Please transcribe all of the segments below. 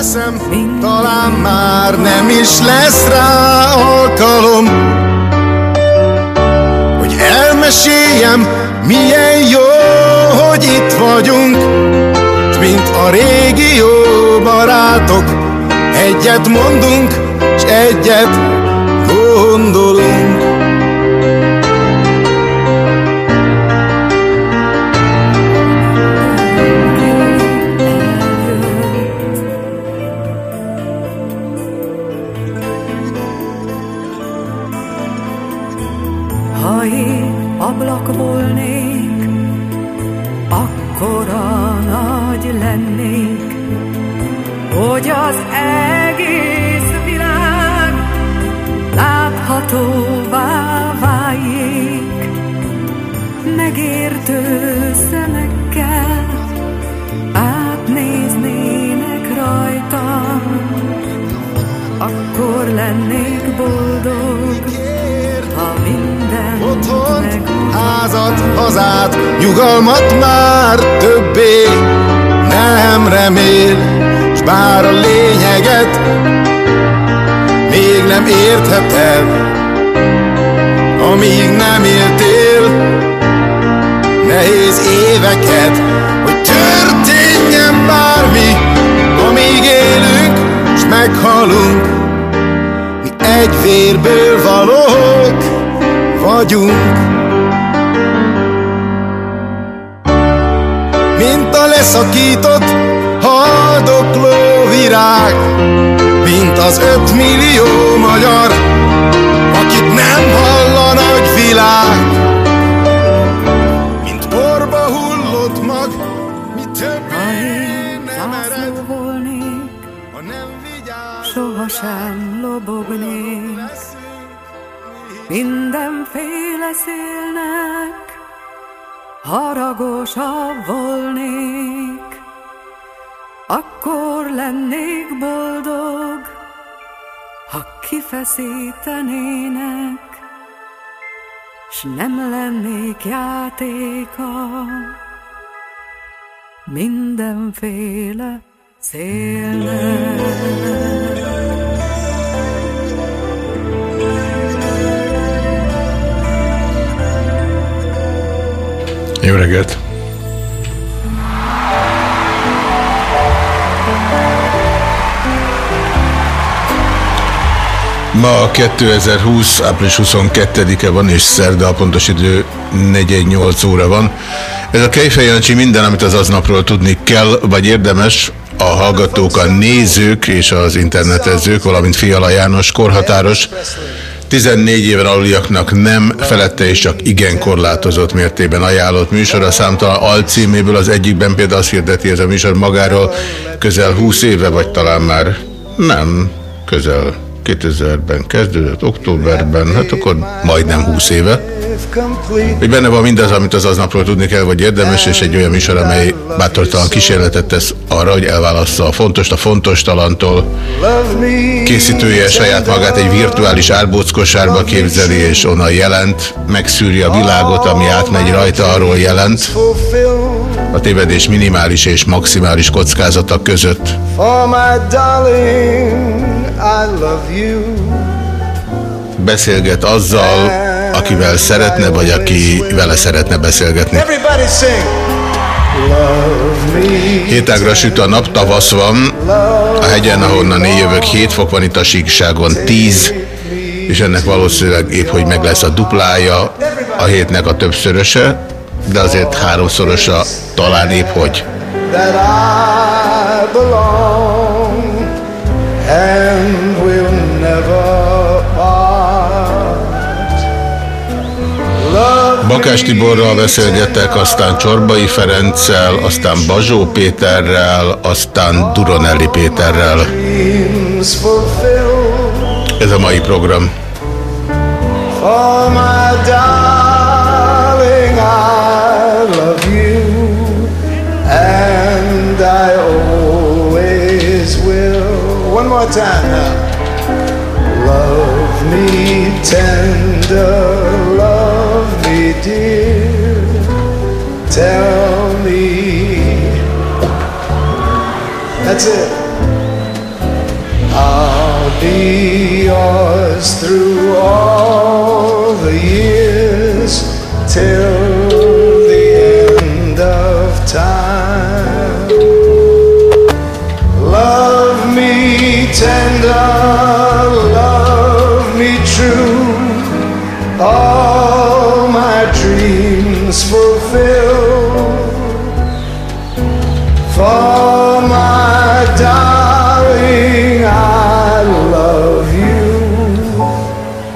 Teszem, talán már nem is lesz rá alkalom, hogy elmeséljem, milyen jó, hogy itt vagyunk, s mint a régi jó barátok, egyet mondunk, s egyet gondolunk. Hazát, nyugalmat már többé nem remél, s bár a lényeget még nem értheted, amíg nem éltél nehéz éveket, hogy történjen bármi, amíg élünk, s meghalunk, mi egy vérből valók vagyunk. Leszakított haldokló virág, mint az ötmillió magyar, akit nem hall a nagy világ. Mint porba hullott mag, mi többé nem ered, ha nem vigyáz. sohasem lobognék. Mindenféle szélnek haragosabb volnék, akkor lennék boldog, ha kifeszítenének, s nem lennék játéka mindenféle szélnek. Jó reggelt! Ma 2020. április 22-e van, és szerda a pontos idő 418 óra van. Ez a Kejfej Jancsi minden, amit az aznapról tudni kell, vagy érdemes, a hallgatók, a nézők és az internetezők, valamint Fiala János korhatáros 14 éven aluliaknak nem, felette és csak igen korlátozott mértében ajánlott műsor. A számtalan alcíméből az egyikben például azt hirdeti ez a műsor magáról közel 20 éve, vagy talán már nem, közel 2000-ben kezdődött, októberben, hát akkor majdnem 20 éve. Hogy benne van mindaz, amit az aznapról tudni kell, vagy érdemes, és egy olyan műsor, amely bátortalan kísérletet tesz arra, hogy elválassza a fontos, a fontos talantól. Készítője saját magát egy virtuális árbóckosárba képzeli, és onnan jelent, megszűri a világot, ami átmegy rajta, arról jelent. A tévedés minimális és maximális kockázata között. Beszélget azzal, akivel szeretne, vagy aki vele szeretne beszélgetni. Hétágra süt a nap, tavasz van. A hegyen, ahonnan én jövök, 7 fok van, itt a síkságon 10, és ennek valószínűleg épp, hogy meg lesz a duplája, a hétnek a többszöröse, de azért háromszorosa talán épp, hogy. And will never Bakás Tiborral beszélgettek, aztán Csorbai Ferenccel, aztán Bazsó Péterrel, aztán Duronelli Péterrel. Ez a mai program. For my darling, One more time now. Love me tender, love me dear, tell me. That's it. I'll be yours through all the years till dreams fulfill. For my darling, I love you,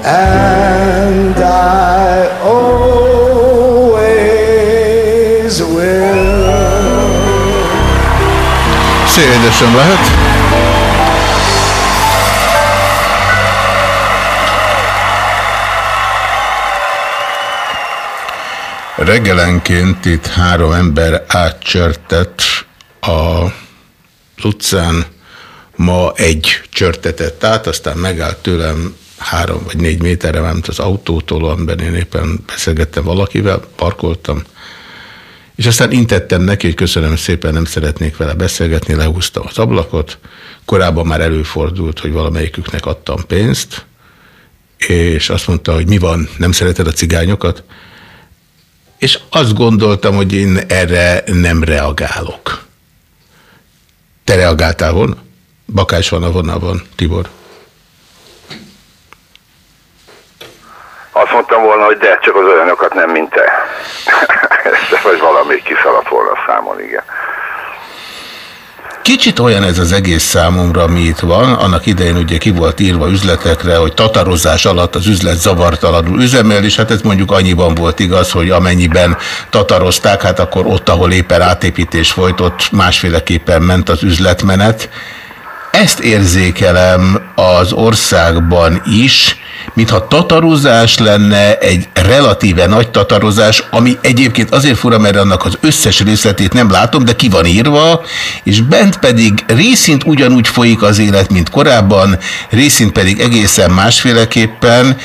and I always will. Szia, édesem lehet? Reggelenként itt három ember átcsörtett a utcán, ma egy csörtetett át, aztán megállt tőlem három vagy négy méterre, mert az autótól, amiben én éppen beszélgettem valakivel, parkoltam, és aztán intettem neki, hogy köszönöm szépen, nem szeretnék vele beszélgetni, lehúztam az ablakot. Korábban már előfordult, hogy valamelyiküknek adtam pénzt, és azt mondta, hogy mi van, nem szereted a cigányokat? És azt gondoltam, hogy én erre nem reagálok. Te reagáltál volna? Bakás van a vonalban, Tibor. Azt mondtam volna, hogy de, csak az olyanokat nem, mint te. de vagy valami kiszaladt volna a számon, igen. Kicsit olyan ez az egész számomra, ami itt van. Annak idején ugye ki volt írva üzletekre, hogy tatarozás alatt az üzlet zavartalanul üzemel, és hát ez mondjuk annyiban volt igaz, hogy amennyiben tatarozták, hát akkor ott, ahol éppen átépítés folyt, ott másféleképpen ment az üzletmenet. Ezt érzékelem az országban is, mintha tatarozás lenne egy relatíve nagy tatarozás, ami egyébként azért fura, mert annak az összes részletét nem látom, de ki van írva, és bent pedig részint ugyanúgy folyik az élet, mint korábban, részint pedig egészen másféleképpen,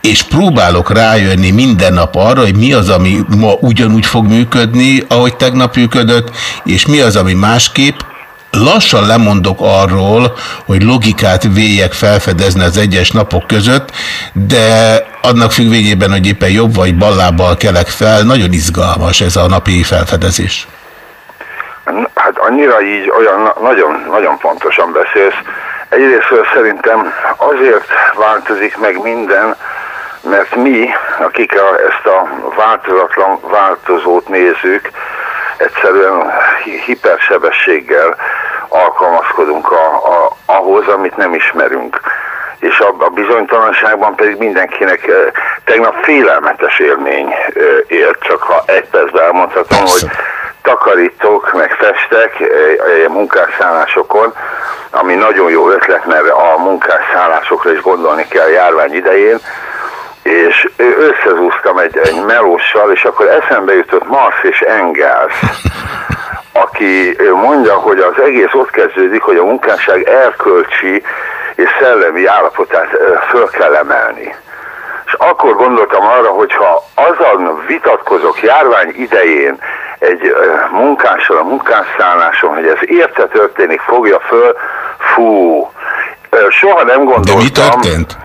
és próbálok rájönni minden nap arra, hogy mi az, ami ma ugyanúgy fog működni, ahogy tegnap működött, és mi az, ami másképp, lassan lemondok arról, hogy logikát véjek felfedezni az egyes napok között, de annak függvényében, hogy éppen jobb vagy ballábbal kelek fel, nagyon izgalmas ez a napi felfedezés. Hát annyira így olyan nagyon, nagyon pontosan beszélsz. Egyrészt szerintem azért változik meg minden, mert mi, akik ezt a változatlan változót nézzük, egyszerűen hipersebességgel alkalmazkodunk a, a, ahhoz, amit nem ismerünk. És a, a bizonytalanságban pedig mindenkinek tegnap félelmetes élmény élt, csak ha egy percben elmondhatom, hogy takarítok, meg festek munkásszállásokon, ami nagyon jó ötlet, mert a munkásszállásokra is gondolni kell járvány idején, és összezúztam egy, egy melóssal, és akkor eszembe jutott Marx és Engels, aki mondja, hogy az egész ott kezdődik, hogy a munkásság erkölcsi és szellemi állapotát föl kell emelni. És akkor gondoltam arra, hogyha azon vitatkozok járvány idején egy munkással, a munkásszálláson, hogy ez érte történik, fogja föl, fú, soha nem gondoltam. De mi történt?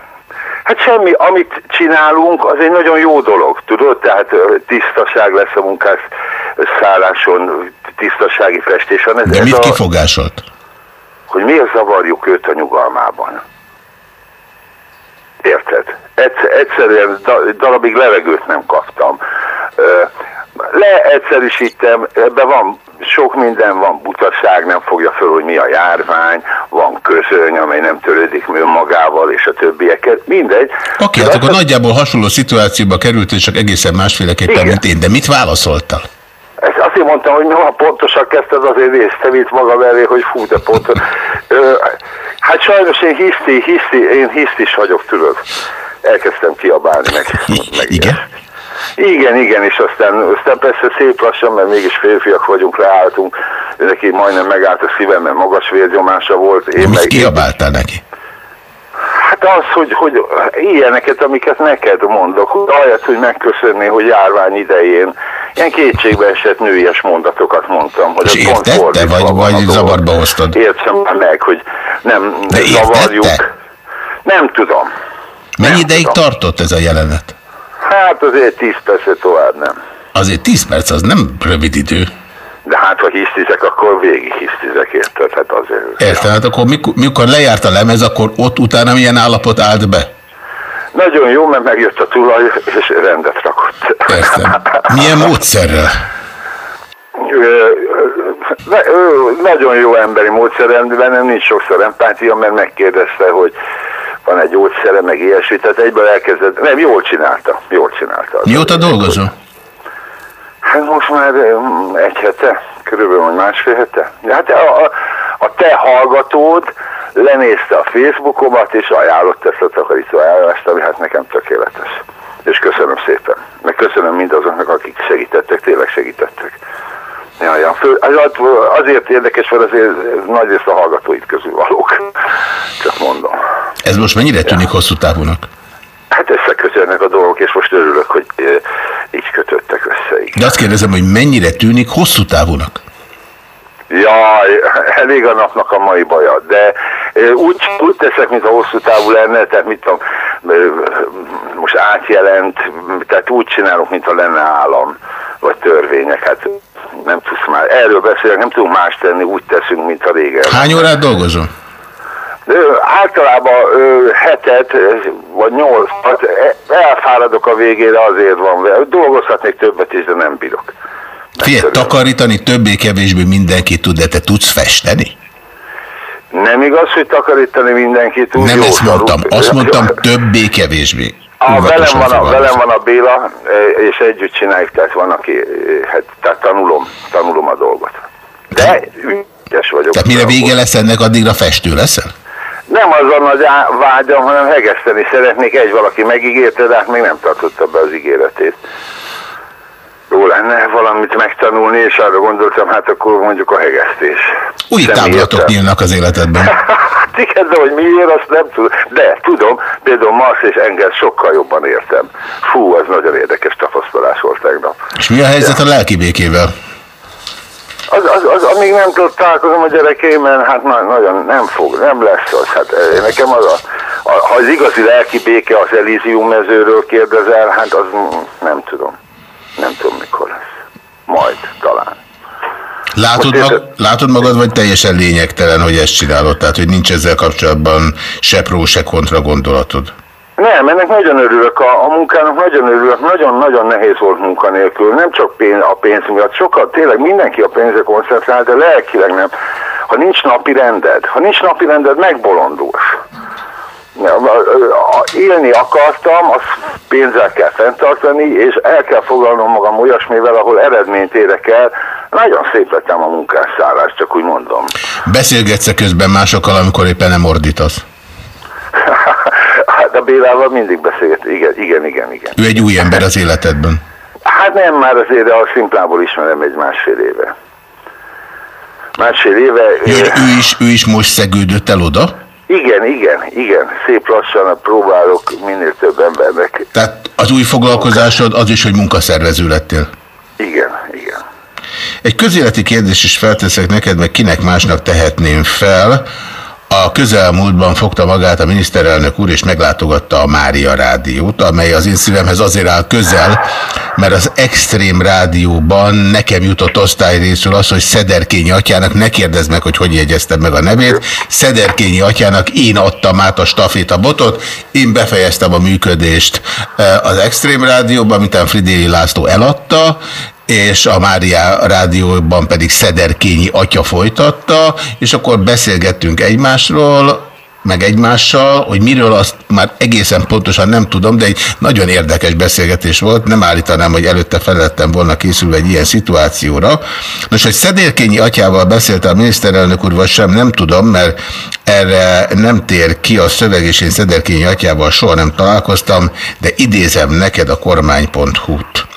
Hát semmi, amit csinálunk, az egy nagyon jó dolog, tudod? Tehát tisztaság lesz a munkás szálláson, tisztasági festés van. Ez, De ez mit a, kifogásolt? Hogy miért zavarjuk őt a nyugalmában. Érted? Egyszer, egyszerűen darabig levegőt nem kaptam. Leegyszerűsítem, ebben van sok minden van, butaság nem fogja föl, hogy mi a járvány, van közöny, amely nem törődik magával, és a többieket, mindegy. Oké, okay, hát akkor a... nagyjából hasonló szituációba került, és csak egészen másféleképpen, Igen. mint én, de mit válaszoltál? Ezt azért mondtam, hogy ha pontosan kezdted, azért néztem itt magam elé, hogy fú, de pontos. hát sajnos én hiszti, hiszti, én hisztis vagyok, tudod. Elkezdtem kiabálni meg. meg Igen? Igen, igen, és aztán, aztán persze szép lassan, mert mégis férfiak vagyunk, leálltunk, neki majdnem megállt a szívem, mert magas vérgyomása volt. Én Mit meg... kiabáltál neki? Hát az, hogy, hogy ilyeneket, amiket neked mondok, ahelyett, hogy megköszönné, hogy járvány idején ilyen kétségbe esett nőies mondatokat mondtam. Hogy És értette, vagy, vagy zavarba hoztad? Értsem meg, hogy nem De zavarjuk. Értette? Nem tudom. Mennyi nem ideig tudom. tartott ez a jelenet? Hát azért 10 percet tovább nem. Azért 10 perc az nem rövid idő. De hát, ha hisztizek, akkor végig hisztizek, érted? Hát azért... Érted, hát akkor mikor, mikor lejárt a lemez, akkor ott utána milyen állapot állt be? Nagyon jó, mert megjött a tulaj, és rendet rakott. Értem. Milyen módszerrel? nagyon jó emberi módszerrel, bennem nincs sokszor empátia, mert megkérdezte, hogy van egy gyógyszere, meg ilyesmi, tehát egyből elkezdett, nem, jól csinálta, jól csinálta. Mióta dolgozol? Hát most már egy hete, körülbelül vagy másfél hete. Hát a, a, a te hallgatód lenézte a Facebookomat, és ajánlott ezt a takarító eljárást, ami hát nekem tökéletes. És köszönöm szépen. Meg köszönöm mindazoknak, akik segítettek, tényleg segítettek. Ja, ja. Fő, azért érdekes, mert azért nagyrészt a hallgatóit közül valók. Csak mondom. Ez most mennyire tűnik ja. hosszú távúnak? Hát összekötődnek a dolgok, és most örülök, hogy így kötöttek össze. De azt kérdezem, hogy mennyire tűnik hosszú távúnak? Jaj, elég a napnak a mai baja, de úgy, úgy teszek, mintha hosszú távú lenne, tehát mit tudom, most átjelent, tehát úgy csinálok, mintha lenne állam, vagy törvények, hát nem tudsz már, erről beszélek, nem tudunk más tenni, úgy teszünk, mint a régen. Hány órát dolgozom? Általában ö, hetet vagy nyolcat elfáradok a végére, azért van. Dolgozhatnék többet is, de nem bírok. Figyelj, takarítani többé-kevésbé mindenki tud, de te tudsz festeni? Nem igaz, hogy takarítani mindenki tud. Nem ezt mondtam, azt mondtam többé-kevésbé. A, velem, van a, velem van a Béla, és együtt csináljuk, tehát van, aki, hát, tehát tanulom, tanulom a dolgot. De ügyes vagyok. Tehát mire vége lesz ennek, addigra festő leszel? Nem az a nagy vágyam, hanem hegeszteni szeretnék. Egy valaki megígérte, de hát még nem tartotta be az ígéretét. Jó lenne valamit megtanulni, és arra gondoltam, hát akkor mondjuk a hegesztés. Új táblatok nyílnak az életedben. Hát igen, de hogy miért, azt nem tudom. De tudom, például Marx és Engels sokkal jobban értem. Fú, ez nagyon érdekes tapasztalás volt tegnap. És mi a helyzet ja. a lelki békével? Az, az, az, amíg nem tudok találkozom a gyerekeimmel, hát na, nagyon nem fog, nem lesz az. Hát eh, nekem az a, a, ha az igazi lelki béke az Elysium mezőről kérdezel, hát az nem tudom. Nem tudom mikor lesz. Majd, talán. Látod, mag, látod magad, vagy teljesen lényegtelen, hogy ezt csinálod? Tehát, hogy nincs ezzel kapcsolatban se pró, se kontra gondolatod? Nem, ennek nagyon örülök, a, a munkának nagyon örülök, nagyon-nagyon nehéz volt munkanélkül, nem csak pénz, a pénz miatt, sokkal, tényleg mindenki a pénzre koncentrál, de lelkileg nem. Ha nincs napi rended, ha nincs napi rended, megbolondulsz. Élni akartam, azt pénzzel kell fenntartani, és el kell foglalnom magam olyasmivel, ahol eredményt érek el. Nagyon szép lettem a munkásszállás, csak úgy mondom. Beszélgetsz-e közben másokkal, amikor éppen nem ordítasz? Hát a Bélával mindig beszélget. Igen, igen, igen, igen. Ő egy új ember az életedben. Hát nem már azért, a szimplából ismerem egy másfél éve. Másfél éve... Ő, ő, is, ő is most szegődött el oda? Igen, igen, igen. Szép lassan próbálok minél több embernek. Tehát az új foglalkozásod az is, hogy munkaszervező lettél? Igen, igen. Egy közéleti kérdés is felteszek neked, meg kinek másnak tehetném fel. A közelmúltban fogta magát a miniszterelnök úr, és meglátogatta a Mária rádiót, amely az én szívemhez azért áll közel, mert az Extrém rádióban nekem jutott osztályrészül az, hogy Szederkényi atyának, ne kérdezd meg, hogy hogy jegyeztem meg a nevét, Szederkényi atyának én adtam át a stafétabotot, én befejeztem a működést eh, az Extrém rádióban, miután Fridéli László eladta, és a Mária rádióban pedig Szederkényi atya folytatta, és akkor beszélgettünk egymásról, meg egymással, hogy miről azt már egészen pontosan nem tudom, de egy nagyon érdekes beszélgetés volt, nem állítanám, hogy előtte felettem volna készülve egy ilyen szituációra. Nos, hogy Szedérkényi atyával beszélt a miniszterelnök úr, vagy sem, nem tudom, mert erre nem tér ki a szöveg, és én Szedérkényi atyával soha nem találkoztam, de idézem neked a kormány.hu-t.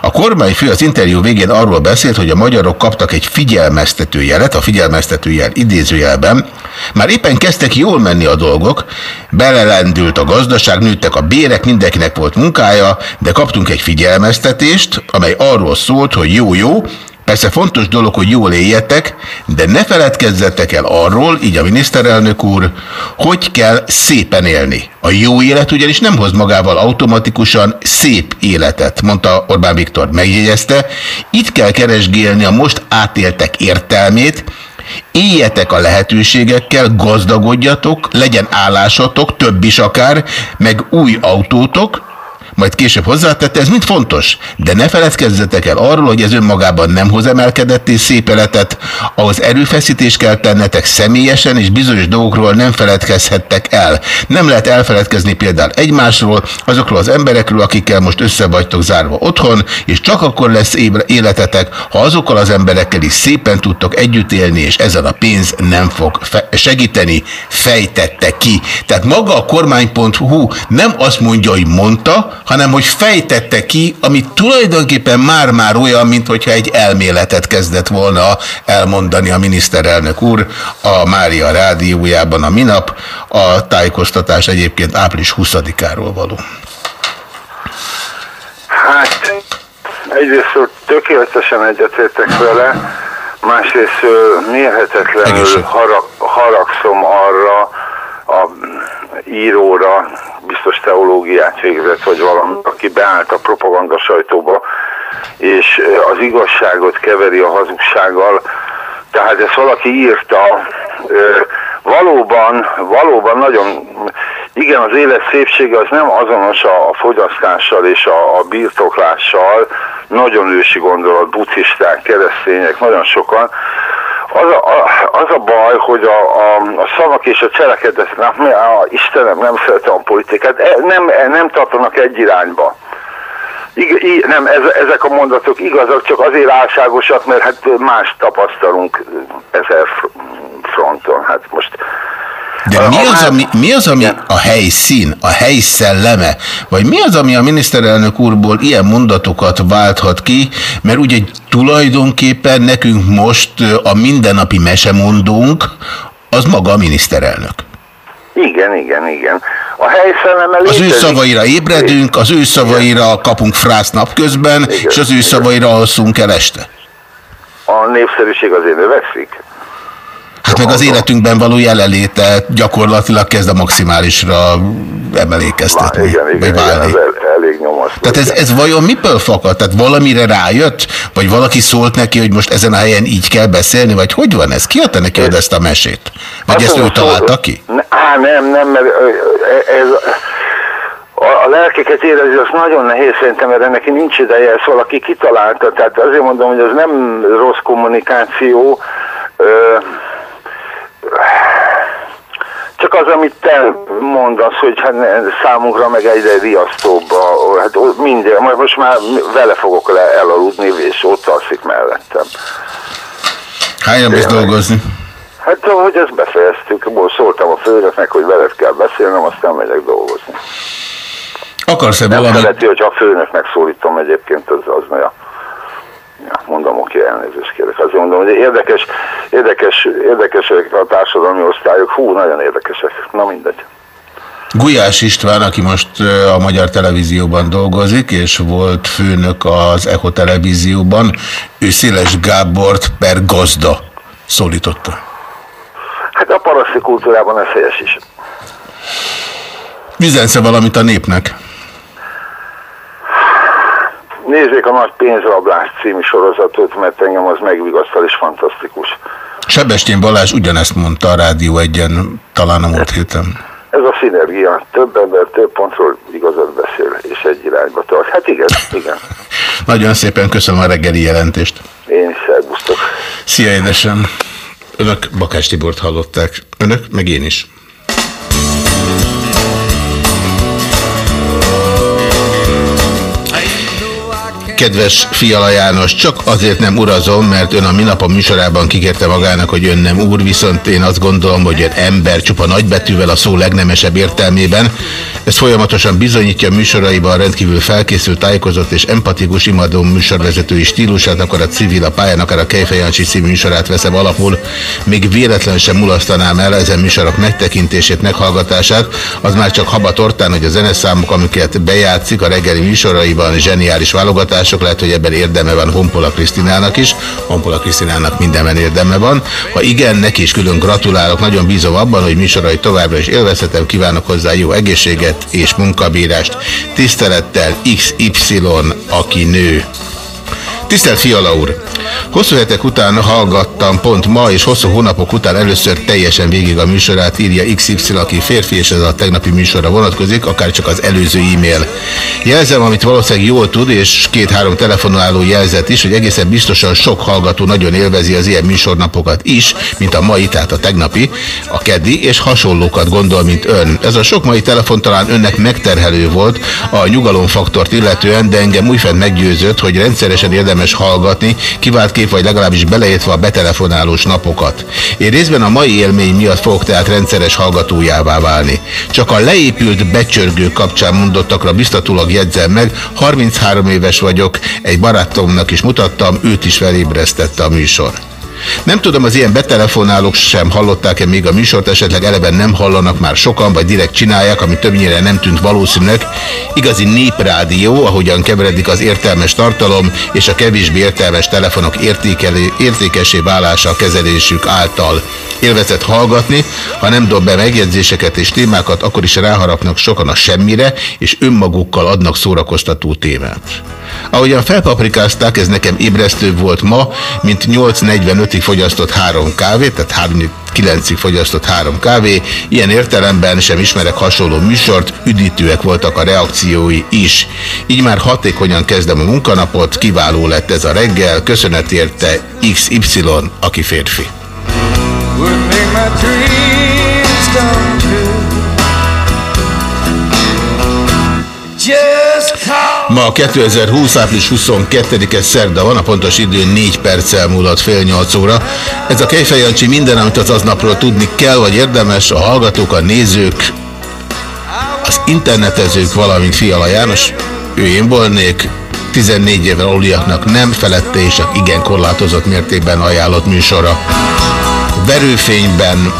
A kormányfő az interjú végén arról beszélt, hogy a magyarok kaptak egy figyelmeztető jelet, a figyelmeztető jel idézőjelben. Már éppen kezdtek jól menni a dolgok, belelendült a gazdaság, nőttek a bérek, mindenkinek volt munkája, de kaptunk egy figyelmeztetést, amely arról szólt, hogy jó-jó, Persze fontos dolog, hogy jól éljetek, de ne feledkezzetek el arról, így a miniszterelnök úr, hogy kell szépen élni. A jó élet ugyanis nem hoz magával automatikusan szép életet, mondta Orbán Viktor. Megjegyezte, itt kell keresgélni a most átéltek értelmét, éljetek a lehetőségekkel, gazdagodjatok, legyen állásatok, több is akár, meg új autótok, majd később hozzátette, ez mind fontos, de ne feledkezzetek el arról, hogy ez önmagában nem hoz emelkedett és szép életet, ahhoz erőfeszítés kell tennetek személyesen, és bizonyos dolgokról nem feledkezhettek el. Nem lehet elfeledkezni például egymásról, azokról az emberekről, akikkel most össze zárva otthon, és csak akkor lesz életetek, ha azokkal az emberekkel is szépen tudtok együtt élni, és ezen a pénz nem fog segíteni, fejtette ki. Tehát maga a kormány.hu nem azt mondja, hogy mondta, hanem hogy fejtette ki, ami tulajdonképpen már-már olyan, mint hogyha egy elméletet kezdett volna elmondani a miniszterelnök úr a Mária rádiójában a minap, a tájékoztatás egyébként április 20-áról való. Hát egyrészt tökéletesen egyetértek vele, másrészt mérhetetlenül harag, haragszom arra a íróra, biztos teológiát végzett, vagy valami, aki beállt a propaganda sajtóba, és az igazságot keveri a hazugsággal. Tehát ezt valaki írta, valóban, valóban nagyon, igen, az élet szépsége az nem azonos a, fogyasztással és a, a birtoklással, nagyon ősi gondolat, buddhisták, keresztények, nagyon sokan, az a, az a baj, hogy a, a, a szavak és a cselekedet, na, a, Istenem, nem szeretem a politikát, e, nem, e, nem tartanak egy irányba. Ig, I, nem, ez, ezek a mondatok igazak, csak azért álságosak, mert hát más tapasztalunk ezer fronton. Hát most de mi az, ami, mi az, ami a helyszín, a hely szelleme, vagy mi az, ami a miniszterelnök úrból ilyen mondatokat válthat ki, mert ugye tulajdonképpen nekünk most a mindennapi mesemondónk, az maga a miniszterelnök. Igen, igen, igen. A helyszelleme Az ő szavaira ébredünk, az ő szavaira kapunk frász napközben, igen, és az ő szavaira alszunk el este. A népszerűség azért növekszik? Hát meg az életünkben való jelenléte gyakorlatilag kezd a maximálisra emelékeztetni. Vá, igen, igen, válni. igen, ez elég nyomasztó. Tehát ez, ez vajon miből fakad? Tehát valamire rájött? Vagy valaki szólt neki, hogy most ezen a helyen így kell beszélni? Vagy hogy van ez? Ki adta neki ezt a mesét? Vagy hát ezt ő találta ki? Á, nem, nem, mert ez a lelkeket érezni, az nagyon nehéz szerintem, mert neki nincs ideje, ezt valaki kitalálta. Tehát azért mondom, hogy ez nem rossz kommunikáció, csak az, amit te mondasz, hogy hát számunkra meg egyre riasztóbb, hát minden, majd most már vele fogok le elaludni, és ott alszik mellettem. Hányan is dolgozni? Hát hogy ezt befejeztük, abból szóltam a főnöknek, hogy veled kell beszélnem, aztán megyek dolgozni. Akarsz-e Nem valami... szereti, hogyha a főnöknek szólítom egyébként, az, az a... Ja, mondom, oké, elnézést kérek. Azért mondom, hogy érdekes, érdekes, érdekesek a társadalmi osztályok, hú, nagyon érdekesek. Na mindegy. Gulyás István, aki most a Magyar Televízióban dolgozik, és volt főnök az Echo Televízióban, ő Széles Gábort per gazda szólította. Hát a paraszti kultúrában ez helyes is. Üzensze valamit a népnek. Nézzék a Nagy Pénzrablás című sorozatot, mert engem az megvigasztal és fantasztikus. Sebestyén Balázs ugyanezt mondta a Rádió egyen, talán a múlt héten. Ez a szinergia. Több ember több pontról igazat beszél, és egy irányba tart. Hát igen, igen. Nagyon szépen köszönöm a reggeli jelentést. Én is szervusztok. Szia édesem! Önök Bakás Tibort hallották. Önök, meg én is. Kedves Fiala János, csak azért nem urazom, mert ön a minap a műsorában kikérte magának, hogy ön nem úr, viszont én azt gondolom, hogy ön ember, csupa nagybetűvel a szó legnemesebb értelmében. Ez folyamatosan bizonyítja műsoraiban rendkívül felkészült, tájékozott és empatikus imadó műsorvezetői stílusát, akar a civil a pályán, akár a Kejfejancsi című műsorát veszem alapul. Még véletlen sem mulasztanám el ezen műsorok megtekintését, meghallgatását, az már csak haba tortán, hogy a zeneszámok, amiket bejátszik a reggeli műsoraiban, zseniális válogatások, lehet, hogy ebben érdeme van Honpola Krisztinának is, Honpola Krisztinának mindenben érdeme van. Ha igen, neki is külön gratulálok, nagyon bízom abban, hogy műsorai továbbra is élvezhetem, kívánok hozzá jó egészséget és munkabírást. Tisztelettel XY, aki nő. Tisztelt Fiala úr! Hosszú hetek után hallgattam pont ma, és hosszú hónapok után először teljesen végig a műsorát írja XY, aki férfi, és ez a tegnapi műsorra vonatkozik, akár csak az előző e-mail. Jelzem, amit valószínűleg jól tud, és két-három telefonáló jelzett is, hogy egészen biztosan sok hallgató nagyon élvezi az ilyen műsornapokat is, mint a mai, tehát a tegnapi, a keddi, és hasonlókat gondol, mint ön. Ez a sok mai telefon talán önnek megterhelő volt a nyugalomfaktort illetően, de engem újfent meggyőzött, hogy rendszeresen érdemes hallgatni, kivált kép, vagy legalábbis beleértve a betelefonálós napokat. Én részben a mai élmény miatt fogok tehát rendszeres hallgatójává válni. Csak a leépült becsörgő kapcsán mondottakra biztatólag jegyzem meg, 33 éves vagyok, egy barátomnak is mutattam, őt is felébresztette a műsor. Nem tudom, az ilyen betelefonálók sem hallották-e még a műsort, esetleg eleben nem hallanak már sokan, vagy direkt csinálják, ami többnyire nem tűnt valószínűleg. Igazi néprádió, ahogyan keveredik az értelmes tartalom és a kevésbé értelmes telefonok értékelé, értékesé válása a kezelésük által. Élvezett hallgatni, ha nem dob be megjegyzéseket és témákat, akkor is ráharapnak sokan a semmire, és önmagukkal adnak szórakoztató témát. Ahogyan felpaprikázták, ez nekem ébresztő volt ma, mint 8.45-ig fogyasztott három kávét, tehát 3.9-ig fogyasztott három kávé. Ilyen értelemben sem ismerek hasonló műsort, üdítőek voltak a reakciói is. Így már hatékonyan kezdem a munkanapot, kiváló lett ez a reggel, köszönet érte XY, aki férfi. Would make my dreams come Ma 2020. április 22-e szerda van, a pontos idő 4 perccel múlott fél 8 óra. Ez a Kejfej Jancsi minden, amit az aznapról tudni kell, vagy érdemes, a hallgatók, a nézők, az internetezők, valamint Fiala János, ő én volnék, 14 éven aluliaknak nem felette és csak igen korlátozott mértékben ajánlott műsora. Verőfényben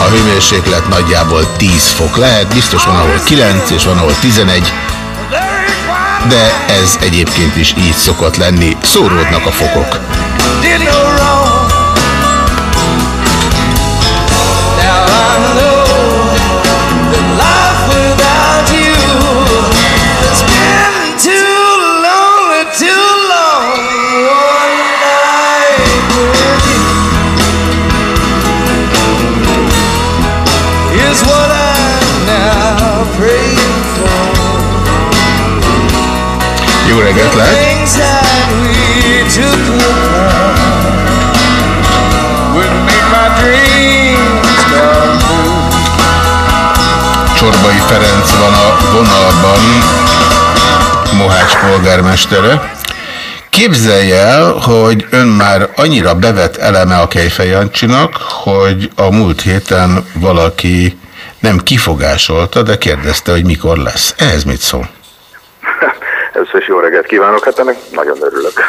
a hőmérséklet nagyjából 10 fok lehet, biztos van ahol 9 és van ahol 11, de ez egyébként is így szokott lenni, szóródnak a fokok. Come true. Csorbai Ferenc van a vonalban, Mohács polgármestere. Képzelje el, hogy ön már annyira bevett eleme a Kejfej Jancsinak, hogy a múlt héten valaki nem kifogásolta, de kérdezte, hogy mikor lesz. Ehhez mit szól? Először is jó reggelt kívánok, hát ennek nagyon örülök.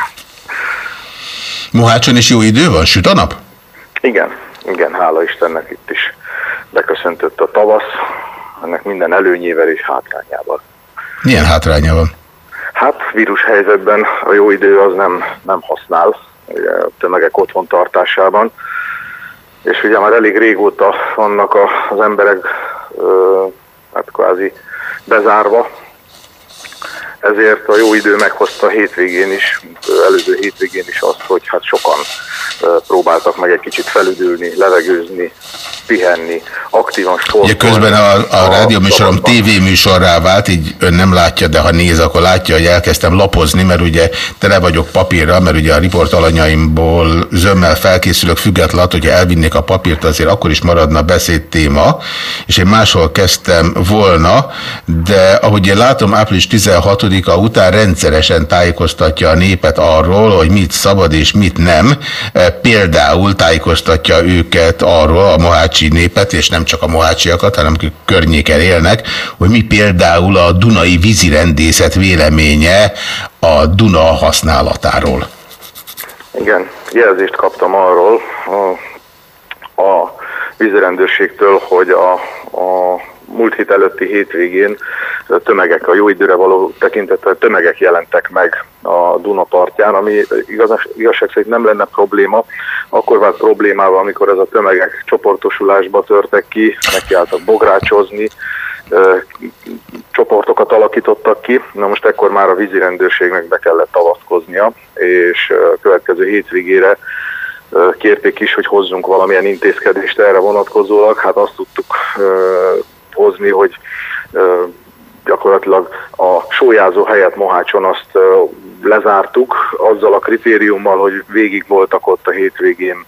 Mohácson is jó idő van? Süt a nap? Igen, igen, hála Istennek itt is beköszöntött a tavasz, ennek minden előnyével és hátrányával. Milyen hátránya van? Hát vírus helyzetben a jó idő az nem, nem használ, ugye, a tömegek otthon tartásában, és ugye már elég régóta vannak az emberek ö, hát kvázi bezárva, ezért a jó idő meghozta a hétvégén is, előző hétvégén is azt, hogy hát sokan próbáltak meg egy kicsit felüdülni, levegőzni, pihenni, aktívan sportolni. Ugye közben a, a, a rádióműsorom tévéműsorrá vált, így ön nem látja, de ha néz, akkor látja, hogy elkezdtem lapozni, mert ugye tele vagyok papírra, mert ugye a riportalanyaimból zömmel felkészülök függetlenül, hogyha elvinnék a papírt, azért akkor is maradna beszédtéma, és én máshol kezdtem volna, de ahogy én látom, április 16-a után rendszeresen tájékoztatja a népet arról, hogy mit szabad és mit nem, például tájékoztatja őket arról, a mohácsi népet, és nem csak a mohácsiakat, hanem akik környéken élnek, hogy mi például a Dunai vízirendészet véleménye a Duna használatáról. Igen, jelzést kaptam arról a, a vízirendőrségtől, hogy a, a múlt hét előtti hétvégén tömegek, a jó időre való tekintettel tömegek jelentek meg a Duna partján, ami igaz, igazság szerint nem lenne probléma, akkor vált problémával, amikor ez a tömegek csoportosulásba törtek ki, nekiálltak bográcsozni, csoportokat alakítottak ki, na most ekkor már a vízirendőrségnek be kellett avatkoznia, és a következő hétvégére kérték is, hogy hozzunk valamilyen intézkedést erre vonatkozólag, hát azt tudtuk hozni, hogy gyakorlatilag a sójázó helyet Mohácson azt lezártuk, azzal a kritériummal, hogy végig voltak ott a hétvégén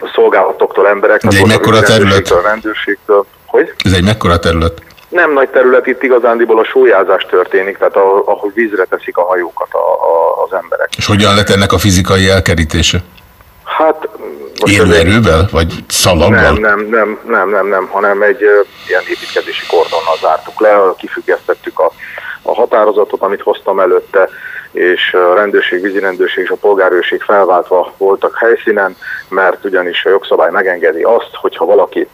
a szolgálatoktól emberek. De egy mekkora terület? A rendőrségtől. Hogy? Ez egy mekkora terület? Nem nagy terület, itt igazándiból a sójázás történik, tehát ahol vízre teszik a hajókat a, a, az emberek. És hogyan lett ennek a fizikai elkerítése? Élőerővel? Vagy szalaggal? Nem, nem, nem, nem, nem, nem, hanem egy uh, ilyen építkezési kordonnal zártuk le, kifüggesztettük a, a határozatot, amit hoztam előtte, és a rendőrség, vízirendőrség és a polgárőrség felváltva voltak helyszínen, mert ugyanis a jogszabály megengedi azt, hogyha valaki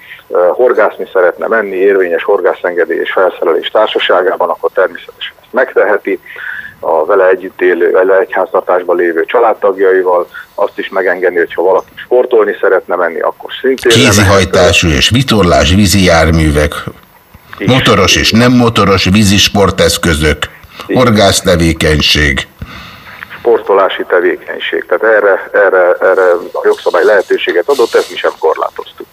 horgászni szeretne menni érvényes horgászengedély és felszerelés társaságában, akkor természetesen ezt megteheti a vele együtt élő, vele egy háztartásban lévő családtagjaival, azt is megengedni, hogyha valaki sportolni szeretne menni, akkor szintén. Kézihajtású és vitorlás vízi járművek, is. motoros és nem motoros vízi sporteszközök, horgász tevékenység. Sportolási tevékenység. Tehát erre, erre, erre a jogszabály lehetőséget adott, ezt mi sem korlátoztuk.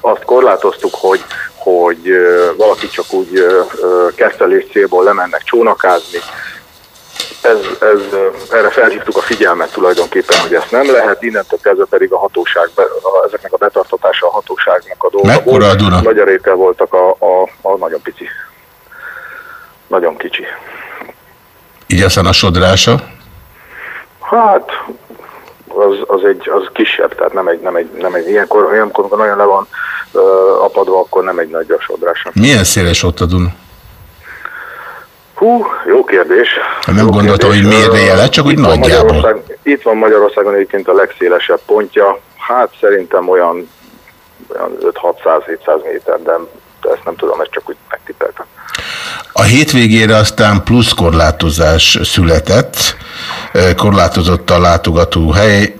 Azt korlátoztuk, hogy, hogy valaki csak úgy kezdelés célból lemennek csónakázni, ez, ez, erre felhívtuk a figyelmet tulajdonképpen, hogy ezt nem lehet, innentől kezdve pedig a hatóság, a, ezeknek a betartatása a hatóságnak a dolga Mekkora a Duna? Nagy voltak a, a, a nagyon pici. Nagyon kicsi. Így aztán a sodrása? Hát, az, az, egy, az kisebb, tehát nem egy, nem egy, nem egy ilyenkor, ilyenkor amikor nagyon le van uh, apadva, akkor nem egy nagy a sodrása. Milyen széles ott a Duna? Hú, jó kérdés. Nem jó gondoltam, kérdés. hogy miért jele, csak úgy nagyjából. Magyarország, itt van Magyarországon egyébként a legszélesebb pontja. Hát szerintem olyan, olyan 5-600-700 méter, de ezt nem tudom, ezt csak úgy megtippeltem. A hétvégére aztán plusz korlátozás született, korlátozott a látogatóhely,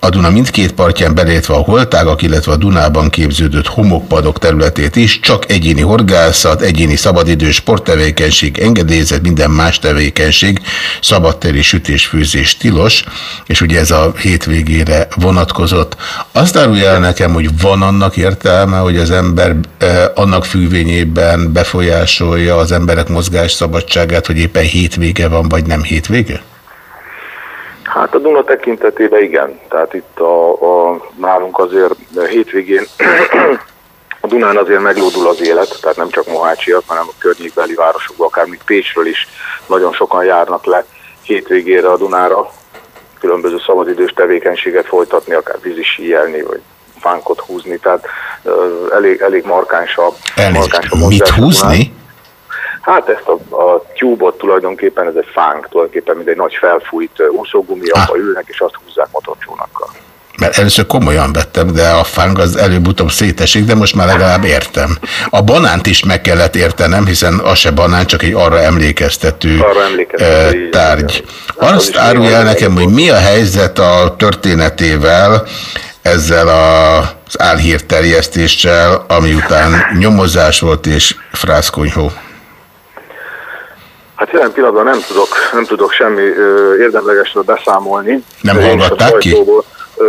a Duna mindkét partján belétve a holtágak, illetve a Dunában képződött homokpadok területét is, csak egyéni horgászat, egyéni szabadidő, sporttevékenység, engedélyezett, minden más tevékenység, szabadtéri sütés-főzés tilos, és ugye ez a hétvégére vonatkozott. Azt árulja el nekem, hogy van annak értelme, hogy az ember eh, annak függvényében befolyásolja az emberek mozgás szabadságát, hogy éppen hétvége van, vagy nem hétvége? Hát a Duna tekintetében igen, tehát itt a, a nálunk azért hétvégén a Dunán azért meglódul az élet, tehát nem csak Mohácsiak, hanem a környékbeli városokban, akár még Pécsről is nagyon sokan járnak le hétvégére a Dunára. Különböző szabadidős tevékenységet folytatni, akár vízisíjelni, vagy fánkot húzni, tehát elég, elég markáns a, Elnézést, markáns a mit a Dunán. Hát ezt a, a tube-ot tulajdonképpen, ez egy fánk, tulajdonképpen mint egy nagy felfújt úszógumi, Ah. abba ülnek, és azt húzzák motorcsónakkal. Mert először komolyan vettem, de a fang az előbb-utóbb szétesik, de most már legalább értem. A banánt is meg kellett értenem, hiszen az se banán, csak egy arra emlékeztető, Arra emlékeztető, így, tárgy. így. Hát az Azt is árulj el nekem, hogy mi a helyzet a történetével, ezzel a- az álhírterjesztéssel, ami után nyomozás volt és frászkonyhó. Hát jelen pillanatban nem tudok, nem tudok semmi érdemlegesről beszámolni. Nem hallgatták ki?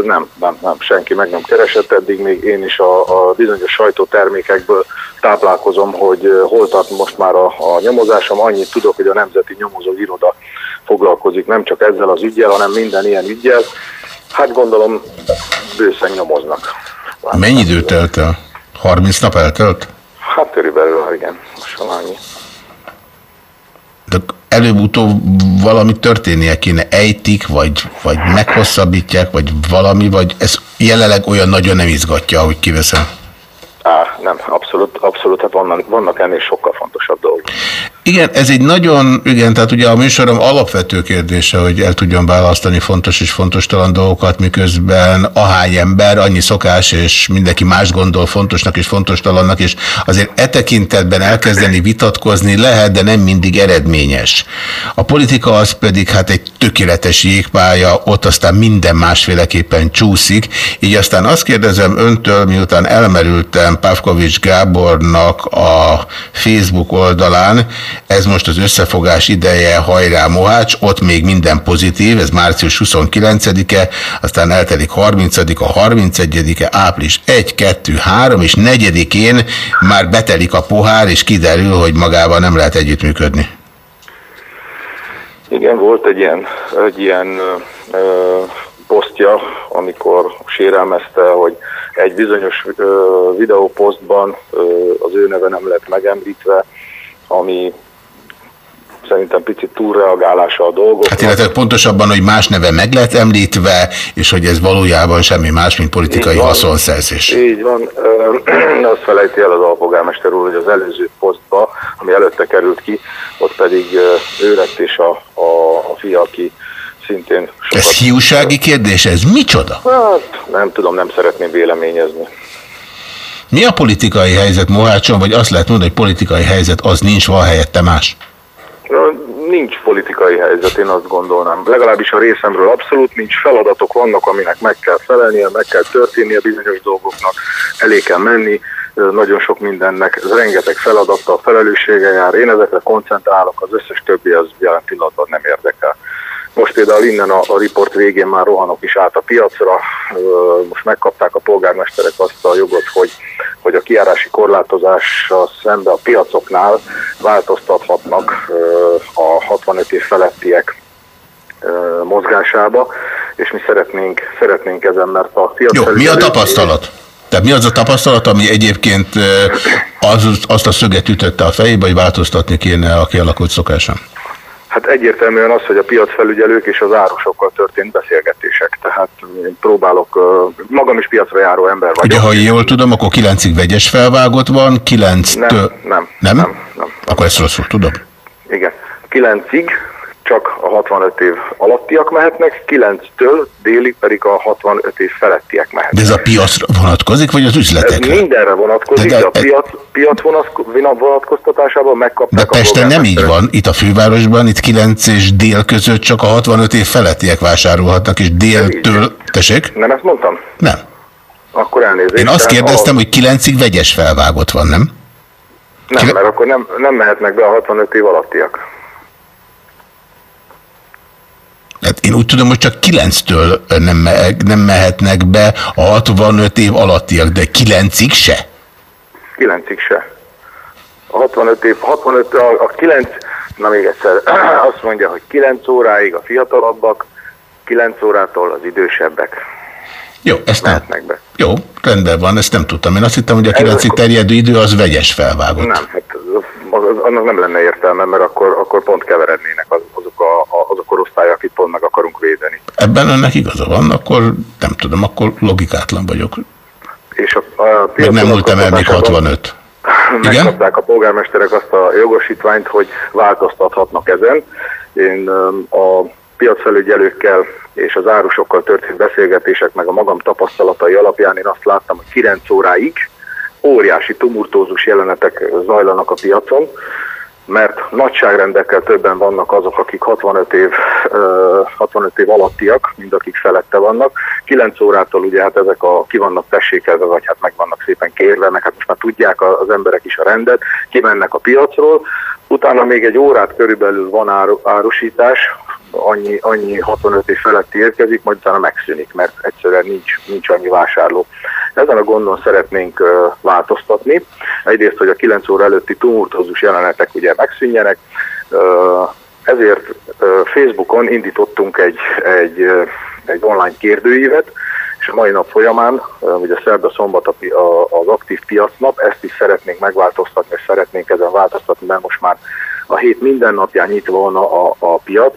Nem, nem, nem, senki meg nem keresett, eddig még én is a, a bizonyos sajtótermékekből táplálkozom, hogy hol tart most már a, a nyomozásom. Annyit tudok, hogy a Nemzeti Nyomozó Iroda foglalkozik nem csak ezzel az ügyel, hanem minden ilyen ügyel. Hát gondolom bőszen nyomoznak. Mennyi idő telt el? 30 nap eltelt? Hát körülbelül, igen, most annyi. Előbb-utóbb valami történnie kéne, ejtik, vagy, vagy meghosszabbítják, vagy valami, vagy ez jelenleg olyan nagyon nem izgatja, ahogy kiveszem. Á, nem, abszolút, abszolút, hát vannak, vannak ennél sokkal fontosabb dolgok. Igen, ez egy nagyon, igen, tehát ugye a műsorom alapvető kérdése, hogy el tudjon választani fontos és fontos talan dolgokat, miközben ahány ember, annyi szokás, és mindenki más gondol fontosnak és fontos talannak, és azért e tekintetben elkezdeni vitatkozni lehet, de nem mindig eredményes. A politika az pedig hát egy tökéletes jégpálya, ott aztán minden másféleképpen csúszik, így aztán azt kérdezem öntől, miután elmerültem Pavkovics Gábornak a Facebook oldalán, ez most az összefogás ideje, hajrá Mohács, ott még minden pozitív, ez március 29-e, aztán eltelik 30-a, 31-e, április 1, 2, 3, és 4-én már betelik a pohár, és kiderül, hogy magával nem lehet együttműködni. Igen, volt egy ilyen, egy ilyen ö, posztja, amikor sérelmezte, hogy egy bizonyos ö, videóposztban az ő neve nem lett megemlítve, ami szerintem picit túlreagálása a dolgok. Hát illetve pontosabban, hogy más neve meg lett említve, és hogy ez valójában semmi más, mint politikai Így van. haszonszerzés. Így van, azt felejti el az alpolgármester úr, hogy az előző posztba, ami előtte került ki, ott pedig ő lett és a, a, a fia, aki szintén sokat... Ez hiúsági kérdés, ez micsoda? Hát, nem tudom, nem szeretném véleményezni. Mi a politikai helyzet Mohácson, vagy azt lehet mondani, hogy politikai helyzet az nincs, van helyette más? Nincs politikai helyzet, én azt gondolnám. Legalábbis a részemről abszolút nincs. Feladatok vannak, aminek meg kell felelnie, meg kell történnie bizonyos dolgoknak, elé kell menni. Nagyon sok mindennek, rengeteg feladattal, felelőssége jár. Én ezekre koncentrálok, az összes többi az jelen pillanatban nem érdekel. Most például innen a, a riport végén már rohanok is át a piacra. Most megkapták a polgármesterek azt a jogot, hogy, hogy a kiárási korlátozással szembe a piacoknál változtathatnak a 65 év felettiek mozgásába, és mi szeretnénk, szeretnénk ezen, mert a piac Jó, mi a tapasztalat? Tehát mi az a tapasztalat, ami egyébként az, azt a szöget ütötte a fejébe, hogy változtatni kéne a kialakult szokáson? Hát egyértelműen az, hogy a piacfelügyelők és az árusokkal történt beszélgetések. Tehát én próbálok, magam is piacra járó ember vagyok. Ugye, ha jól tudom, akkor kilencig vegyes felvágott van, kilenctől... Nem, nem, Nem? nem, nem. Akkor ezt rosszul tudom. Igen. 9-ig csak a 65 év alattiak mehetnek, 9-től délig pedig a 65 év felettiek mehetnek. De ez a piacra vonatkozik, vagy az Ez üzletekre? mindenre vonatkozik, De- de, de- a piac, piac vonatko- vonatkoztatásában De megkapták a Pesten nem így van. Itt a fővárosban, itt 9 és dél között csak a 65 év felettiek vásárolhatnak, és déltől... Tessék? Nem ezt mondtam? Nem. Akkor elnézést. Én azt kérdeztem, a- hogy 9-ig vegyes felvágott van, nem? Nem, mert akkor nem, nem mehetnek be a 65 év alattiak. Hát én úgy tudom, hogy csak 9-től nem, me- nem mehetnek be a 65 év alattiak, de 9-ig se. 9-ig se. A 65 év, 65, a, a 9, na még egyszer, azt mondja, hogy 9 óráig a fiatalabbak, 9 órától az idősebbek Jó, ezt nem. be. Jó, rendben van, ezt nem tudtam. Én azt hittem, hogy a 9-ig terjedő idő az vegyes felvágott. Nem, hát az, az, annak nem lenne értelme, mert akkor, akkor pont keverednének az, a, a, azok a rossz pont meg akarunk védeni. Ebben önnek igaza van, akkor nem tudom, akkor logikátlan vagyok. És a, a Meg nem múltam el még 65. Igen? Megkapták a polgármesterek azt a jogosítványt, hogy változtathatnak ezen. Én a piacfelügyelőkkel és az árusokkal történt beszélgetések, meg a magam tapasztalatai alapján én azt láttam, hogy 9 óráig óriási tumultózus jelenetek zajlanak a piacon, mert nagyságrendekkel többen vannak azok, akik 65 év, ö, 65 év alattiak, mint akik felette vannak. 9 órától ugye hát ezek a, ki vannak tessékelve, vagy hát meg vannak szépen kérve, meg hát most már tudják az emberek is a rendet, kimennek a piacról, utána még egy órát körülbelül van áru, árusítás, annyi, annyi 65 év feletti érkezik, majd utána megszűnik, mert egyszerűen nincs, nincs annyi vásárló. Ezen a gondon szeretnénk változtatni. Egyrészt, hogy a 9 óra előtti tumultózus jelenetek ugye megszűnjenek, ezért Facebookon indítottunk egy, egy, egy online kérdőívet, és a mai nap folyamán, ugye szerda szombat a, az aktív piacnap, ezt is szeretnénk megváltoztatni, és szeretnénk ezen változtatni, mert most már a hét minden napján nyitva van a, a, a piac,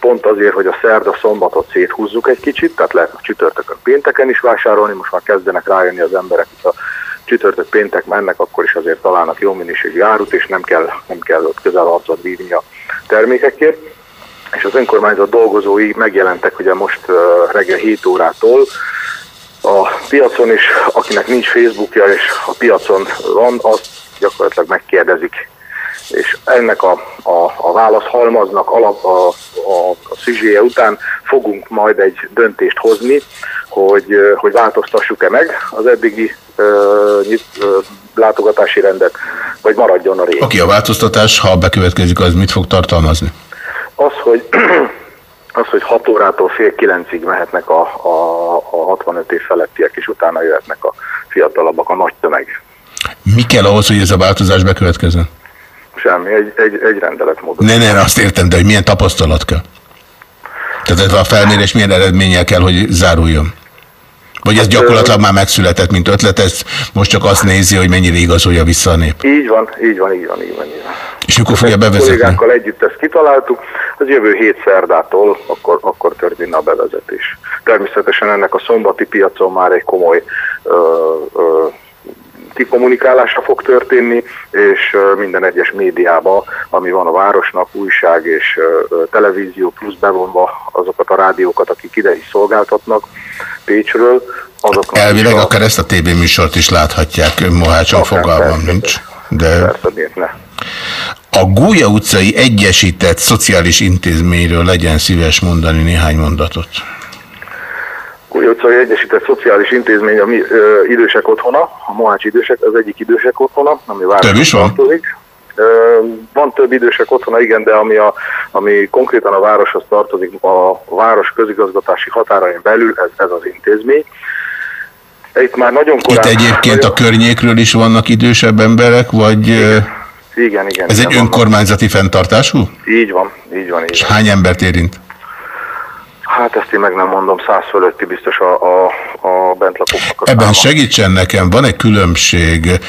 pont azért, hogy a szerda szombatot széthúzzuk egy kicsit, tehát lehet csütörtökön pénteken is vásárolni, most már kezdenek rájönni az emberek, hogy a csütörtök péntek mennek, akkor is azért találnak jó minőségű árut, és nem kell, nem kell közel arcot bírni a termékekért. És az önkormányzat dolgozói megjelentek ugye most reggel 7 órától, a piacon is, akinek nincs Facebookja és a piacon van, azt gyakorlatilag megkérdezik és ennek a, a, a válaszhalmaznak alap a, a, a szüzséje után fogunk majd egy döntést hozni, hogy, hogy változtassuk-e meg az eddigi uh, nyit, uh, látogatási rendet, vagy maradjon a régi. Oké, a változtatás, ha bekövetkezik, az mit fog tartalmazni? Az, hogy az, hogy 6 órától fél kilencig mehetnek a, a, a 65 év felettiek, és utána jöhetnek a fiatalabbak, a nagy tömeg. Mi kell ahhoz, hogy ez a változás bekövetkezzen? Semmi, egy, egy, egy rendeletmódot. Ne, ne, azt értem, de hogy milyen tapasztalat kell? Tehát ez a felmérés milyen eredménnyel kell, hogy záruljon? Vagy ez gyakorlatilag már megszületett, mint ötlet, ezt most csak azt nézi, hogy mennyire igazolja vissza a nép? Így van, így van, így van, így van. Így van. És mikor fogja bevezetni? kollégákkal együtt ezt kitaláltuk, az jövő hét szerdától akkor, akkor történne a bevezetés. Természetesen ennek a szombati piacon már egy komoly ö, ö, kikommunikálása fog történni, és minden egyes médiában, ami van a városnak, újság és televízió, plusz bevonva azokat a rádiókat, akik ide is szolgáltatnak Pécsről. Azoknak Elvileg akár ezt a tévéműsort is láthatják, Mohácson fogalmam nincs. De... Persze, miért ne? A Gólya utcai Egyesített Szociális Intézményről legyen szíves mondani néhány mondatot. Gólya utcai Egyesített Szociális Intézmény a mi ö, idősek otthona, a Mohács idősek, az egyik idősek otthona, ami Több is van? tartozik. Ö, van több idősek otthona, igen, de ami, a, ami konkrétan a városhoz tartozik, a város közigazgatási határain belül, ez, ez az intézmény. Itt már nagyon korán... Itt egyébként nagyon... a környékről is vannak idősebb emberek, vagy... Igen, igen. Ez igen, egy önkormányzati fenntartású? Így van, így van. Így És van. hány embert érint? Hát ezt én meg nem mondom, száz fölötti biztos a, a, a bentlakóknak. a Ebben száma. segítsen nekem, van egy különbség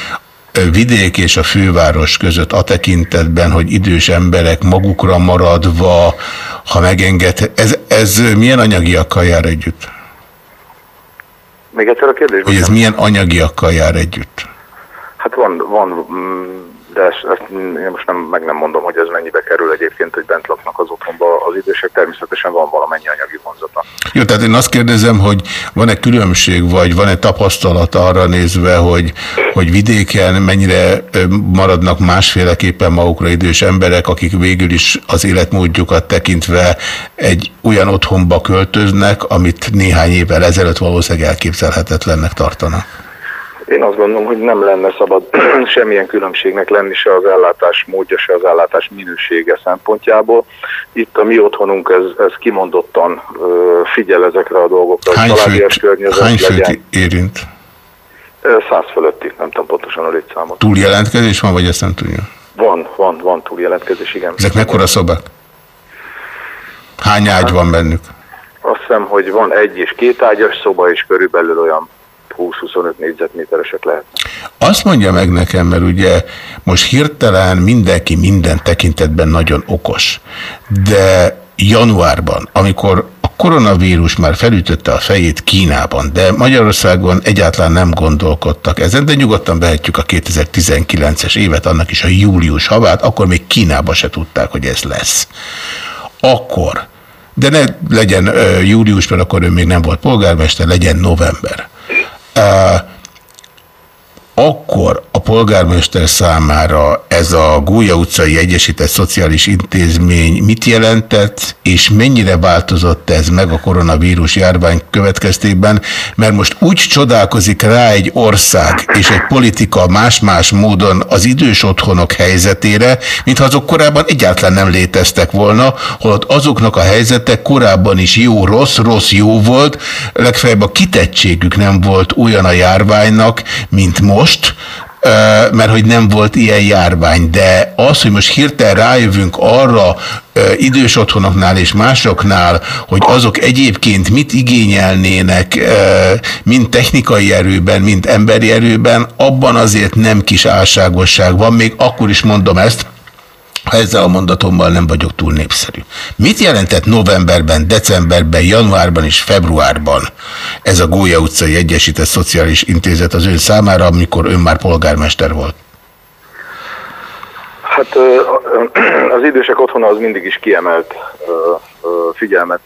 vidék és a főváros között a tekintetben, hogy idős emberek magukra maradva, ha megenged, ez, ez milyen anyagiakkal jár együtt? Még egyszer a kérdés? Hogy ez milyen anyagiakkal jár együtt? Hát van, van mm, de ezt, ezt én most nem, meg nem mondom, hogy ez mennyibe kerül egyébként, hogy bent laknak az otthonba az idősek, természetesen van valamennyi anyagi vonzata. Jó, tehát én azt kérdezem, hogy van-e különbség, vagy van-e tapasztalat arra nézve, hogy, hogy vidéken mennyire maradnak másféleképpen magukra idős emberek, akik végül is az életmódjukat tekintve egy olyan otthonba költöznek, amit néhány évvel ezelőtt valószínűleg elképzelhetetlennek tartanak. Én azt gondolom, hogy nem lenne szabad semmilyen különbségnek lenni se az ellátás módja, se az ellátás minősége szempontjából. Itt a mi otthonunk ez, ez kimondottan figyel ezekre a dolgokra. Hány főt, környezet hány főt legyen. érint? Száz fölötti, nem tudom pontosan a létszámot. Túljelentkezés van, vagy ezt nem tudja? Van, van, van túljelentkezés, igen. Ezek mekkora szobák? Hány ágy van bennük? Azt hiszem, hogy van egy és két ágyas szoba, és körülbelül olyan 20-25 négyzetméteresek lehet. Azt mondja meg nekem, mert ugye most hirtelen mindenki minden tekintetben nagyon okos, de januárban, amikor a koronavírus már felütötte a fejét Kínában, de Magyarországon egyáltalán nem gondolkodtak ezen, de nyugodtan vehetjük a 2019-es évet, annak is a július havát, akkor még Kínába se tudták, hogy ez lesz. Akkor, de ne legyen július, mert akkor ő még nem volt polgármester, legyen november. Uh, akkor a polgármester számára ez a Gólya utcai Egyesített Szociális Intézmény mit jelentett, és mennyire változott ez meg a koronavírus járvány következtében, mert most úgy csodálkozik rá egy ország és egy politika más-más módon az idős otthonok helyzetére, mintha azok korábban egyáltalán nem léteztek volna, holott azoknak a helyzete korábban is jó-rossz, rossz-jó volt, legfeljebb a kitettségük nem volt olyan a járványnak, mint most, most, mert hogy nem volt ilyen járvány, de az, hogy most hirtelen rájövünk arra idős otthonoknál és másoknál, hogy azok egyébként mit igényelnének mind technikai erőben, mind emberi erőben, abban azért nem kis álságosság van, még akkor is mondom ezt, ha ezzel a mondatommal nem vagyok túl népszerű. Mit jelentett novemberben, decemberben, januárban és februárban ez a Gólya utcai Egyesített Szociális Intézet az ön számára, amikor ön már polgármester volt? Hát az idősek otthona az mindig is kiemelt figyelmet,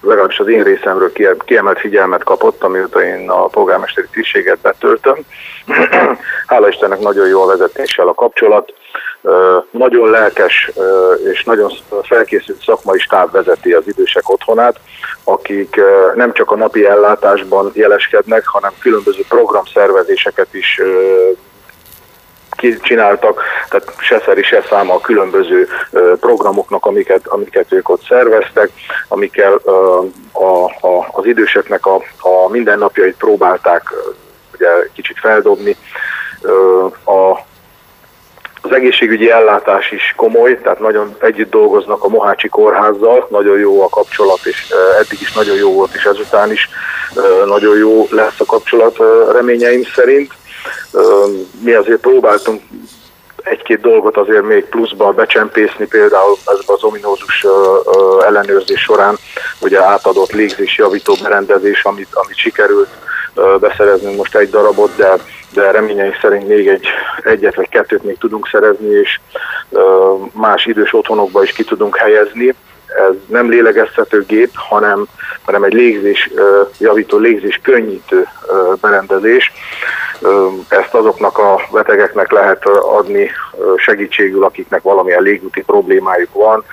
legalábbis az én részemről kiemelt figyelmet kapott, amióta én a polgármesteri tisztséget betöltöm. Hála Istennek nagyon jó a vezetéssel a kapcsolat nagyon lelkes és nagyon felkészült szakmai stáb vezeti az idősek otthonát, akik nem csak a napi ellátásban jeleskednek, hanem különböző programszervezéseket is csináltak, tehát se szeri, se száma a különböző programoknak, amiket, amiket ők ott szerveztek, amikkel a, a, az időseknek a, a mindennapjait próbálták ugye kicsit feldobni. A az egészségügyi ellátás is komoly, tehát nagyon együtt dolgoznak a Mohácsi kórházzal, nagyon jó a kapcsolat, és eddig is nagyon jó volt, és ezután is nagyon jó lesz a kapcsolat reményeim szerint. Mi azért próbáltunk egy-két dolgot azért még pluszba becsempészni, például ezben az ominózus ellenőrzés során ugye átadott légzésjavító berendezés, amit, amit sikerült beszereznünk most egy darabot, de de reményeink szerint még egy, egyet vagy kettőt még tudunk szerezni, és más idős otthonokba is ki tudunk helyezni. Ez nem lélegeztető gép, hanem, hanem egy légzés, javító légzés könnyítő berendezés. Ezt azoknak a betegeknek lehet adni segítségül, akiknek valamilyen légúti problémájuk van,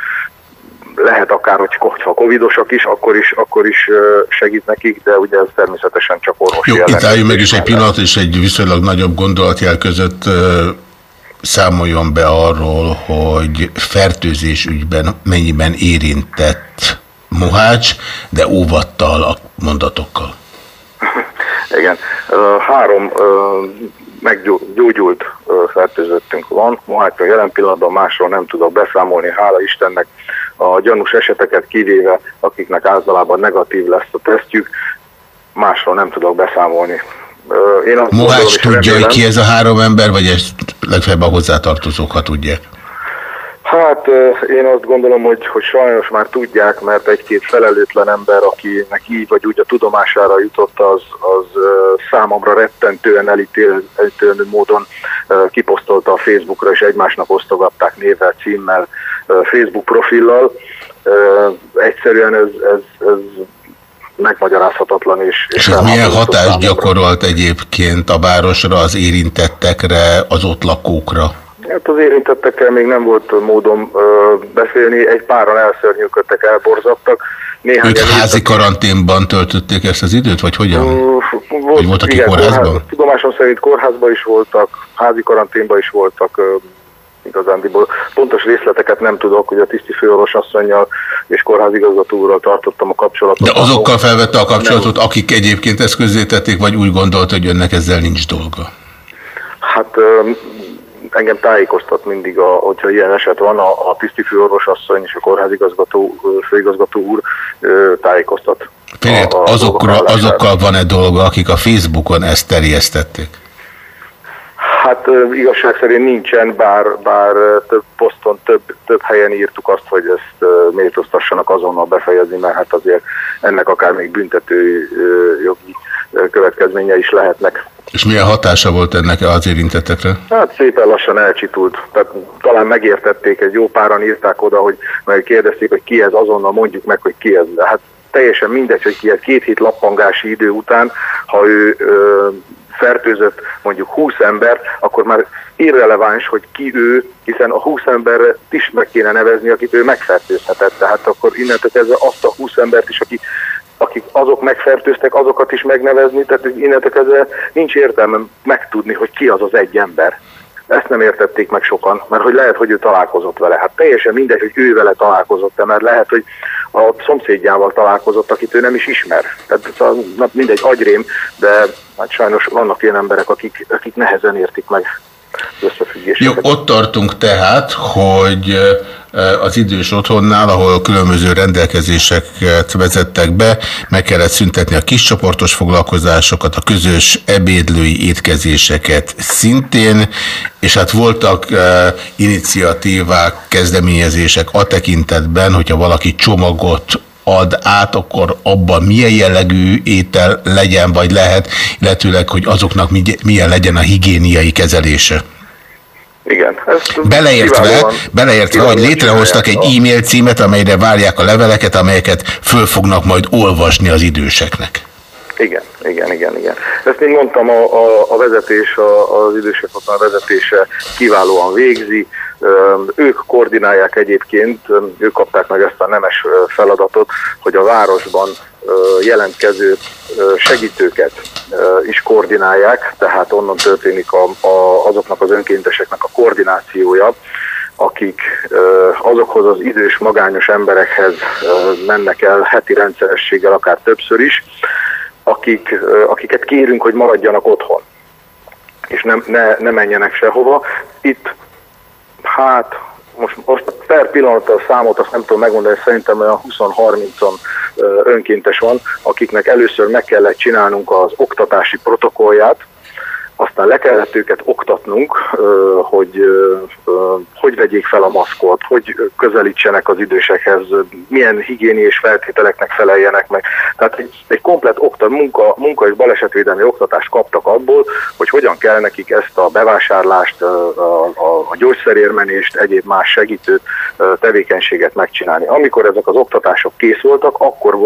lehet akár, hogy ha covidosak is, akkor is, akkor is segít nekik, de ugye ez természetesen csak orvosi Jó, itt álljunk meg is egy pillanat, és egy viszonylag nagyobb gondolatjel között számoljon be arról, hogy fertőzés ügyben mennyiben érintett Mohács, de óvattal a mondatokkal. Igen. Három meggyógyult fertőzöttünk van. Mohácsra jelen pillanatban másról nem tudok beszámolni, hála Istennek a gyanús eseteket kivéve, akiknek általában negatív lesz a tesztjük, másról nem tudok beszámolni. Én azt Mohács tudja, remélem, hogy ki ez a három ember, vagy ezt legfeljebb a hozzátartozók, ha tudják? Hát én azt gondolom, hogy, hogy sajnos már tudják, mert egy-két felelőtlen ember, akinek így vagy úgy a tudomására jutott, az, az számomra rettentően elítélő módon kiposztolta a Facebookra, és egymásnak osztogatták névvel, címmel, Facebook profillal. Egyszerűen ez, ez, ez megmagyarázhatatlan. És, és, és milyen hatást gyakorolt egyébként a városra, az érintettekre, az ott lakókra? Hát az érintettekkel még nem volt módom ö, beszélni, egy páran elszörnyűködtek, elborzadtak. Néhány Ők házi karanténban töltötték ezt az időt, vagy hogyan? Volt, vagy voltak igen, kórházban? Kórház, tudomásom szerint kórházban is voltak, házi karanténban is voltak, igazándiból pontos részleteket nem tudok, hogy a tiszti főorvosasszonynal és kórházigazgatóval tartottam a kapcsolatot. De azokkal felvette a kapcsolatot, nem. akik egyébként ezt közzétették, vagy úgy gondolt, hogy önnek ezzel nincs dolga? Hát engem tájékoztat mindig, a, hogyha ilyen eset van, a, a főorvosasszony és a kórházigazgató, főigazgató úr tájékoztat. Figyelj, azokra, azokkal van-e dolga, akik a Facebookon ezt terjesztették? Hát igazság szerint nincsen, bár, bár több poszton, több, több helyen írtuk azt, hogy ezt méltóztassanak azonnal befejezni, mert hát azért ennek akár még büntető jogi következménye is lehetnek. És milyen hatása volt ennek az érintettekre? Hát szépen lassan elcsitult. Tehát talán megértették, egy jó páran írták oda, hogy meg kérdezték, hogy ki ez, azonnal mondjuk meg, hogy ki ez. De hát teljesen mindegy, hogy ki ez két hét lappangási idő után, ha ő ö, fertőzött mondjuk 20 ember, akkor már irreleváns, hogy ki ő, hiszen a 20 emberre is meg kéne nevezni, akit ő megfertőzhetett. Tehát akkor innentől kezdve azt a 20 embert is, aki akik azok megfertőztek, azokat is megnevezni, tehát innentől kezdve nincs értelme megtudni, hogy ki az az egy ember. Ezt nem értették meg sokan, mert hogy lehet, hogy ő találkozott vele. Hát teljesen mindegy, hogy ő vele találkozott-e, mert lehet, hogy a szomszédjával találkozott, akit ő nem is ismer. Tehát mindegy, agyrém, de hát sajnos vannak ilyen emberek, akik, akik nehezen értik meg Jó, ott tartunk tehát, hogy az idős otthonnál, ahol különböző rendelkezéseket vezettek be, meg kellett szüntetni a kiscsoportos foglalkozásokat, a közös ebédlői étkezéseket szintén, és hát voltak uh, iniciatívák, kezdeményezések a tekintetben, hogyha valaki csomagot ad át, akkor abban milyen jellegű étel legyen, vagy lehet, illetőleg, hogy azoknak milyen legyen a higiéniai kezelése. Igen. Beleértve, beleértve hogy létrehoztak egy e-mail címet, amelyre várják a leveleket, amelyeket föl fognak majd olvasni az időseknek. Igen, igen, igen, igen. Ezt még mondtam, a, a, a vezetés, a, az idősek a vezetése kiválóan végzi, ők koordinálják egyébként, ők kapták meg ezt a nemes feladatot, hogy a városban jelentkező segítőket is koordinálják, tehát onnan történik a, a, azoknak az önkénteseknek a koordinációja, akik azokhoz az idős, magányos emberekhez mennek el heti rendszerességgel, akár többször is, akik, akiket kérünk, hogy maradjanak otthon, és nem, ne, ne menjenek sehova. Itt hát most, most per pillanat a számot azt nem tudom megmondani, szerintem olyan 20-30-on önkéntes van, akiknek először meg kellett csinálnunk az oktatási protokollját, aztán le kellett őket oktatnunk, hogy hogy vegyék fel a maszkot, hogy közelítsenek az idősekhez, milyen higiéniés feltételeknek feleljenek meg. Tehát egy, egy komplet oktat, munka, munka és balesetvédelmi oktatást kaptak abból, hogy hogyan kell nekik ezt a bevásárlást, a, a, a gyógyszerérmenést, egyéb más segítő tevékenységet megcsinálni. Amikor ezek az oktatások kész voltak, akkor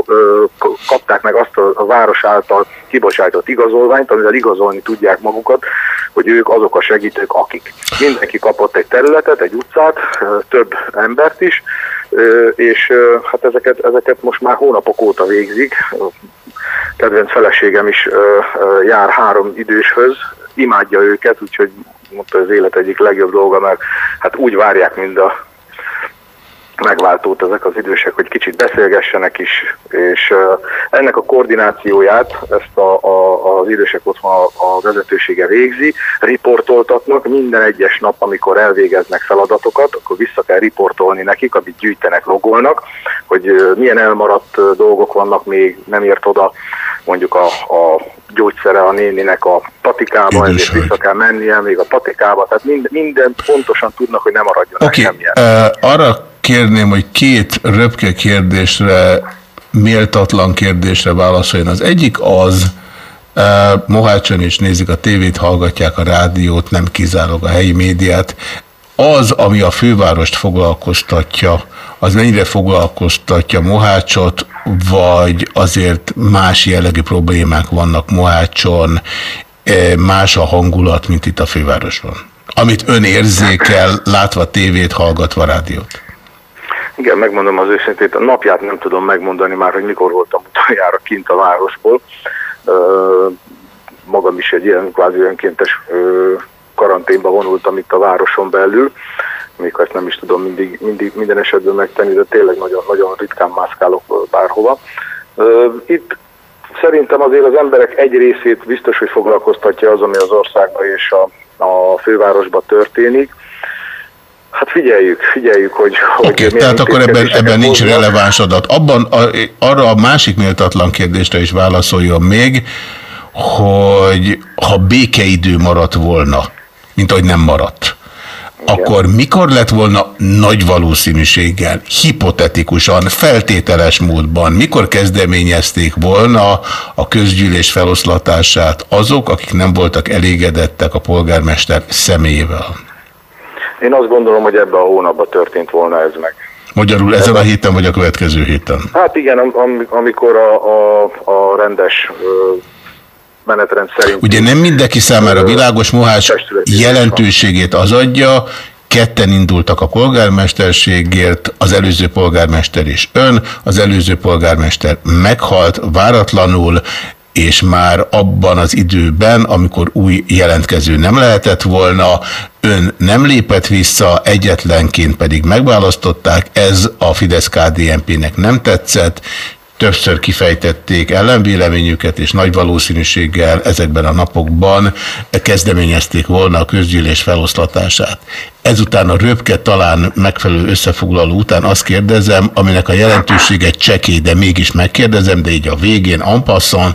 kapták meg azt a város által kibocsájtott igazolványt, amivel igazolni tudják magukat, magukat, hogy ők azok a segítők, akik. Mindenki kapott egy területet, egy utcát, több embert is, és hát ezeket, ezeket most már hónapok óta végzik. Kedvenc feleségem is jár három időshöz, imádja őket, úgyhogy mondta az élet egyik legjobb dolga, mert hát úgy várják mind a megváltót ezek az idősek, hogy kicsit beszélgessenek is, és ennek a koordinációját ezt a, a, az idősek otthon a, a vezetősége végzi, riportoltatnak minden egyes nap, amikor elvégeznek feladatokat, akkor vissza kell riportolni nekik, amit gyűjtenek, logolnak, hogy milyen elmaradt dolgok vannak még, nem ért oda mondjuk a, a gyógyszere a néninek a patikába, ezért vissza kell mennie még a patikába, tehát minden, minden pontosan tudnak, hogy nem maradjon okay. semmilyen. Uh, arra kérném, hogy két röpke kérdésre, méltatlan kérdésre válaszoljon. Az egyik az, uh, Mohácson is nézik a tévét, hallgatják a rádiót, nem kizárólag a helyi médiát. Az, ami a fővárost foglalkoztatja, az mennyire foglalkoztatja Mohácsot, vagy azért más jellegű problémák vannak Mohácson, más a hangulat, mint itt a fővárosban? Amit ön érzékel, látva tévét, hallgatva rádiót. Igen, megmondom az őszintét, a napját nem tudom megmondani már, hogy mikor voltam utoljára kint a városból. Magam is egy ilyen kvázi önkéntes karanténba vonultam itt a városon belül, még ezt nem is tudom mindig, mindig minden esetben megtenni, de tényleg nagyon, nagyon ritkán mászkálok bárhova. Itt szerintem azért az emberek egy részét biztos, hogy foglalkoztatja az, ami az országban és a, a fővárosban történik. Hát figyeljük, figyeljük, hogy... Oké, okay, tehát akkor ebben, ebben nincs releváns adat. Abban, a, arra a másik méltatlan kérdésre is válaszoljon még, hogy ha békeidő maradt volna, mint ahogy nem maradt, akkor mikor lett volna nagy valószínűséggel, hipotetikusan, feltételes módban, mikor kezdeményezték volna a közgyűlés feloszlatását azok, akik nem voltak elégedettek a polgármester személyével? Én azt gondolom, hogy ebben a hónapban történt volna ez meg. Magyarul ezen a héten vagy a következő héten? Hát igen, am, am, amikor a, a, a rendes menetrend szerint... Ugye nem mindenki számára világos Mohács jelentőségét az adja, ketten indultak a polgármesterségért, az előző polgármester és ön, az előző polgármester meghalt váratlanul, és már abban az időben, amikor új jelentkező nem lehetett volna, ön nem lépett vissza, egyetlenként pedig megválasztották, ez a Fidesz-KDNP-nek nem tetszett, többször kifejtették ellenvéleményüket, és nagy valószínűséggel ezekben a napokban kezdeményezték volna a közgyűlés feloszlatását. Ezután a röpke talán megfelelő összefoglaló után azt kérdezem, aminek a jelentősége csekély, de mégis megkérdezem, de így a végén ampasszon,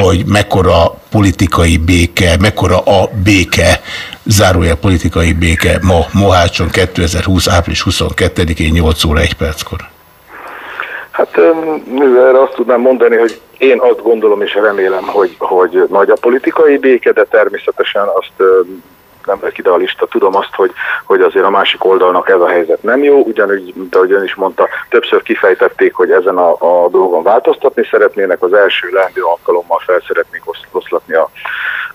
hogy mekkora politikai béke, mekkora a béke, zárója politikai béke ma Mohácson 2020. április 22-én 8 óra 1 perckor. Hát erre azt tudnám mondani, hogy én azt gondolom és remélem, hogy, hogy nagy a politikai béke, de természetesen azt nem vagyok idealista, tudom azt, hogy, hogy azért a másik oldalnak ez a helyzet nem jó, ugyanúgy, mint ahogy ön is mondta, többször kifejtették, hogy ezen a, a dolgon változtatni szeretnének, az első leendő alkalommal fel szeretnék oszlatni a,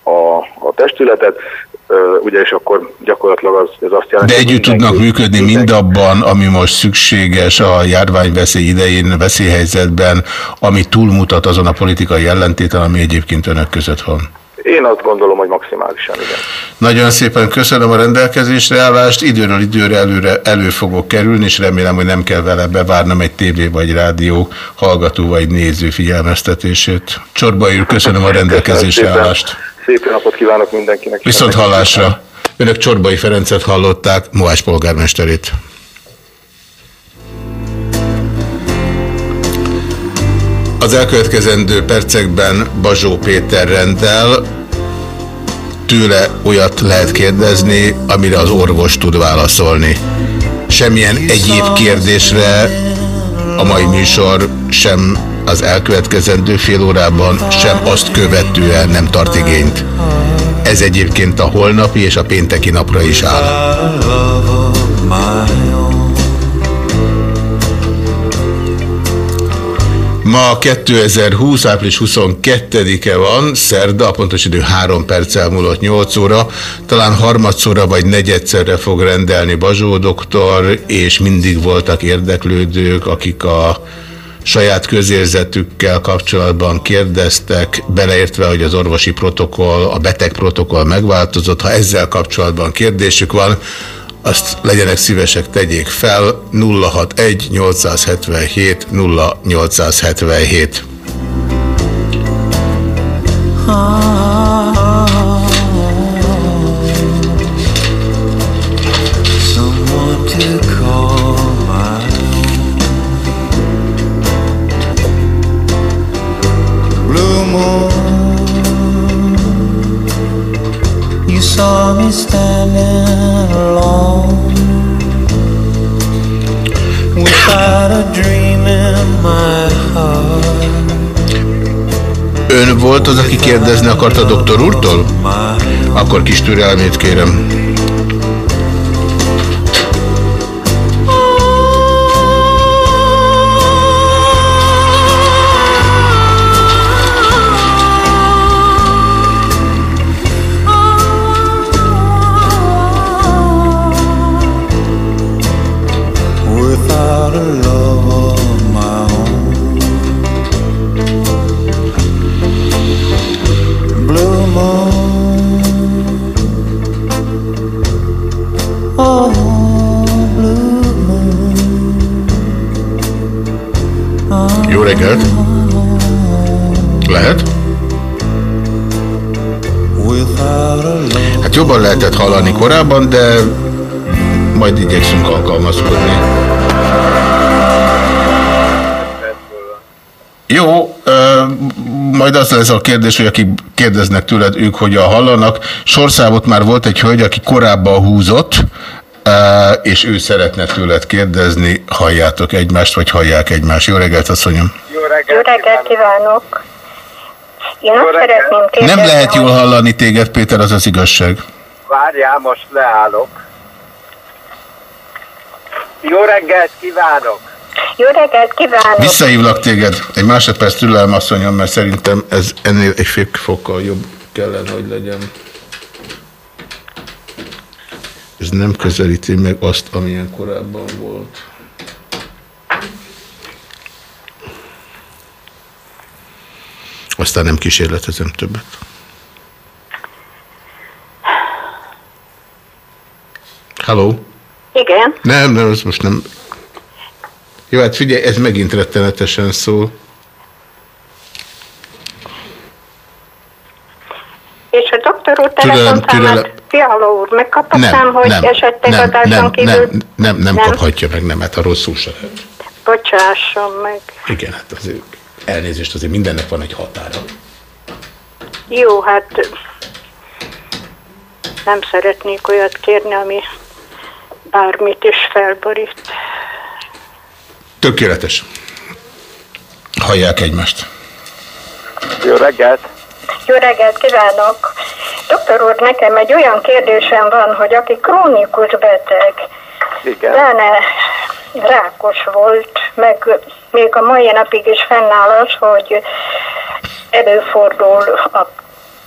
a, a testületet, ugye, és akkor gyakorlatilag az, ez azt jelenti... De együtt tudnak működni mindabban, ami most szükséges a járványveszély idején, veszélyhelyzetben, ami túlmutat azon a politikai ellentéten, ami egyébként önök között van. Én azt gondolom, hogy maximálisan, igen. Nagyon szépen köszönöm a rendelkezésre állást, időről időre előre elő fogok kerülni, és remélem, hogy nem kell vele bevárnom egy tévé vagy rádió hallgató vagy néző figyelmeztetését. Csorba úr, köszönöm a rendelkezésre állást. Szép napot kívánok mindenkinek. Viszont hallásra. Önök Csorbai Ferencet hallották, Moás polgármesterét. Az elkövetkezendő percekben Bazsó Péter rendel, tőle olyat lehet kérdezni, amire az orvos tud válaszolni. Semmilyen egyéb kérdésre a mai műsor sem az elkövetkezendő fél órában, sem azt követően nem tart igényt. Ez egyébként a holnapi és a pénteki napra is áll. Ma 2020. április 22-e van, szerda, a pontos idő 3 perccel múlott 8 óra, talán harmadszorra vagy negyedszerre fog rendelni Bazsó doktor, és mindig voltak érdeklődők, akik a saját közérzetükkel kapcsolatban kérdeztek, beleértve, hogy az orvosi protokoll, a beteg protokoll megváltozott. Ha ezzel kapcsolatban kérdésük van, azt legyenek szívesek, tegyék fel 061 877 0877. me standing alone Without a dream in my heart Ön volt az, aki kérdezni akarta a doktor úrtól? Akkor kis türelmét kérem. Reggelt! Lehet? Hát jobban lehetett hallani korábban, de majd igyekszünk alkalmazkodni. Jó, majd az lesz a kérdés, hogy akik kérdeznek tőled, ők hogyan hallanak. Sorszámot már volt egy hölgy, aki korábban húzott, és ő szeretne tőled kérdezni, halljátok egymást, vagy hallják egymást. Jó reggelt, asszonyom! Jó reggelt, Jó reggelt kívánok! Én azt szeretném kérdezni, Nem lehet jól hallani téged, Péter, az az igazság. Várjál, most leállok. Jó reggelt kívánok! Jó reggelt kívánok! Visszahívlak téged. Egy másodperc türelem, asszonyom, mert szerintem ez ennél egy fél fokkal jobb kellene, hogy legyen. Ez nem közelíti meg azt, amilyen korábban volt. Aztán nem kísérletezem többet. Hello? Igen. Nem, nem, ez most nem. Jó, hát figyelj, ez megint rettenetesen szól. És a doktor úr telefonszámát, Fiala úr, megkaphatnám, hogy nem, esetleg nem, adáson nem, kívül... nem, nem, nem, nem kaphatja meg, nem, hát a rosszul se lehet. Bocsásson meg. Igen, hát azért elnézést, azért mindennek van egy határa. Jó, hát nem szeretnék olyat kérni, ami bármit is felborít. Tökéletes. Hallják egymást. Jó reggelt! Jó reggelt kívánok! Doktor úr, nekem egy olyan kérdésem van, hogy aki krónikus beteg, Igen. rákos volt, meg még a mai napig is fennáll az, hogy előfordul a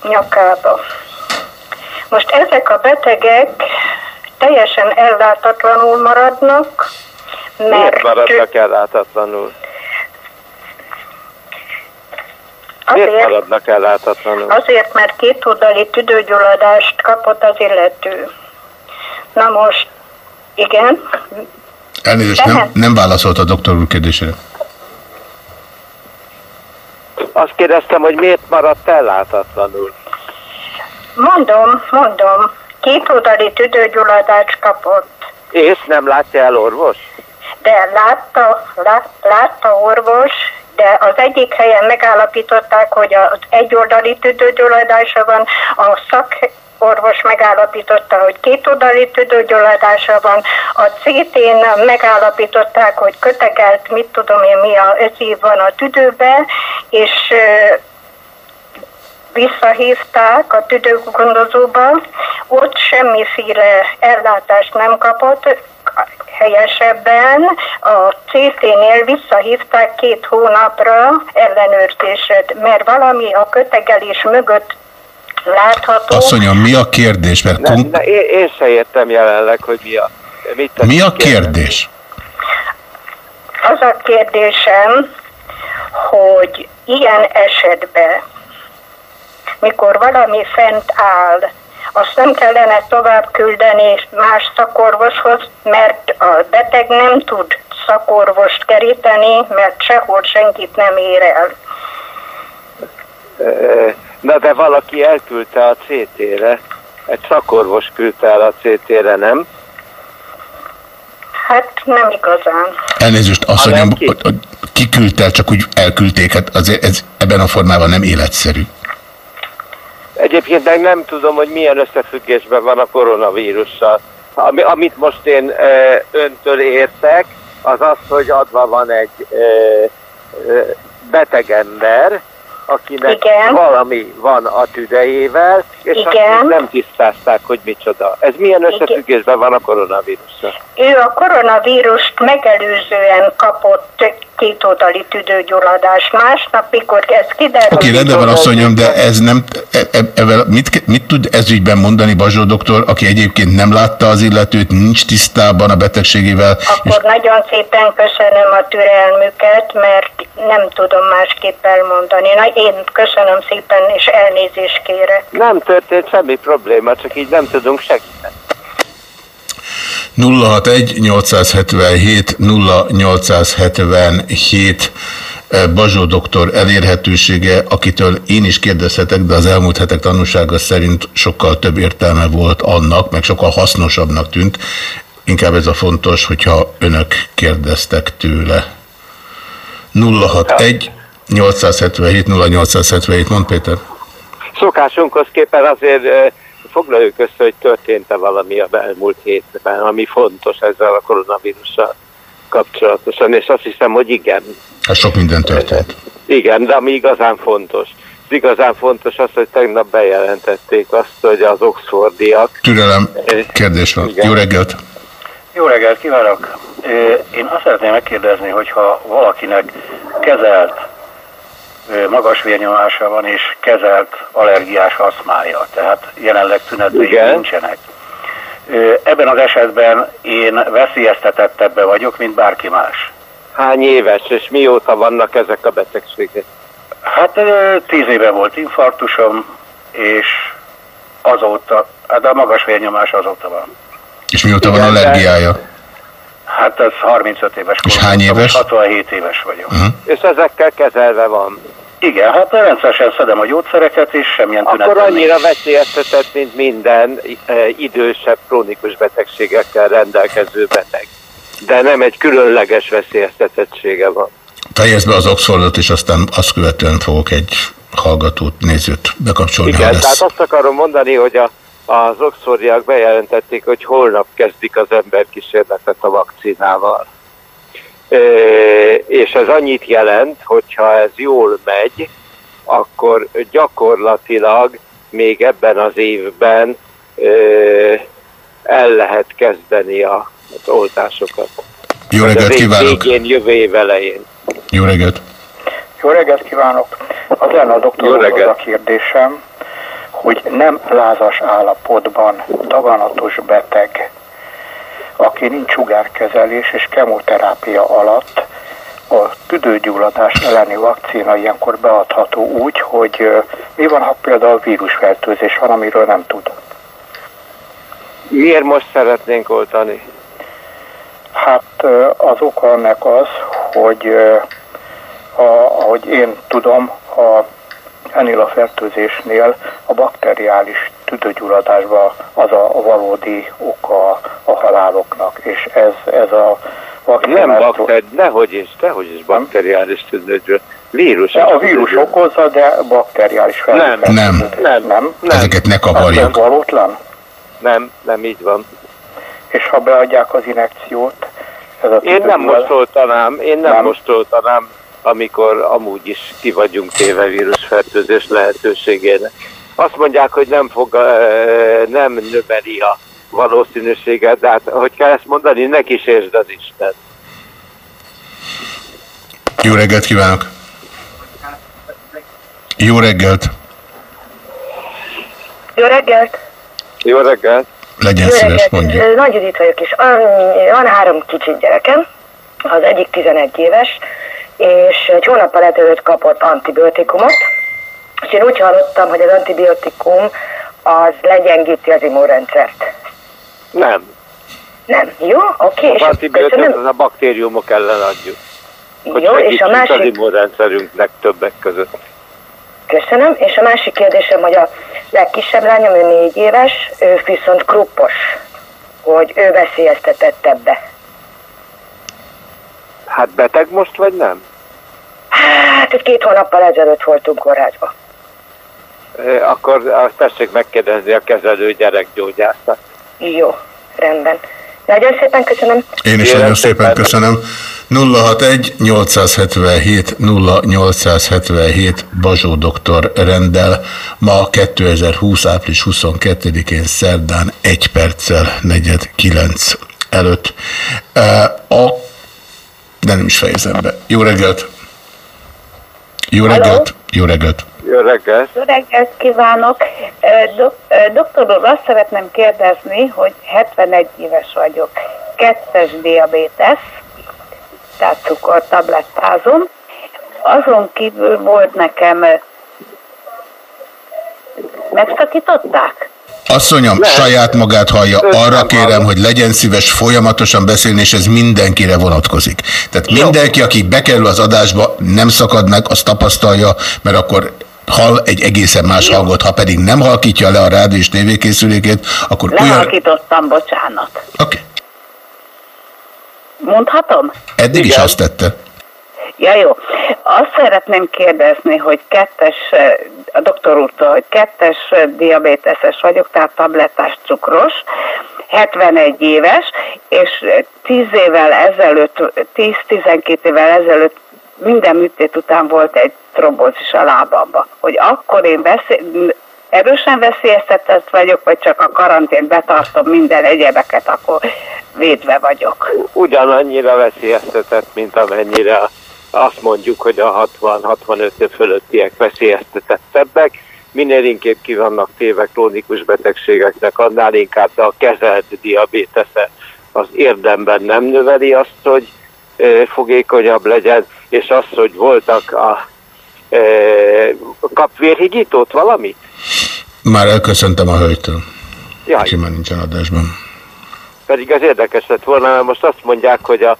nyakába. Most ezek a betegek teljesen ellátatlanul maradnak, mert... Miért maradnak ellátatlanul? Miért Azért, maradnak ellátatlanul? azért, mert két oldali tüdőgyulladást kapott az illető. Na most, igen, Elnézést, nem, nem válaszolt a doktor úr kérdésére. Azt kérdeztem, hogy miért maradt ellátatlanul? mondom, mondom, két oldali tüdőgyulladást kapott. És nem látja el orvos? De látta, lá, látta orvos, de az egyik helyen megállapították, hogy az egyoldali tüdőgyulladása van, a szakorvos megállapította, hogy kétoldali tüdőgyulladása van, a CT-n megállapították, hogy kötegelt, mit tudom én, mi a szív van a tüdőbe, és visszahívták a tüdőgondozóba, ott semmiféle ellátást nem kapott, helyesebben a CT-nél visszahívták két hónapra ellenőrzésre, mert valami a kötegelés mögött látható. Asszonyom, mi a kérdés? Mert Ne, ne, én, én se értem jelenleg, hogy mi a... Mit mi a kérdés? Az a kérdésem, hogy ilyen esetben, mikor valami fent áll, azt nem kellene tovább küldeni más szakorvoshoz, mert a beteg nem tud szakorvost keríteni, mert sehol senkit nem ér el. Na de valaki elküldte a CT-re. Egy szakorvos küldte el a CT-re, nem? Hát nem igazán. Elnézést, asszonyom, nem ki? ki? kiküldte, el, csak úgy elküldték, hát azért ez ebben a formában nem életszerű. Egyébként meg nem tudom, hogy milyen összefüggésben van a koronavírussal. Ami, amit most én e, öntől értek, az az, hogy adva van egy e, e, beteg ember, akinek Igen. valami van a tüdejével, és Igen. azt nem tisztázták, hogy micsoda. Ez milyen összefüggésben van a koronavírussal? Ő a koronavírust megelőzően kapott kétoldali tüdőgyulladást. Másnap, mikor ez kiderült... Oké, rendben van, asszonyom, de ez nem, e, e, evel, mit, mit tud ezügyben mondani Bazsó doktor, aki egyébként nem látta az illetőt, nincs tisztában a betegségével, és Akkor nagyon szépen köszönöm a türelmüket, mert nem tudom másképp elmondani. Na, én köszönöm szépen, és elnézést kérek. Nem történt semmi probléma, csak így nem tudunk segíteni. 061-877 0877 eh, Bazsó doktor elérhetősége, akitől én is kérdezhetek, de az elmúlt hetek tanúsága szerint sokkal több értelme volt annak, meg sokkal hasznosabbnak tűnt. Inkább ez a fontos, hogyha önök kérdeztek tőle. 061 877 0877, mond Péter. Szokásunkhoz képen azért foglaljuk össze, hogy történt-e valami a elmúlt hétben, ami fontos ezzel a koronavírussal kapcsolatosan, és azt hiszem, hogy igen. Hát sok minden történt. Igen, de ami igazán fontos. Az igazán fontos az, hogy tegnap bejelentették azt, hogy az oxfordiak... Türelem, kérdés van. Igen. Jó reggelt! Jó reggelt kívánok! Ö, Én azt szeretném megkérdezni, hogyha valakinek kezelt magas vérnyomása van és kezelt allergiás aszmája, tehát jelenleg tünetei nincsenek. Ebben az esetben én veszélyeztetettebbe vagyok, mint bárki más. Hány éves, és mióta vannak ezek a betegségek? Hát tíz éve volt infarktusom, és azóta, hát a magas vérnyomás azóta van. És mióta van Igen, de- allergiája? Hát ez 35 éves És korom, hány éves? 67 éves vagyok. És ezekkel kezelve van. Igen, hát rendszeresen szedem a gyógyszereket, és semmilyen Akkor tünetem annyira nincs. veszélyeztetett, mint minden eh, idősebb, krónikus betegségekkel rendelkező beteg. De nem egy különleges veszélyeztetettsége van. Fejezd be az Oxfordot, és aztán azt követően fogok egy hallgatót, nézőt bekapcsolni, Igen, tehát azt akarom mondani, hogy a, az Oxfordiak bejelentették, hogy holnap kezdik az emberkísérletet a vakcinával. E, és ez annyit jelent, hogyha ez jól megy, akkor gyakorlatilag még ebben az évben e, el lehet kezdeni a, az oltásokat. Jó reggelt kívánok! Végén, jövő év elején. Jó reggelt! Jó reggelt kívánok! Az lenne a reggelt. a kérdésem, hogy nem lázas állapotban daganatos beteg, aki nincs sugárkezelés és kemoterápia alatt, a tüdőgyulladás elleni vakcina ilyenkor beadható úgy, hogy mi van, ha például vírusfertőzés van, amiről nem tud. Miért most szeretnénk oltani? Hát az oka ennek az, hogy a, ahogy én tudom, a ennél a fertőzésnél a bakteriális tüdőgyulladásban az a valódi oka a haláloknak, és ez, ez a Nem bakteri, nehogy is, dehogy is bakteriális tüdőgyulladás. Vírus. De a vírus okozza, de bakteriális Nem. fertőzés. Nem. Nem. Nem? Ezeket ne kavarjuk. valótlan? Nem, nem így van. És ha beadják az inekciót, ez a Én nem tüdőgyulladás- most oltanám, én nem, Nem. most oltanám, amikor amúgy is ki vagyunk téve vírusfertőzés lehetőségének. Azt mondják, hogy nem, fog, nem növeli a valószínűséget, de hát, hogy kell ezt mondani, neki is értsd az Isten. Jó reggelt kívánok! Jó reggelt! Jó reggelt! Jó reggelt! Legyen Jó szíves, reggelt! mondja. Nagy Judit vagyok is. Van- Van három kicsit gyerekem, az egyik 11 éves, és egy hónappal ezelőtt kapott antibiotikumot, és én úgy hallottam, hogy az antibiotikum az legyengíti az immunrendszert. Nem. Nem. Jó? Oké. Az és antibiotikum köszönöm. az a baktériumok ellen adjuk. Hogy Jó, és a segítsünk az másik... immunrendszerünknek többek között. Köszönöm. És a másik kérdésem, hogy a legkisebb lányom, ő négy éves, ő viszont kruppos, hogy ő veszélyeztetett ebbe. Hát beteg most, vagy nem? Hát, egy két hónappal ezelőtt voltunk kórházba. Akkor azt tessék megkérdezni a kezelő gyerekgyógyászat. Jó, rendben. Nagyon szépen köszönöm. Én is nagyon szépen köszönöm. 061 877 0877 Bazsó doktor rendel ma 2020. április 22-én szerdán 1 perccel negyed 9 előtt. A, de nem is fejezem be. Jó reggelt! Jó reggelt! Jó reggelt! Jó reggelt! Jó reggelt kívánok! Dok, doktor úr, azt szeretném kérdezni, hogy 71 éves vagyok, kettes diabétesz, tehát cukortablettázom. Azon kívül volt nekem, megszakították? Asszonyom, saját magát hallja. Arra kérem, hogy legyen szíves folyamatosan beszélni, és ez mindenkire vonatkozik. Tehát mindenki, aki bekerül az adásba, nem szakad meg, azt tapasztalja, mert akkor hall egy egészen más hangot. Ha pedig nem halkítja le a rádió és tévékészülékét, akkor olyan... Lehalkítottam, bocsánat. Oké. Mondhatom? Eddig is azt tette. Ja jó. Azt szeretném kérdezni, hogy kettes, eh, a doktor úrtól, hogy kettes eh, diabéteses vagyok, tehát tablettás cukros, 71 éves, és 10 évvel ezelőtt, 10-12 évvel ezelőtt minden műtét után volt egy trombózis a lábamba. Hogy akkor én beszél, erősen veszélyeztetett vagyok, vagy csak a karantén betartom minden egyebeket, akkor védve vagyok. Ugyanannyira veszélyeztetett, mint amennyire azt mondjuk, hogy a 60-65 év fölöttiek veszélyeztetettebbek. Minél inkább ki vannak téve krónikus betegségeknek, annál inkább a kezelt diabétesze az érdemben nem növeli azt, hogy fogékonyabb legyen, és az, hogy voltak a e, kapvérhigítót valamit? Már elköszöntem a hölgytől. Jaj. Aki már nincsen adásban. Pedig az érdekes lett volna, mert most azt mondják, hogy a,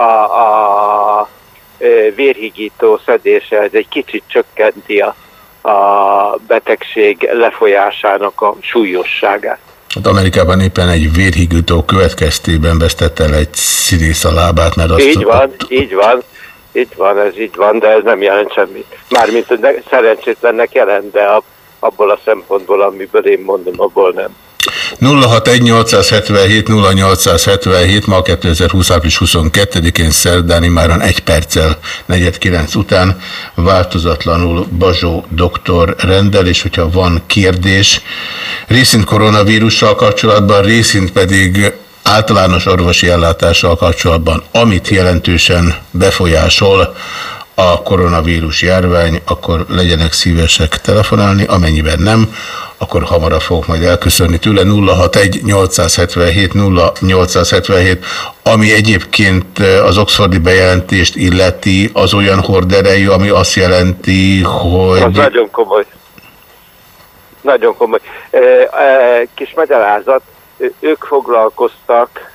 a, a vérhigító szedése ez egy kicsit csökkenti a, a betegség lefolyásának a súlyosságát. Hát Amerikában éppen egy vérhigító következtében vesztette el egy színész a lábát, mert azt Így van, így van, így van, ez így van, de ez nem jelent semmit. Mármint hogy ne- szerencsétlennek jelent, de a, abból a szempontból, amiből én mondom, abból nem. 061 0877 ma 2020. április 22-én szerdán imáron egy perccel 49 után változatlanul Bazsó doktor rendel, és hogyha van kérdés, részint koronavírussal kapcsolatban, részint pedig általános orvosi ellátással kapcsolatban, amit jelentősen befolyásol a koronavírus járvány, akkor legyenek szívesek telefonálni, amennyiben nem, akkor hamarabb fogok majd elköszönni tőle 061 877 0877, ami egyébként az oxfordi bejelentést illeti, az olyan horderejű, ami azt jelenti, Az hogy... nagyon komoly. Nagyon komoly. E, e, kis magyarázat, ők foglalkoztak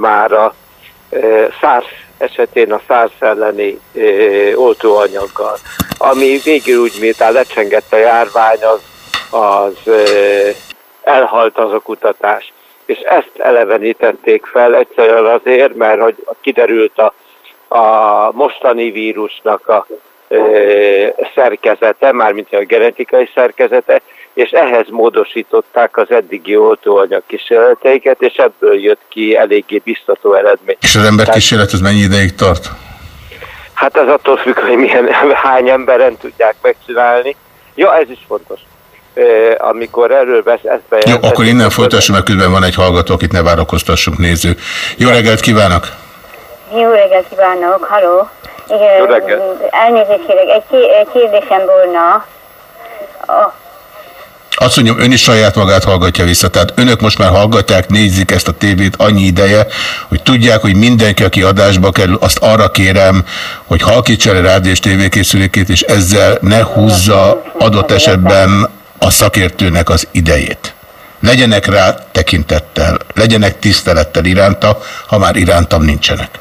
már a SARS esetén a SARS elleni oltóanyaggal, ami végül úgy, miután lecsengett a járvány, az, az elhalt az a kutatás. És ezt elevenítették fel egyszerűen azért, mert hogy kiderült a, a mostani vírusnak a ö, szerkezete, mármint a genetikai szerkezete, és ehhez módosították az eddigi oltóanyag kísérleteiket, és ebből jött ki eléggé biztató eredmény. És az ember kísérlet, ez mennyi ideig tart? Hát ez attól függ, hogy milyen, hány emberen tudják megcsinálni. Ja, ez is fontos. Amikor erről vesz, ezt Jó, akkor innen folytassuk, mert közben van egy hallgató, akit ne várakoztassunk néző. Jó reggelt kívánok! Jó reggelt kívánok, haló. Igen, Jó reggelt. Elnézést kérek, egy, ké- egy kérdésem volna. A, Azt mondjam, ön is saját magát hallgatja vissza. Tehát önök most már hallgatják, nézik ezt a tévét annyi ideje, hogy tudják, hogy mindenki, aki adásba kerül, azt arra kérem, hogy halkítsa a rádió és tévékészülékét, és ezzel ne húzza adott esetben a szakértőnek az idejét. Legyenek rá tekintettel, legyenek tisztelettel iránta, ha már irántam nincsenek.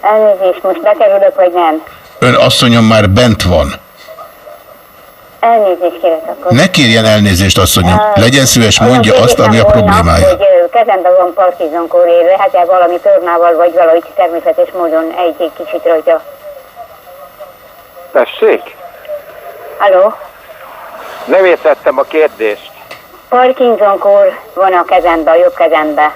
elnézést, most bekerülök, vagy nem? Ön asszonyom már bent van. Elnézést kérek akkor. Ne kérjen elnézést, asszonyom. Legyen szíves, mondja Azon azt, ami a kérdésem volna, problémája. Hogy ö, kezemben van Parkinson kórér, lehet-e valami tornával, vagy valahogy természetes módon egy, egy kicsit rajta? Tessék? Halló? Nem értettem a kérdést. Parkinson kór van a kezemben, a jobb kezemben.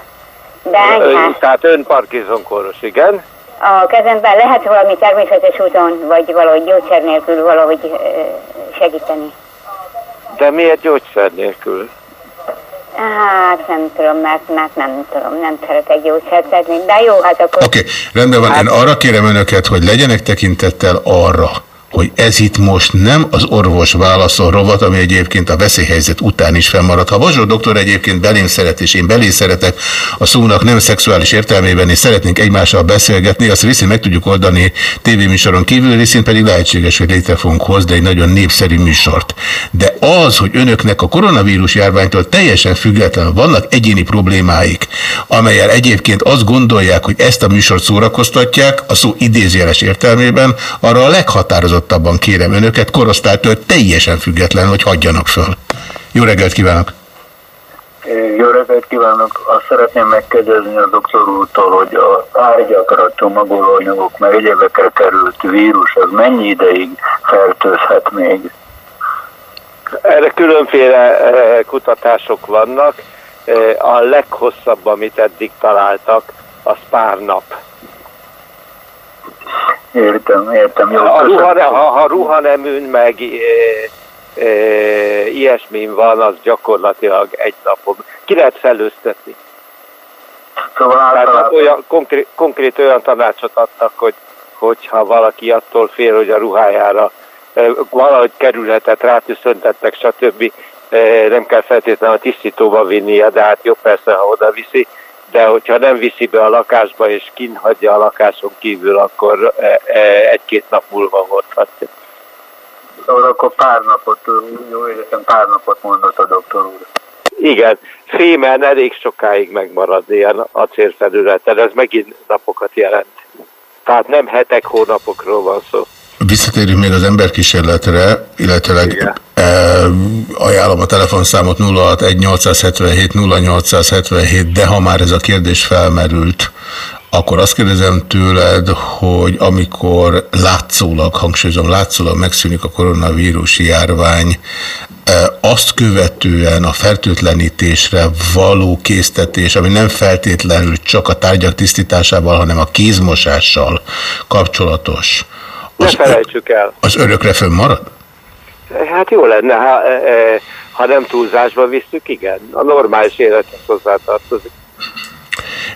De Ö, enyhe. Tehát ön Parkinson koros, igen? A kezemben lehet valami természetes úton, vagy valahogy gyógyszer nélkül valahogy segíteni? De miért gyógyszer nélkül? Hát nem tudom, mert, mert nem tudom, nem szeretek gyógyszert szedni, de jó, hát akkor... Oké, okay, rendben van. Én arra kérem önöket, hogy legyenek tekintettel arra, hogy ez itt most nem az orvos válaszol rovat, ami egyébként a veszélyhelyzet után is fennmarad. Ha Bazsó doktor egyébként belém szeret, és én belé szeretek a szónak nem szexuális értelmében, és szeretnénk egymással beszélgetni, azt részén meg tudjuk oldani tévéműsoron kívül, részén pedig lehetséges, hogy létre fogunk hozni egy nagyon népszerű műsort. De az, hogy önöknek a koronavírus járványtól teljesen függetlenül vannak egyéni problémáik, amelyel egyébként azt gondolják, hogy ezt a műsort szórakoztatják, a szó idézjeles értelmében, arra a leghatározottabban kérem önöket, korosztálytól teljesen független, hogy hagyjanak föl. Jó reggelt kívánok! Jó reggelt kívánok! Azt szeretném megkérdezni a doktor úrtól, hogy a tárgyakra, csomagolóanyagok, meg egyebekre került vírus, az mennyi ideig fertőzhet még? Erre különféle eh, kutatások vannak. Eh, A leghosszabb, amit eddig találtak, az pár nap. Értem, értem. Jó, Ha, köszönöm. ruha, ha, ha ruhaneműn meg e, e, ilyesmin van, az gyakorlatilag egy napon. Ki lehet felőztetni. Szóval Tehát hát olyan, konkrét, konkrét olyan tanácsot adtak, hogy hogyha valaki attól fél, hogy a ruhájára e, valahogy kerülhetett, rátüszöntettek, stb. E, nem kell feltétlenül a tisztítóba vinnie, de hát jobb persze, ha oda viszi, de hogyha nem viszi be a lakásba és kinhagyja a lakáson kívül, akkor e, e, egy-két nap múlva hordhatja. Szóval akkor pár napot, jó értem, pár napot mondott a doktor úr. Igen, fémen elég sokáig megmarad ilyen acélfelületen, ez megint napokat jelent. Tehát nem hetek, hónapokról van szó. Visszatérünk még az emberkísérletre, illetőleg e, ajánlom a telefonszámot 061 0877 de ha már ez a kérdés felmerült, akkor azt kérdezem tőled, hogy amikor látszólag, hangsúlyozom, látszólag megszűnik a koronavírus járvány, azt követően a fertőtlenítésre való késztetés, ami nem feltétlenül csak a tárgyak tisztításával, hanem a kézmosással kapcsolatos, Ne felejtsük el. az örökre fönnmarad? Hát jó lenne, ha, e, e, ha nem túlzásba visszük, igen. A normális élethez hozzátartozik.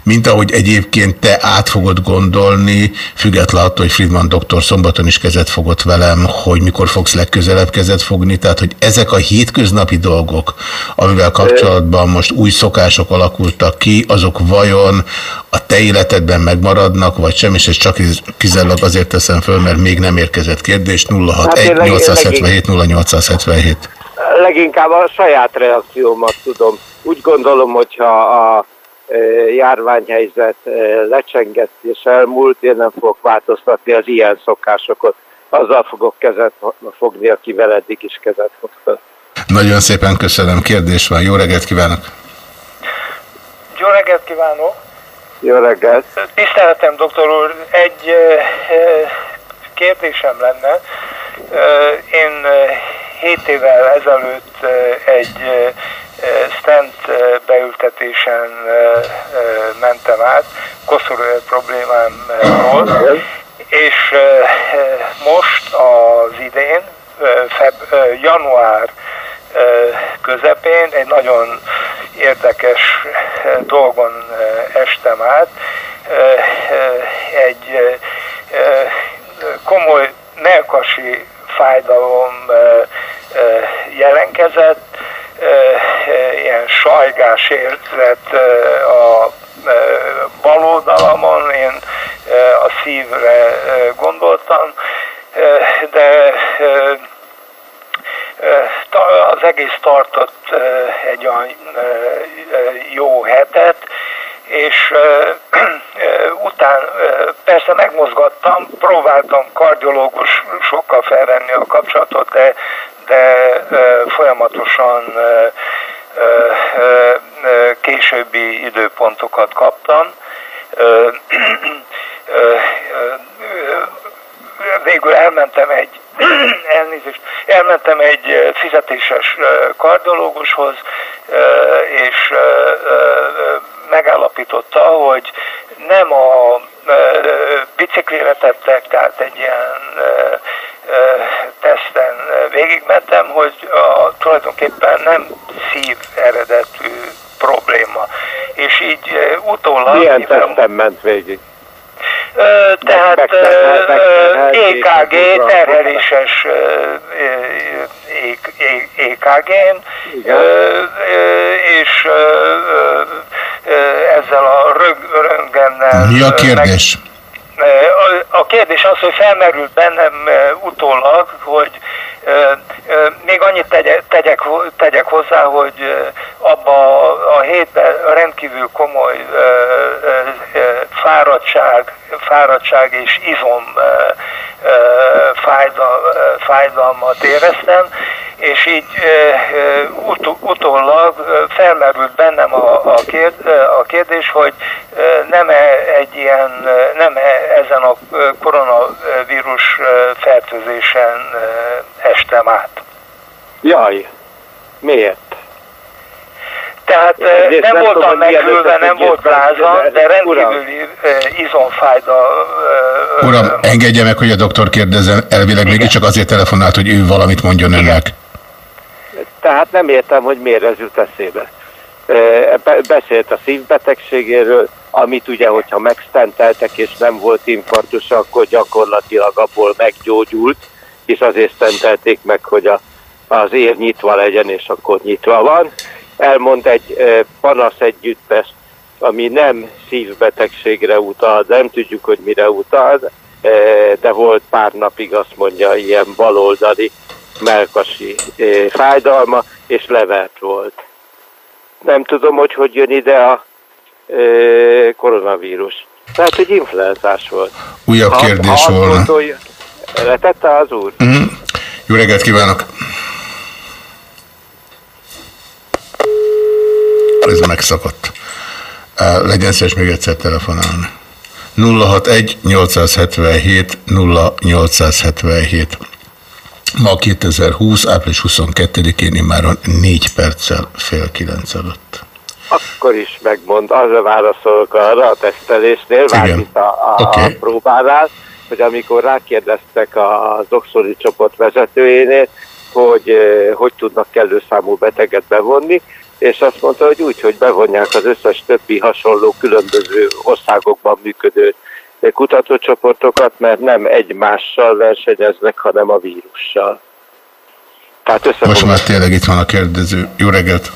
Mint ahogy egyébként te át fogod gondolni, függetlenül attól, hogy Friedman doktor szombaton is kezet fogott velem, hogy mikor fogsz legközelebb kezet fogni, tehát hogy ezek a hétköznapi dolgok, amivel kapcsolatban most új szokások alakultak ki, azok vajon a te életedben megmaradnak, vagy sem, és ez csak kizárólag azért teszem föl, mert még nem érkezett kérdés, 061 877 0877. Leginkább a saját reakciómat tudom. Úgy gondolom, hogyha a e, járványhelyzet lecsengett és elmúlt, én nem fogok változtatni az ilyen szokásokat. Azzal fogok kezet fogni, akivel eddig is kezet fogta. Nagyon szépen köszönöm, kérdés van, jó reggelt kívánok! Jó reggelt kívánok! Jó reggelt! Tiszteletem, doktor úr, egy kérdésem lenne. Én ö, hét évvel ezelőtt egy stent beültetésen mentem át, koszorúér problémám volt, és most az idén, feb, január közepén egy nagyon érdekes dolgon estem át. Egy komoly melkasi fájdalom jelenkezett, ilyen sajgás érzet a bal oldalamon, én a szívre gondoltam, de az egész tartott egy olyan jó hetet, és után persze megmozgattam, próbáltam kardiológusokkal felvenni a kapcsolatot, de, de folyamatosan későbbi időpontokat kaptam. Végül elmentem egy elnézést, elmentem egy fizetéses ö, és megállapította, hogy nem a biciklire tettek, tehát egy ilyen teszten végigmentem, hogy a, tulajdonképpen nem szív eredetű probléma. És így utólag... Milyen mivel- tesztem ment végig? Ö, Tehát EKG, meg- terheléses ö, E- E- EKG-n, és ö, ö, ö, ezzel a röntgennel... Mi a ö, meg- kérdés? A- kérdés az, hogy felmerült bennem utólag, hogy még annyit tegyek, tegyek, ho- tegyek hozzá, hogy abba a, hétben rendkívül komoly fáradtság, fáradtság és izom fájdalmat éreztem, és így ut- utólag felmerült bennem a, a, kérd, a kérdés, hogy nem-e egy ilyen, nem -e ezen a koronavírus fertőzésen estem át. Jaj, miért? Tehát Egyrészt nem, nem voltam megülve, nem volt lázam, de- rendkívüli izomfájda. Uram, engedje meg, hogy a doktor kérdezzen, elvileg mégiscsak azért telefonált, hogy ő valamit mondjon önnek. Tehát nem értem, hogy miért ez jut eszébe. Be- Beszélt a szívbetegségéről, amit ugye, hogyha megsztenteltek és nem volt infarktus, akkor gyakorlatilag abból meggyógyult, és azért sztentelték meg, hogy a, az ér nyitva legyen, és akkor nyitva van. Elmond egy panasz együttes, ami nem szívbetegségre utal, nem tudjuk, hogy mire utal, de volt pár napig azt mondja, ilyen baloldali melkasi ö, fájdalma, és levert volt. Nem tudom, hogy hogy jön ide a ö, koronavírus. Tehát, hogy influenzás volt. Újabb kérdés azt volna. Gondolja, letette az úr? Mhm. Jó reggelt kívánok! Ez megszakadt. Uh, Legyen szíves még egyszer telefonálni. 061 877 0877 Ma 2020. április 22-én immáron 4 perccel fél 9 előtt. Akkor is megmond, arra válaszolok arra a tesztelésnél, már Igen. itt a, a, Oké. a próbánál, hogy amikor rákérdeztek az oxfori csoport vezetőjénél, hogy hogy tudnak kellő számú beteget bevonni, és azt mondta, hogy úgy, hogy bevonják az összes többi hasonló különböző országokban működő kutatócsoportokat, mert nem egymással versenyeznek, hanem a vírussal. Tehát Most összefoglalva. már tényleg itt van a kérdező. Jó reggelt!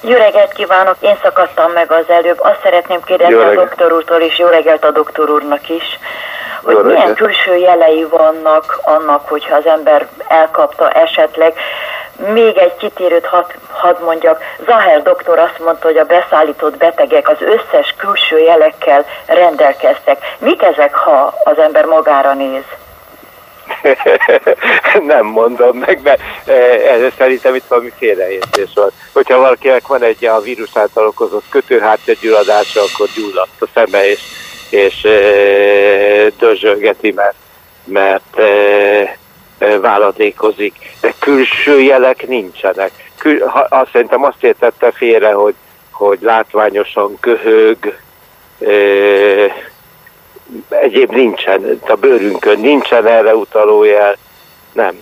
Jó reggelt kívánok, én szakadtam meg az előbb. Azt szeretném kérdezni a doktor úrtól és jó reggelt a doktor úrnak is, hogy Jó milyen reggelt. külső jelei vannak annak, hogyha az ember elkapta esetleg. Még egy kitérőt hadd had mondjak. Zahel doktor azt mondta, hogy a beszállított betegek az összes külső jelekkel rendelkeztek. Mik ezek, ha az ember magára néz? nem mondom meg, mert eh, ez szerintem itt valami félreértés van. Hogyha valakinek van egy a vírus által okozott kötőhártyagyulladása, akkor gyulladt a szeme, és, és e, dörzsölgeti, mert, mert e, e, váladékozik. De külső jelek nincsenek. Kül, ha, azt szerintem azt értette félre, hogy, hogy látványosan köhög, e, egyéb nincsen, a bőrünkön nincsen erre utaló jel, nem.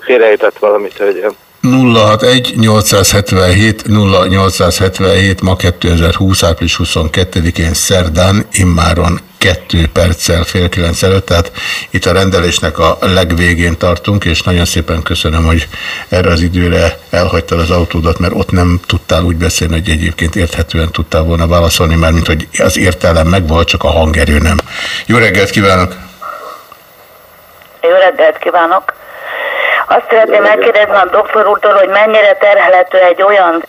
Félrejutott valamit, hölgyem. 061 877 0877 ma 2020. április 22-én szerdán immáron 2 perccel fél 9 előtt, tehát itt a rendelésnek a legvégén tartunk, és nagyon szépen köszönöm, hogy erre az időre elhagytad az autódat, mert ott nem tudtál úgy beszélni, hogy egyébként érthetően tudtál volna válaszolni, mert mint hogy az értelem megvolt, csak a hangerő nem. Jó reggelt kívánok! Jó reggelt kívánok! Azt szeretném megkérdezni a doktor úrtól, hogy mennyire terhelhető egy olyan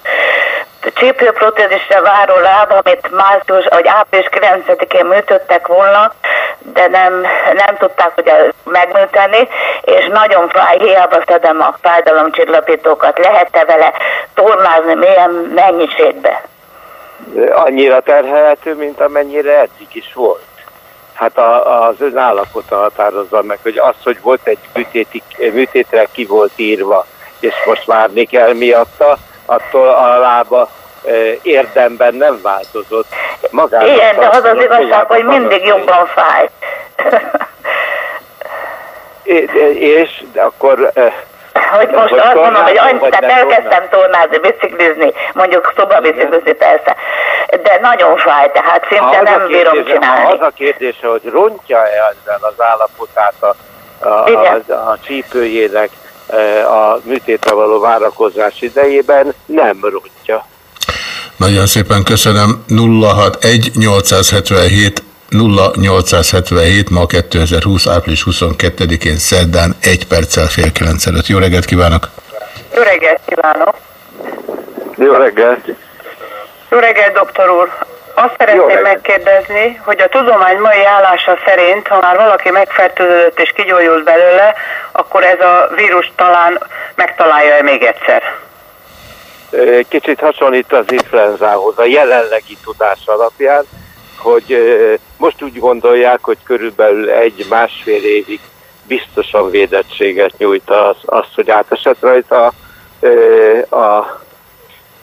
csípőprotézisre váró láb, amit március, vagy április 9-én műtöttek volna, de nem, nem tudták ugye megműteni, és nagyon fáj, hiába szedem a fájdalomcsillapítókat. Lehet-e vele tornázni milyen mennyiségbe? Annyira terhelhető, mint amennyire eddig is volt. Hát a, az ön állapota határozza meg, hogy az, hogy volt egy műtéti, műtétre ki volt írva, és most várni kell miatta, attól a lába e, érdemben nem változott. Magának Igen, de az az igazság, hogy mindig jobban fáj. És akkor... e, Hogy most Vagy azt mondom, hogy annyit, tehát elkezdtem tornázni, biciklizni, mondjuk szobabiciklizni persze, de nagyon fáj, tehát szinte nem bírom kérdése- csinálni. Ha az a kérdése, hogy rontja-e ezzel az állapotát a, a, a, a csípőjének a műtétre való várakozás idejében, nem rontja. Nagyon szépen köszönöm. 061 877 0877 ma 2020. április 22-én szerdán 1 perccel fél 9 előtt. Jó reggelt kívánok! Jó reggelt kívánok! Jó reggelt! Jó reggelt, doktor úr! Azt szeretném megkérdezni, hogy a tudomány mai állása szerint, ha már valaki megfertőződött és kigyógyult belőle, akkor ez a vírus talán megtalálja-e még egyszer? Kicsit hasonlít az influenzához a jelenlegi tudás alapján, hogy most úgy gondolják, hogy körülbelül egy-másfél évig biztosan védettséget nyújt az, az hogy átesett rajta ö, a,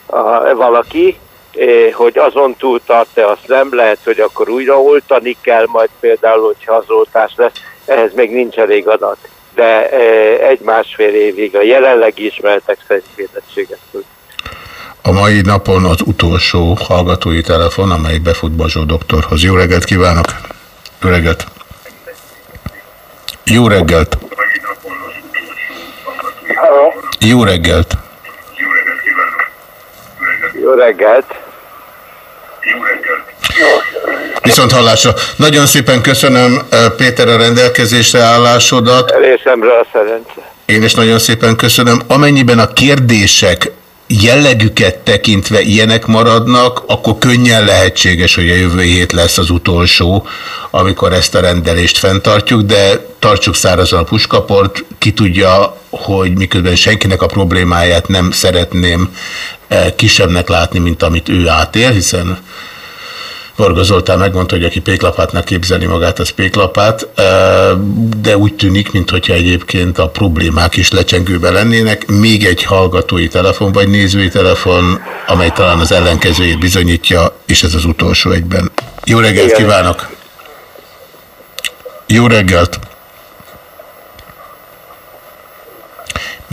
a, valaki, hogy azon túl tart-e, azt nem lehet, hogy akkor újra oltani kell, majd például, hogyha az oltás lesz, ehhez még nincs elég adat. De ö, egy-másfél évig a jelenlegi ismeretek szerint védettséget nyújt. A mai napon az utolsó hallgatói telefon, amely befut Bazsó doktorhoz. Jó reggelt kívánok! Jó reggelt! Jó reggelt! Jó reggelt! Jó reggelt! Viszont hallásra. Nagyon szépen köszönöm eh, Péter a rendelkezésre állásodat. Részemre a szerencse. Én is nagyon szépen köszönöm. Amennyiben a kérdések jellegüket tekintve ilyenek maradnak, akkor könnyen lehetséges, hogy a jövő hét lesz az utolsó, amikor ezt a rendelést fenntartjuk, de tartsuk szárazon a puskaport, ki tudja, hogy miközben senkinek a problémáját nem szeretném kisebbnek látni, mint amit ő átél, hiszen Varga Zoltán megmondta, hogy aki péklapátnak képzeli magát, az péklapát, de úgy tűnik, mintha egyébként a problémák is lecsengőben lennének. Még egy hallgatói telefon, vagy nézői telefon, amely talán az ellenkezőjét bizonyítja, és ez az utolsó egyben. Jó reggelt kívánok! Jó reggelt!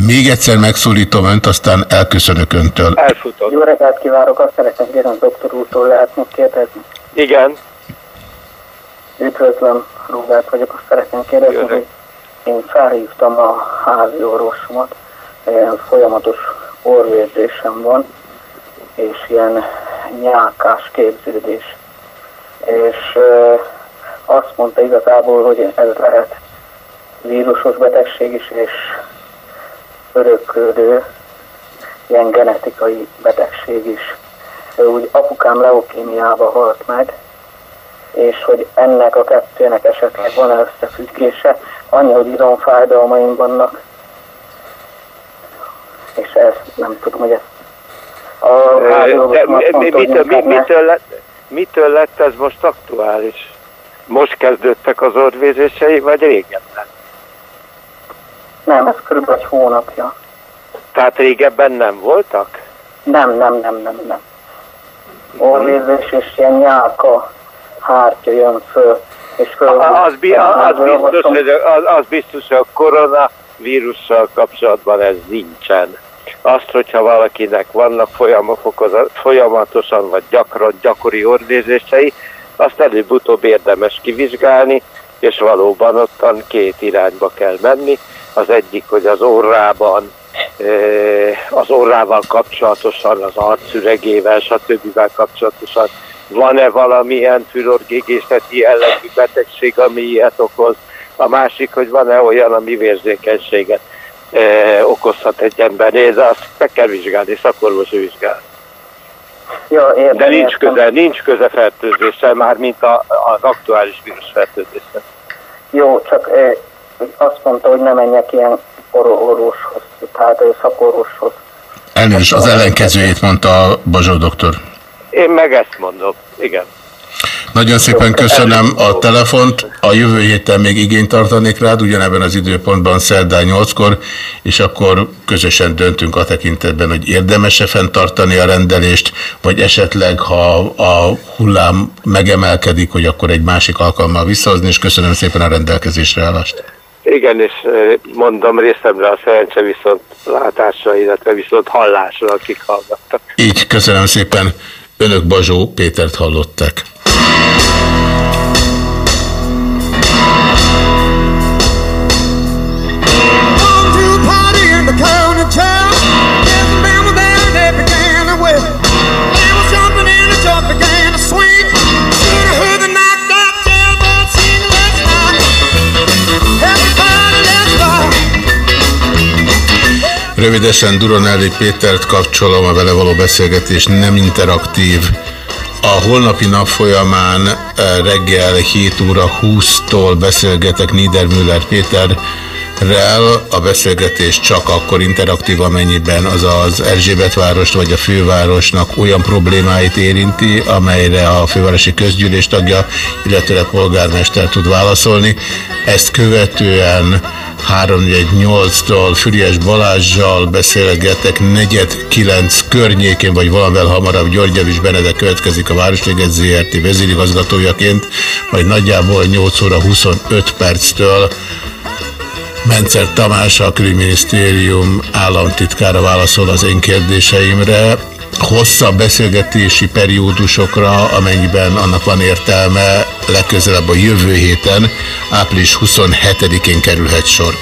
Még egyszer megszólítom önt, aztán elköszönök öntől. Elfutott. Jó reggelt kívánok, azt szeretném kérni a doktor úrtól lehetne kérdezni. Igen. Üdvözlöm, Róbert vagyok, azt szeretném kérdezni, hogy én felhívtam a házi orvosomat, ilyen folyamatos orvérzésem van, és ilyen nyálkás képződés. És ö, azt mondta igazából, hogy ez lehet vírusos betegség is, és öröklődő, ilyen genetikai betegség is. Ő úgy apukám leukémiába halt meg, és hogy ennek a kettőnek esetleg van összefüggése, annyi, hogy izomfájdalmaim vannak, és ez nem tudom, hogy ez a mitől, mitől, lett, mitől lett ez most aktuális? Most kezdődtek az orvézései, vagy régebben? Nem, ez körülbelül egy hónapja. Tehát régebben nem voltak? Nem, nem, nem, nem, nem. Orvérzés és ilyen nyálka hártya jön föl, és föl. A- Az, bi- az, biztos, hogy, az, az biztos, hogy a koronavírussal kapcsolatban ez nincsen. Azt, hogyha valakinek vannak folyamatosan vagy gyakran gyakori orvézései, azt előbb-utóbb érdemes kivizsgálni, és valóban ottan két irányba kell menni. Az egyik, hogy az orrában, az orrával kapcsolatosan, az arcüregével, stb. kapcsolatosan van-e valamilyen fülorgégészeti jellegű betegség, ami ilyet okoz. A másik, hogy van-e olyan, ami vérzékenységet eh, okozhat egy embernél, de azt meg kell vizsgálni, szakorvosi vizsgál. Ja, értem, De nincs köze, nincs köze fertőzéssel, már mint a, az aktuális vírus fertőzéssel. Jó, csak azt mondta, hogy ne menjek ilyen or- orvoshoz, tehát eh, szakorvoshoz. Elnézést, az ellenkezőjét mondta a Bazsó doktor. Én meg ezt mondom, igen. Nagyon szépen köszönöm a telefont. A jövő héten még igényt tartanék rád, ugyanebben az időpontban szerdán 8-kor, és akkor közösen döntünk a tekintetben, hogy érdemes-e fenntartani a rendelést, vagy esetleg, ha a hullám megemelkedik, hogy akkor egy másik alkalommal visszahozni, és köszönöm szépen a rendelkezésre állást. Igen, és eh, mondom részemre a szerencse viszont látásra, illetve viszont hallásra, akik hallgattak. Így, köszönöm szépen. Önök Bazsó Pétert hallották. Going Rövidesen Duronelli Pétert kapcsolom, a vele való beszélgetés nem interaktív. A holnapi nap folyamán eh, reggel 7 óra 20-tól beszélgetek Niedermüller Péter Rel a beszélgetés csak akkor interaktív, amennyiben az az Erzsébet várost vagy a fővárosnak olyan problémáit érinti, amelyre a fővárosi közgyűlés tagja, illetve a polgármester tud válaszolni. Ezt követően 318-tól Füriás Balázsjal beszélgetek, negyed 9 környékén, vagy valamivel hamarabb György Javis Benedek következik a Városliget ZRT vezérigazgatójaként, majd nagyjából 8 óra 25 perctől Mencer Tamás, a külügyminisztérium államtitkára válaszol az én kérdéseimre. Hosszabb beszélgetési periódusokra, amennyiben annak van értelme, legközelebb a jövő héten, április 27-én kerülhet sor.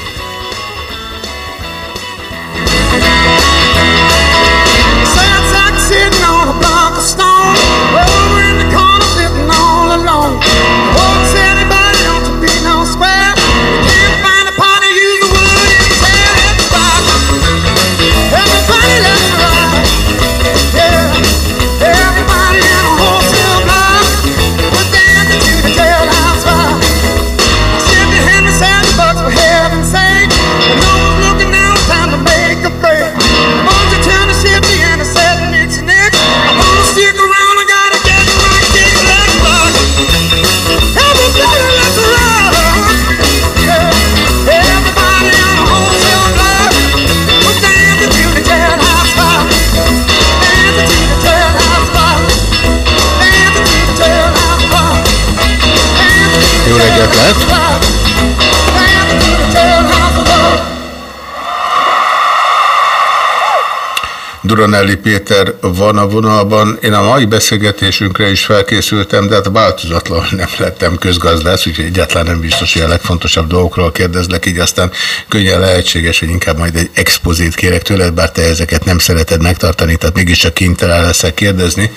Duranelli Péter van a vonalban. Én a mai beszélgetésünkre is felkészültem, de hát változatlan nem lettem közgazdász, úgyhogy egyáltalán nem biztos, hogy a legfontosabb dolgokról kérdezlek, így aztán könnyen lehetséges, hogy inkább majd egy expozét kérek tőled, bár te ezeket nem szereted megtartani, tehát mégiscsak kénytelen leszek kérdezni.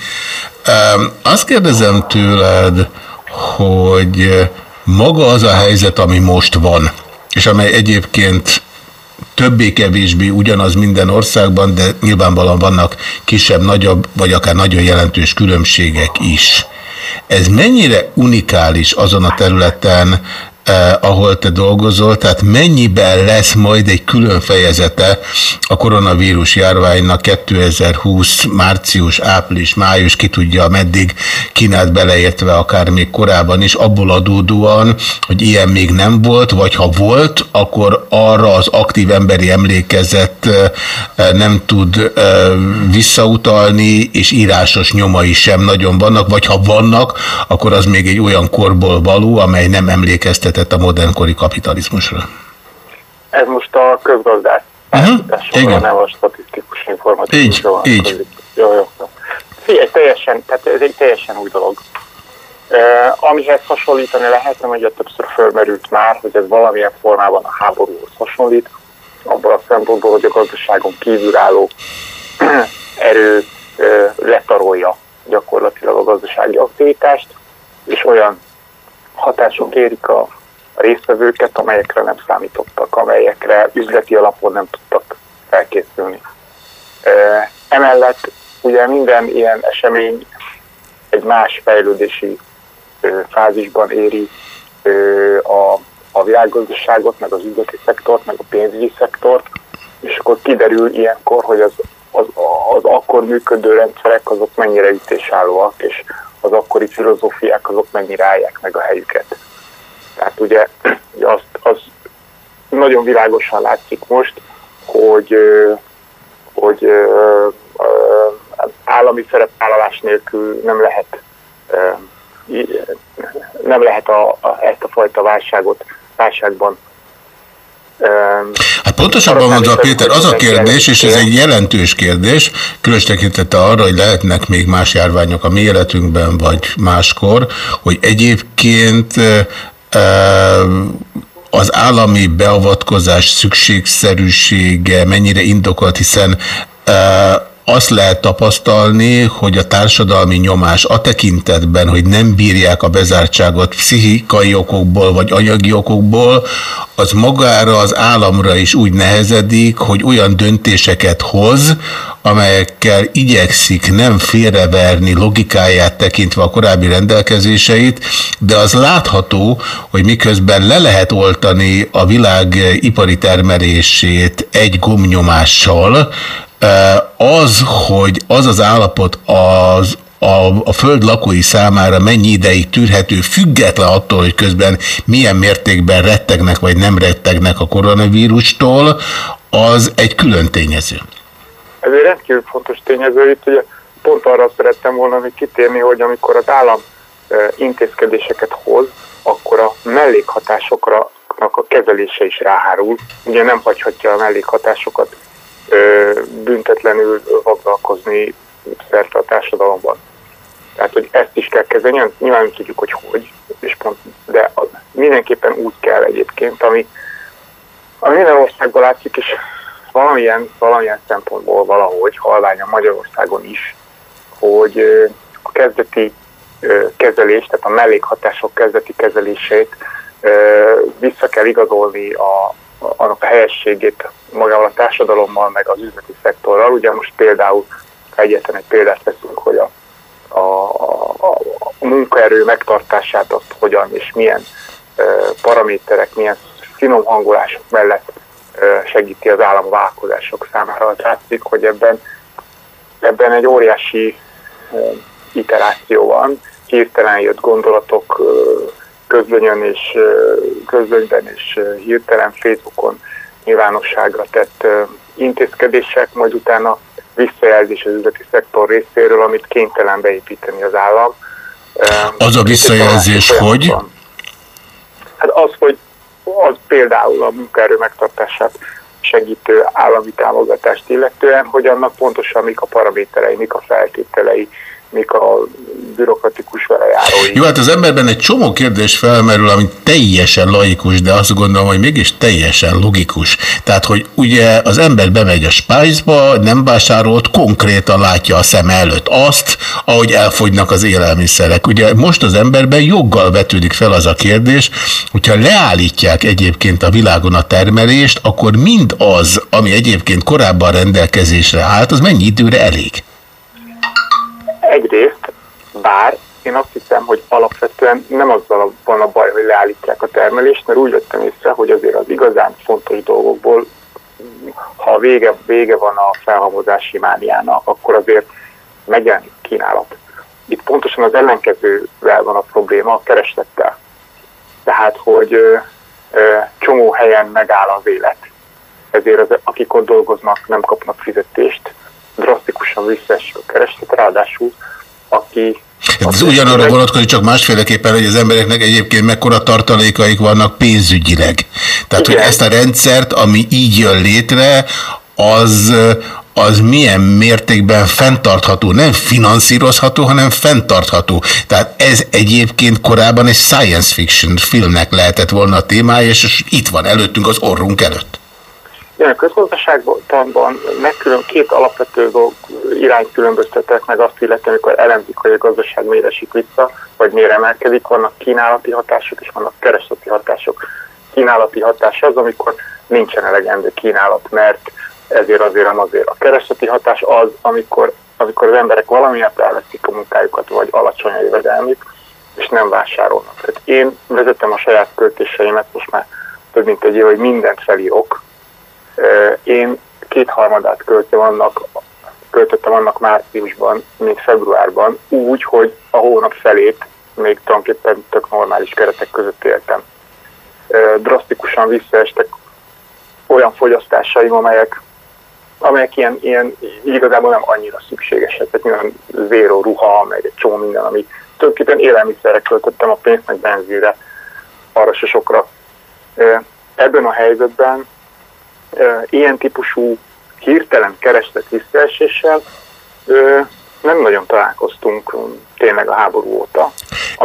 Azt kérdezem tőled, hogy maga az a helyzet, ami most van, és amely egyébként többé-kevésbé ugyanaz minden országban, de nyilvánvalóan vannak kisebb, nagyobb, vagy akár nagyon jelentős különbségek is. Ez mennyire unikális azon a területen, eh, ahol te dolgozol, tehát mennyiben lesz majd egy külön fejezete a koronavírus járványnak 2020 március, április, május, ki tudja meddig Kínát beleértve akár még korábban is, abból adódóan, hogy ilyen még nem volt, vagy ha volt, akkor arra az aktív emberi emlékezet eh, nem tud eh, visszautalni, és írásos nyomai sem nagyon vannak, vagy ha vannak, akkor az még egy olyan korból való, amely nem emlékeztetett a modernkori kapitalizmusra. Ez most a közgazdás. Uh-huh. Igen. Nem a statisztikus információ. Így, így. Jó, jó. Figyelj, teljesen, tehát ez egy teljesen új dolog. Uh, amihez hasonlítani lehetne, ugye többször fölmerült már, hogy ez valamilyen formában a háborúhoz hasonlít, abban a szempontból, hogy a gazdaságon kívülálló erő uh, letarolja gyakorlatilag a gazdasági aktivitást, és olyan hatások érik a résztvevőket, amelyekre nem számítottak, amelyekre üzleti alapon nem tudtak felkészülni. Emellett ugye minden ilyen esemény egy más fejlődési fázisban éri a, a világgazdaságot, meg az üzleti szektort, meg a pénzügyi szektort, és akkor kiderül ilyenkor, hogy az, az, az akkor működő rendszerek azok mennyire ütésállóak, és az akkori filozófiák azok mennyire állják meg a helyüket. Tehát ugye azt, az nagyon világosan látszik most, hogy, hogy állami szerepvállalás nélkül nem lehet nem lehet a, a, ezt a fajta válságot válságban Hát pontosabban mondva, Péter, az a kérdés, és ez egy jelentős kérdés, különös tekintete arra, hogy lehetnek még más járványok a mi életünkben, vagy máskor, hogy egyébként az állami beavatkozás szükségszerűsége mennyire indokolt, hiszen azt lehet tapasztalni, hogy a társadalmi nyomás a tekintetben, hogy nem bírják a bezártságot pszichikai okokból vagy anyagi okokból, az magára az államra is úgy nehezedik, hogy olyan döntéseket hoz, amelyekkel igyekszik nem félreverni logikáját tekintve a korábbi rendelkezéseit, de az látható, hogy miközben le lehet oltani a világ ipari termelését egy gomnyomással, az, hogy az az állapot az, a, a föld lakói számára mennyi ideig tűrhető, független attól, hogy közben milyen mértékben rettegnek vagy nem rettegnek a koronavírustól, az egy külön tényező. Ez egy rendkívül fontos tényező. Itt ugye pont arra szerettem volna még kitérni, hogy amikor az állam intézkedéseket hoz, akkor a mellékhatásokra a kezelése is ráhárul. Ugye nem hagyhatja a mellékhatásokat büntetlenül foglalkozni szerte a társadalomban. Tehát, hogy ezt is kell kezelni, nyilván nem tudjuk, hogy hogy, és pont, de mindenképpen úgy kell egyébként, ami, ami minden országban látszik, és valamilyen, valamilyen szempontból valahogy halványan Magyarországon is, hogy a kezdeti kezelés, tehát a mellékhatások kezdeti kezelését vissza kell igazolni a, annak a helyességét magával a társadalommal, meg az üzleti szektorral. Ugye most például, ha egyetlen egy példát veszünk, hogy a, a, a, a munkaerő megtartását azt hogyan és milyen e, paraméterek, milyen finom hangolások mellett e, segíti az állam vállalkozások számára. Az látszik, hogy ebben, ebben egy óriási e, iteráció van, hirtelen jött gondolatok, e, közlönyön és közlönyben és hirtelen Facebookon nyilvánosságra tett intézkedések, majd utána visszajelzés az üzleti szektor részéről, amit kénytelen beépíteni az állam. Az a visszajelzés, hogy? Hát az, hogy az például a munkaerő megtartását segítő állami támogatást illetően, hogy annak pontosan mik a paraméterei, mik a feltételei, mik a bürokratikus velejárói. Jó, hát az emberben egy csomó kérdés felmerül, ami teljesen laikus, de azt gondolom, hogy mégis teljesen logikus. Tehát, hogy ugye az ember bemegy a spájzba, nem vásárolt, konkrétan látja a szem előtt azt, ahogy elfogynak az élelmiszerek. Ugye most az emberben joggal vetődik fel az a kérdés, hogyha leállítják egyébként a világon a termelést, akkor mind az, ami egyébként korábban rendelkezésre állt, az mennyi időre elég? Egyrészt, bár én azt hiszem, hogy alapvetően nem azzal van a baj, hogy leállítják a termelést, mert úgy vettem észre, hogy azért az igazán fontos dolgokból, ha vége, vége van a felhamozási mániának, akkor azért megjelenik kínálat. Itt pontosan az ellenkezővel van a probléma, a kereslettel. Tehát, hogy ö, ö, csomó helyen megáll az élet. Ezért az, akik ott dolgoznak, nem kapnak fizetést, drasztikusan visszaesik a kereslet, ráadásul aki ez ugyanarra vonatkozik, csak másféleképpen, hogy az embereknek egyébként mekkora tartalékaik vannak pénzügyileg. Tehát, Igen. hogy ezt a rendszert, ami így jön létre, az, az milyen mértékben fenntartható, nem finanszírozható, hanem fenntartható. Tehát ez egyébként korábban egy science fiction filmnek lehetett volna a témája, és itt van előttünk az orrunk előtt. Igen, a közgazdaságban megkülön, két alapvető dolg irányt különböztetek meg azt illetve, amikor elemzik, hogy a gazdaság miért esik vissza, vagy miért emelkedik, vannak kínálati hatások és vannak keresleti hatások. Kínálati hatás az, amikor nincsen elegendő kínálat, mert ezért azért nem azért. A keresleti hatás az, amikor, amikor az emberek valamiért elveszik a munkájukat, vagy alacsony a jövedelmük, és nem vásárolnak. Tehát én vezetem a saját költéseimet most már több mint egy év, hogy mindent felírok, én kétharmadát költöttem annak, költöttem annak márciusban, mint februárban, úgy, hogy a hónap felét még tulajdonképpen tök normális keretek között éltem. Drasztikusan visszaestek olyan fogyasztásaim, amelyek, amelyek ilyen, ilyen igazából nem annyira szükségesek. Tehát nyilván zéro ruha, meg egy csomó minden, ami tulajdonképpen élelmiszerre költöttem a pénzt, meg benzínre, arra se sokra. Ebben a helyzetben ilyen típusú hirtelen kereslet visszaeséssel nem nagyon találkoztunk tényleg a háború óta.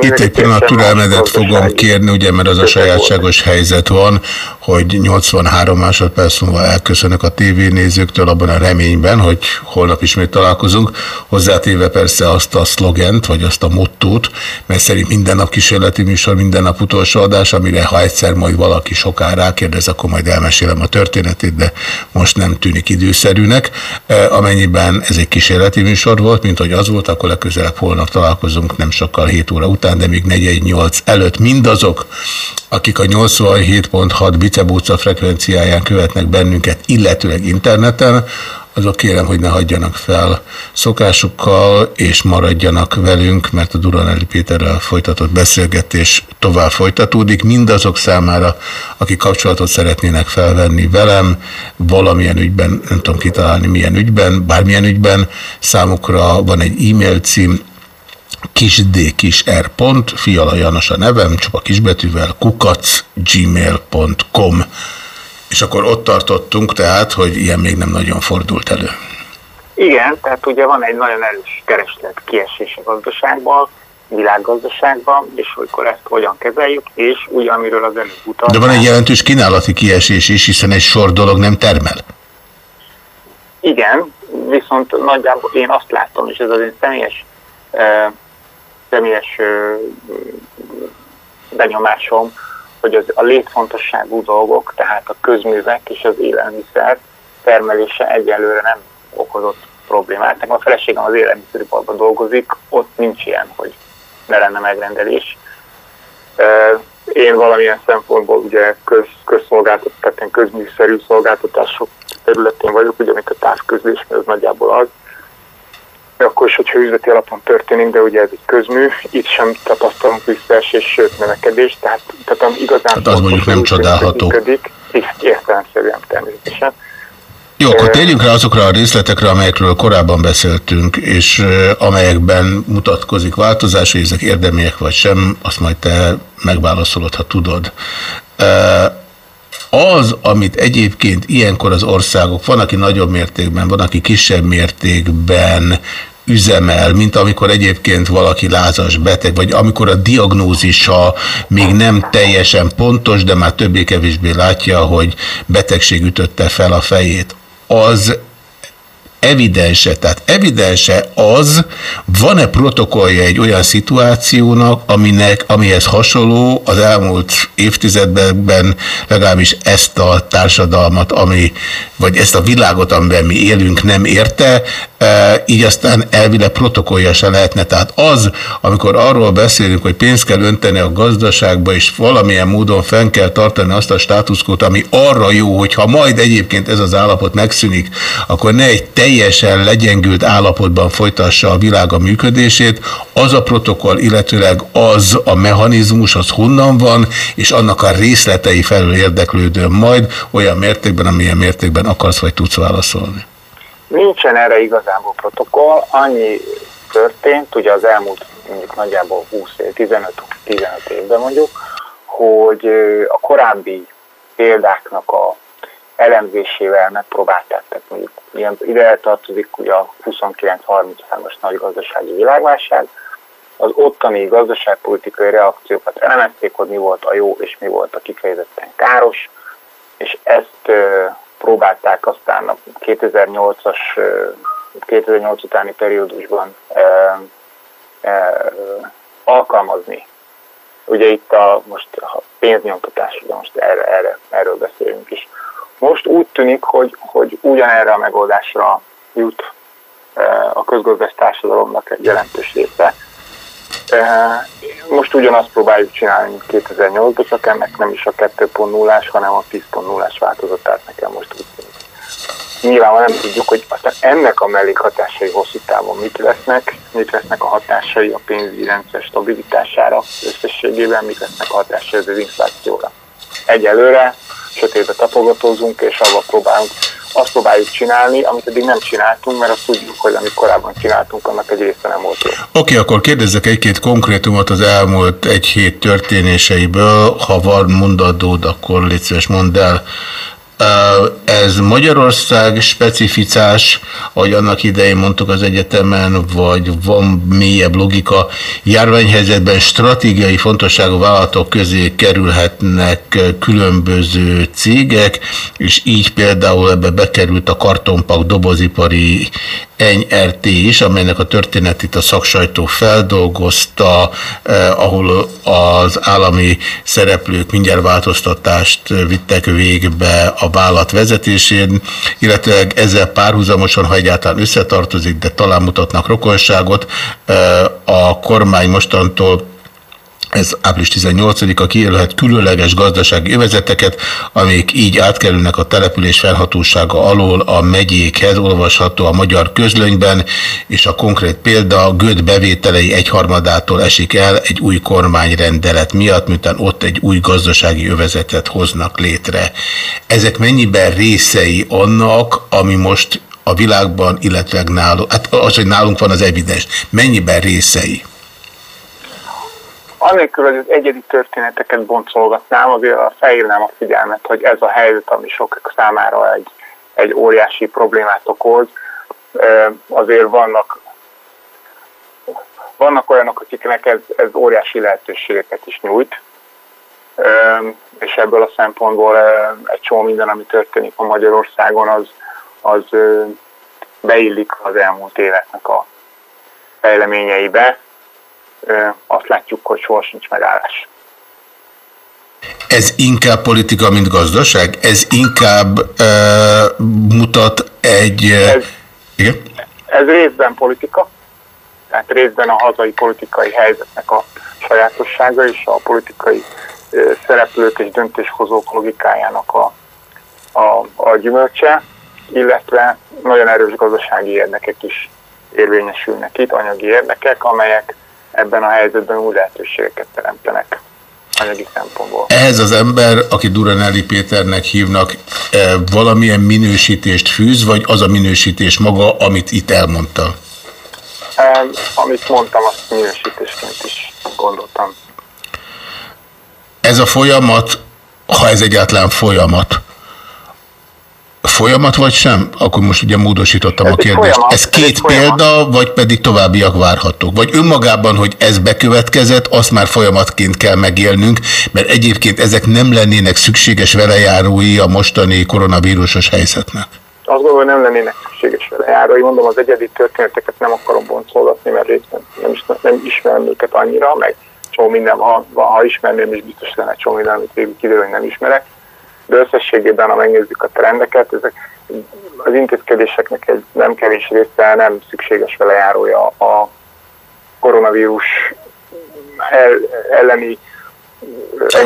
Itt egy pillanat türelmedet fogom kérni, ugye, mert az a sajátságos helyzet van, hogy 83 másodperc múlva elköszönök a tévénézőktől abban a reményben, hogy holnap ismét találkozunk, hozzátéve persze azt a szlogent, vagy azt a mottót, mert szerint minden nap kísérleti műsor, minden nap utolsó adás, amire ha egyszer majd valaki soká rákérdez, akkor majd elmesélem a történetét, de most nem tűnik időszerűnek. E, amennyiben ez egy kísérleti műsor volt, mint hogy az volt, akkor legközelebb holnap találkozunk, nem sokkal 7 óra után, de még 418 előtt mindazok, akik a 87.6 bicebóca frekvenciáján követnek bennünket, illetőleg interneten, azok kérem, hogy ne hagyjanak fel szokásukkal, és maradjanak velünk, mert a Duranelli Péterrel folytatott beszélgetés tovább folytatódik. Mindazok számára, akik kapcsolatot szeretnének felvenni velem, valamilyen ügyben, nem tudom kitalálni milyen ügyben, bármilyen ügyben, számukra van egy e-mail cím, kisd kis r pont, Fiala János a nevem, csupa kisbetűvel, kukac gmail.com és akkor ott tartottunk tehát, hogy ilyen még nem nagyon fordult elő. Igen, tehát ugye van egy nagyon erős kereslet kiesés a gazdaságban, világgazdaságban, és akkor ezt hogyan kezeljük, és úgy, amiről az előbb utaltam. De van egy jelentős kínálati kiesés is, hiszen egy sor dolog nem termel. Igen, viszont nagyjából én azt látom, és ez az én személyes, uh, személyes benyomásom, hogy az, a létfontosságú dolgok, tehát a közművek és az élelmiszer termelése egyelőre nem okozott problémát. Nekem a feleségem az élelmiszeriparban dolgozik, ott nincs ilyen, hogy ne lenne megrendelés. Én valamilyen szempontból ugye köz, közszolgáltat, tehát közműszerű szolgáltatások területén vagyok, ugye, mint a távközlés, mert az nagyjából az akkor is, hogyha üzleti alapon történik, de ugye ez egy közmű, itt sem tapasztalunk visszaesés, sőt növekedés, tehát, tehát igazán... Hát az mondjuk nem csodálható. Működik, értelemszerűen természetesen. Jó, akkor térjünk rá azokra a részletekre, amelyekről korábban beszéltünk, és amelyekben mutatkozik változás, hogy ezek érdemiek vagy sem, azt majd te megválaszolod, ha tudod. Az, amit egyébként ilyenkor az országok, van, aki nagyobb mértékben, van, aki kisebb mértékben üzemel, mint amikor egyébként valaki lázas beteg, vagy amikor a diagnózisa még nem teljesen pontos, de már többé-kevésbé látja, hogy betegség ütötte fel a fejét. Az evidense, tehát evidense az, van-e protokollja egy olyan szituációnak, aminek, amihez hasonló az elmúlt évtizedben legalábbis ezt a társadalmat, ami, vagy ezt a világot, amiben mi élünk, nem érte, e, így aztán elvileg protokollja se lehetne. Tehát az, amikor arról beszélünk, hogy pénzt kell önteni a gazdaságba, és valamilyen módon fenn kell tartani azt a státuszkót, ami arra jó, hogy ha majd egyébként ez az állapot megszűnik, akkor ne egy teljesen legyengült állapotban folytassa a világ a működését, az a protokoll, illetőleg az a mechanizmus, az honnan van, és annak a részletei felül érdeklődöm majd olyan mértékben, amilyen mértékben akarsz vagy tudsz válaszolni. Nincsen erre igazából protokoll, annyi történt, ugye az elmúlt mondjuk nagyjából 20 év, 15, 15 évben mondjuk, hogy a korábbi példáknak a elemzésével megpróbálták, tehát mondjuk ilyen, ide tartozik ugye a 29-33-as nagy gazdasági világválság, az ottani gazdaságpolitikai reakciókat elemezték, hogy mi volt a jó és mi volt a kifejezetten káros, és ezt ö, próbálták aztán a 2008-as, 2008 utáni periódusban ö, ö, alkalmazni. Ugye itt a most a pénznyomtatás, ugye most erre, erre, erről beszélünk is. Most úgy tűnik, hogy, hogy ugyanerre a megoldásra jut a közgazdaság társadalomnak egy jelentős része. Most ugyanazt próbáljuk csinálni, mint 2008-ban, csak ennek nem is a 2.0-ás, hanem a 10.0-ás változatát nekem most úgy tűnik. Nyilván nem tudjuk, hogy aztán ennek a mellékhatásai hosszú távon mit lesznek, mit lesznek a hatásai a pénzügyi rendszer stabilitására összességében, mit lesznek a hatásai az inflációra. Egyelőre sötétbe tapogatózunk, és avval próbálunk, azt próbáljuk csinálni, amit eddig nem csináltunk, mert azt tudjuk, hogy amit korábban csináltunk, annak egy része nem volt. Oké, okay, akkor kérdezzek egy-két konkrétumot az elmúlt egy hét történéseiből. Ha van mondadód, akkor légy szíves, mondd el. Ez Magyarország specificás, ahogy annak idején mondtuk az egyetemen, vagy van mélyebb logika, járványhelyzetben stratégiai fontosságú vállalatok közé kerülhetnek különböző cégek, és így például ebbe bekerült a kartonpak dobozipari NRT is, amelynek a történetét a szaksajtó feldolgozta, eh, ahol az állami szereplők mindjárt változtatást vittek végbe a vállalat vezetésén, illetve ezzel párhuzamosan, ha egyáltalán összetartozik, de talán mutatnak rokonságot, eh, a kormány mostantól ez április 18-a kijelölhet különleges gazdasági övezeteket, amik így átkerülnek a település felhatósága alól a megyékhez, olvasható a magyar közlönyben, és a konkrét példa Göd bevételei egyharmadától esik el egy új kormányrendelet miatt, miután ott egy új gazdasági övezetet hoznak létre. Ezek mennyiben részei annak, ami most a világban, illetve nálunk, hát az, hogy nálunk van az evidens, mennyiben részei? Anélkül, hogy az egyedi történeteket boncolgatnám, azért felhívnám a figyelmet, hogy ez a helyzet, ami sokak számára egy, egy óriási problémát okoz, azért vannak vannak olyanok, akiknek ez, ez óriási lehetőségeket is nyújt, és ebből a szempontból egy csomó minden, ami történik a Magyarországon, az, az beillik az elmúlt éveknek a fejleményeibe azt látjuk, hogy soha sincs megállás. Ez inkább politika, mint gazdaság? Ez inkább uh, mutat egy... Ez, igen? ez részben politika, tehát részben a hazai politikai helyzetnek a sajátossága és a politikai uh, szereplők és döntéshozók logikájának a, a, a gyümölcse, illetve nagyon erős gazdasági érdekek is érvényesülnek itt, anyagi érdekek, amelyek ebben a helyzetben új lehetőségeket teremtenek anyagi szempontból. Ehhez az ember, aki Duranelli Péternek hívnak, eh, valamilyen minősítést fűz, vagy az a minősítés maga, amit itt elmondta? amit mondtam, azt minősítésként is gondoltam. Ez a folyamat, ha ez egyáltalán folyamat, folyamat vagy sem? Akkor most ugye módosítottam ez a kérdést. Folyamat, ez két ez példa, folyamat. vagy pedig továbbiak várhatók? Vagy önmagában, hogy ez bekövetkezett, azt már folyamatként kell megélnünk, mert egyébként ezek nem lennének szükséges velejárói a mostani koronavírusos helyzetnek. Azt gondolom, hogy nem lennének szükséges velejárói. Mondom, az egyedi történeteket nem akarom boncolgatni, mert részben nem, is, nem ismerem őket annyira, meg csomó minden, ha, ha ismerném, is biztos lenne csomó minden, amit végül kiderül, hogy nem ismerek de összességében, ha megnézzük a trendeket, ezek az intézkedéseknek egy nem kevés része nem szükséges velejárója a koronavírus elleni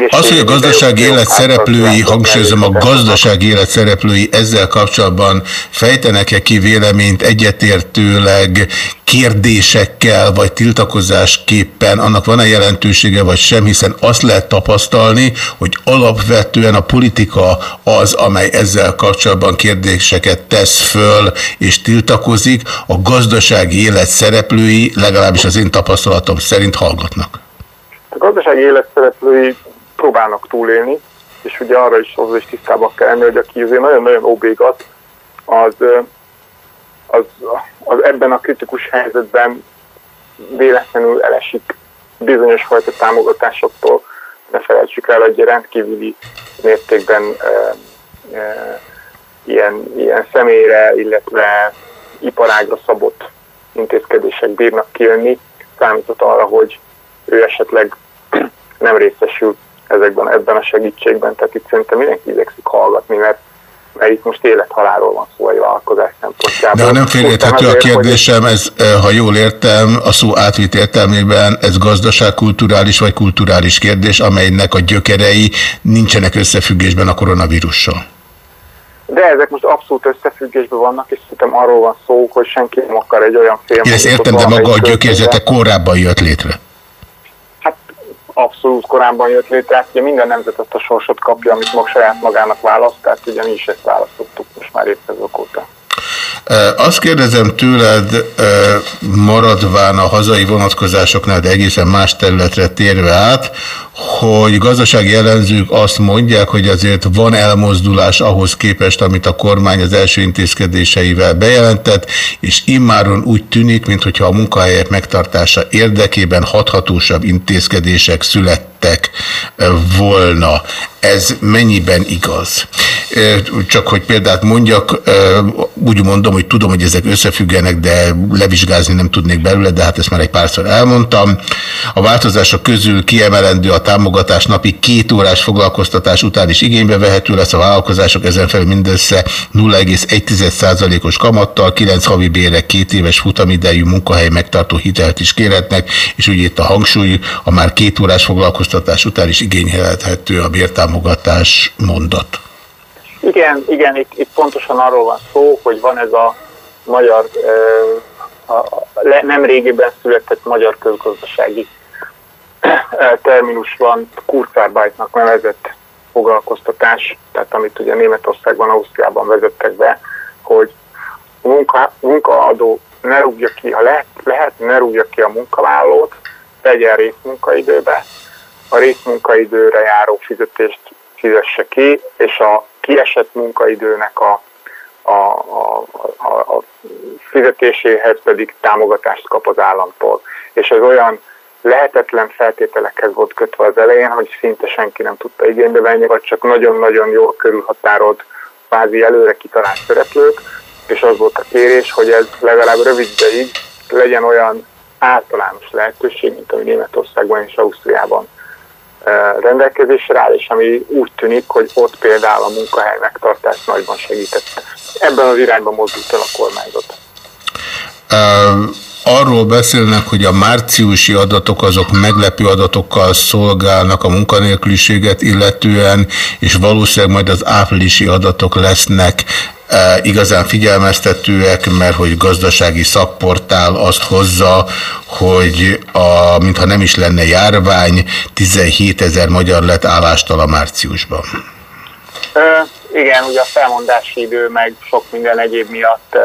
az, hogy a gazdasági élet szereplői, hangsúlyozom, a gazdasági élet szereplői ezzel kapcsolatban fejtenek-e ki véleményt egyetértőleg kérdésekkel, vagy tiltakozásképpen, annak van-e jelentősége, vagy sem, hiszen azt lehet tapasztalni, hogy alapvetően a politika az, amely ezzel kapcsolatban kérdéseket tesz föl és tiltakozik, a gazdasági élet szereplői, legalábbis az én tapasztalatom szerint hallgatnak. A gazdasági élet szereplői próbálnak túlélni, és ugye arra is hozzá is tisztában kell lenni, hogy aki azért nagyon-nagyon óbégat, az, az, az ebben a kritikus helyzetben véletlenül elesik bizonyos fajta támogatásoktól. Ne felejtsük el, hogy rendkívüli mértékben e, e, ilyen, ilyen személyre, illetve iparágra szabott intézkedések bírnak kijönni, számított arra, hogy ő esetleg nem részesül ezekben, ebben a segítségben, tehát itt szerintem mindenki igyekszik hallgatni, mert mert itt most élethalálról van szó egy vállalkozás szempontjából. De ha nem félérthető a kérdésem, ez, eh, ha jól értem, a szó átvitt értelmében ez gazdaságkulturális vagy kulturális kérdés, amelynek a gyökerei nincsenek összefüggésben a koronavírussal. De ezek most abszolút összefüggésben vannak, és szerintem arról van szó, hogy senki nem akar egy olyan fél. Én ezt értem, de maga a gyökérzete korábban jött létre abszolút korábban jött létre. Ugye minden nemzet azt a sorsot kapja, amit maga saját magának választ, tehát ugye mi is ezt választottuk most már évtizedek óta. Azt kérdezem tőled, maradván a hazai vonatkozásoknál, de egészen más területre térve át, hogy gazdasági ellenzők azt mondják, hogy azért van elmozdulás ahhoz képest, amit a kormány az első intézkedéseivel bejelentett, és immáron úgy tűnik, mintha a munkahelyek megtartása érdekében hathatósabb intézkedések születtek ö, volna. Ez mennyiben igaz? Ö, Csak hogy példát mondjak, ö, úgy mondom, hogy tudom, hogy ezek összefüggenek, de levizsgázni nem tudnék belőle, de hát ezt már egy párszor elmondtam. A változások közül kiemelendő a támogatás napi két órás foglalkoztatás után is igénybe vehető lesz a vállalkozások, ezen felül mindössze 0,1%-os kamattal, 9 havi bére, két éves futamidejű munkahely megtartó hitelt is kérhetnek, és úgy itt a hangsúly, a már két órás foglalkoztatás után is igényelhető a bértámogatás mondat. Igen, igen, itt, itt pontosan arról van szó, hogy van ez a magyar, a, a, nem régiben született magyar közgazdasági terminus van, Kurzarbeitnak nevezett foglalkoztatás, tehát amit ugye Németországban, Ausztriában vezettek be, hogy a munka, munkaadó ne rúgja ki, ha lehet, lehet, ne rúgja ki a munkavállalót, tegyen részmunkaidőbe, a részmunkaidőre járó fizetést fizesse ki, és a kiesett munkaidőnek a, a, a, a, a fizetéséhez pedig támogatást kap az államtól. És ez olyan lehetetlen feltételekhez volt kötve az elején, hogy szinte senki nem tudta igénybe venni, vagy csak nagyon-nagyon jól körülhatárolt, kvázi előre kitalált szereplők, és az volt a kérés, hogy ez legalább rövid ideig legyen olyan általános lehetőség, mint ami Németországban és Ausztriában rendelkezésre áll, és ami úgy tűnik, hogy ott például a munkahely megtartás nagyban segített. Ebben az irányban mozdult el a kormányzat. Ö, Arról beszélnek, hogy a márciusi adatok azok meglepő adatokkal szolgálnak a munkanélküliséget illetően, és valószínűleg majd az áprilisi adatok lesznek igazán figyelmeztetőek, mert hogy gazdasági szakportál azt hozza, hogy a, mintha nem is lenne járvány, 17 ezer magyar lett állástalan márciusban. Ö, igen, ugye a felmondási idő, meg sok minden egyéb miatt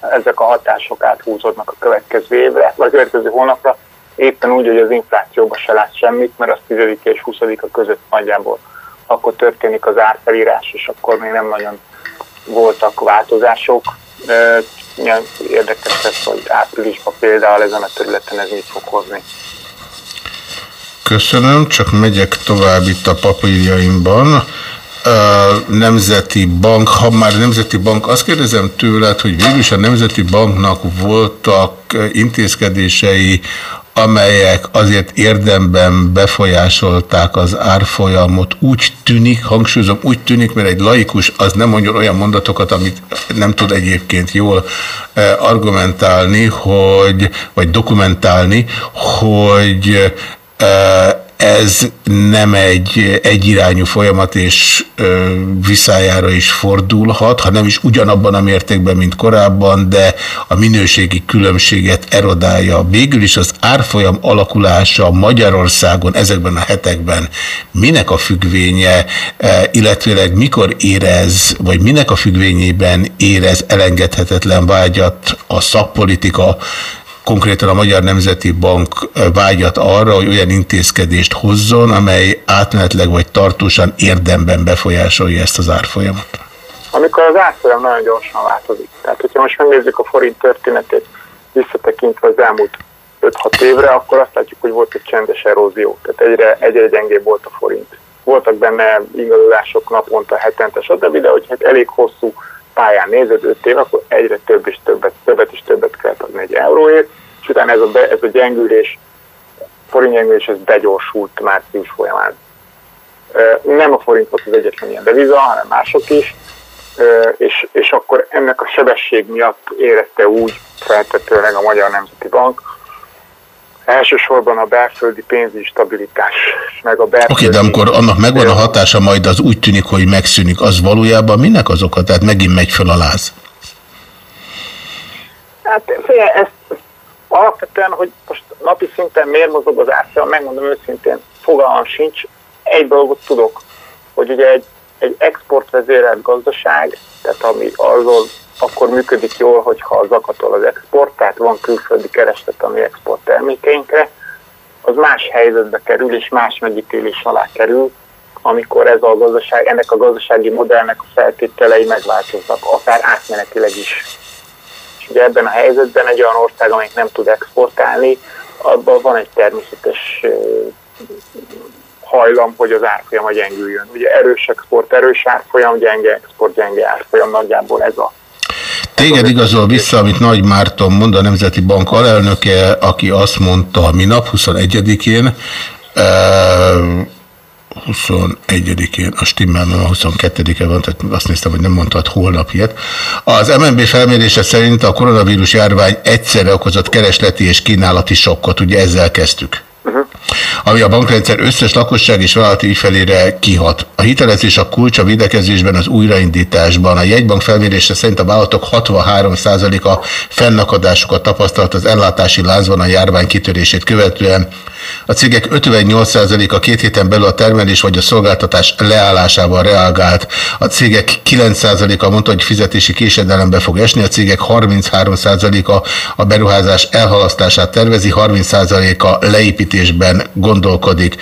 ezek a hatások áthúzódnak a következő évre, vagy a következő hónapra, éppen úgy, hogy az inflációba se lát semmit, mert az 10 és 20 a között nagyjából akkor történik az árfelírás, és akkor még nem nagyon voltak változások. Érdekes lesz, hogy áprilisban például ezen a területen ez mit fog hozni. Köszönöm, csak megyek tovább itt a papírjaimban. Nemzeti Bank, ha már Nemzeti Bank, azt kérdezem tőled, hogy végül is a Nemzeti Banknak voltak intézkedései, amelyek azért érdemben befolyásolták az árfolyamot. Úgy tűnik, hangsúlyozom, úgy tűnik, mert egy laikus az nem mondjon olyan mondatokat, amit nem tud egyébként jól argumentálni, hogy, vagy dokumentálni, hogy ez nem egy egyirányú folyamat, és ö, visszájára is fordulhat, ha nem is ugyanabban a mértékben, mint korábban, de a minőségi különbséget erodálja. Végül is az árfolyam alakulása Magyarországon ezekben a hetekben minek a függvénye, e, illetőleg mikor érez, vagy minek a függvényében érez elengedhetetlen vágyat a szakpolitika, konkrétan a Magyar Nemzeti Bank vágyat arra, hogy olyan intézkedést hozzon, amely átmenetleg vagy tartósan érdemben befolyásolja ezt az árfolyamot? Amikor az árfolyam nagyon gyorsan változik. Tehát, hogyha most megnézzük a forint történetét, visszatekintve az elmúlt 5-6 évre, akkor azt látjuk, hogy volt egy csendes erózió. Tehát egyre, egyre gyengébb volt a forint. Voltak benne igazolások naponta, hetente, stb., de hogyha elég hosszú pályán nézed 5 év, akkor egyre több és többet, többet és többet kellett adni egy euróért, és utána ez a, be, ez a gyengülés, forint gyengülés, ez begyorsult március folyamán. Nem a forint volt az egyetlen ilyen deviza, hanem mások is, és, és akkor ennek a sebesség miatt érezte úgy feltetőleg a Magyar Nemzeti Bank, elsősorban a belföldi pénzügyi stabilitás, meg a belföldi... Oké, okay, de amikor annak megvan a hatása, majd az úgy tűnik, hogy megszűnik, az valójában minek az oka? Tehát megint megy föl a láz. Hát fél, ez alapvetően, hogy most napi szinten miért mozog az árfolyam, megmondom őszintén, fogalmam sincs. Egy dolgot tudok, hogy ugye egy egy exportvezérelt gazdaság, tehát ami azon akkor működik jól, hogyha zakatol az export, tehát van külföldi kereslet, ami export termékeinkre, az más helyzetbe kerül és más megítélés alá kerül, amikor ez a gazdaság, ennek a gazdasági modellnek a feltételei megváltoznak, akár átmenetileg is. És ugye ebben a helyzetben egy olyan ország, amelyik nem tud exportálni, abban van egy természetes hajlam, hogy az árfolyama gyengüljön. Ugye erős export, erős árfolyam, gyenge export, gyenge árfolyam, nagyjából ez a Téged igazol vissza, amit Nagy Márton mond, a Nemzeti Bank alelnöke, aki azt mondta minap, 21-én, 21-én, a stimmel, nem a 22-e van, tehát azt néztem, hogy nem mondtad holnap ilyet. Az MNB felmérése szerint a koronavírus járvány egyszerre okozott keresleti és kínálati sokkot, ugye ezzel kezdtük. Uh-huh. Ami a bankrendszer összes lakosság és vállalati ügyfelére kihat. A hitelezés a kulcs a védekezésben, az újraindításban. A jegybank felmérése szerint a vállalatok 63%-a fennakadásokat tapasztalt az ellátási láncban a járvány kitörését követően. A cégek 58%-a két héten belül a termelés vagy a szolgáltatás leállásával reagált. A cégek 9%-a mondta, hogy fizetési késedelembe fog esni, a cégek 33%-a a beruházás elhalasztását tervezi, 30%-a leépítésben gondolkodik.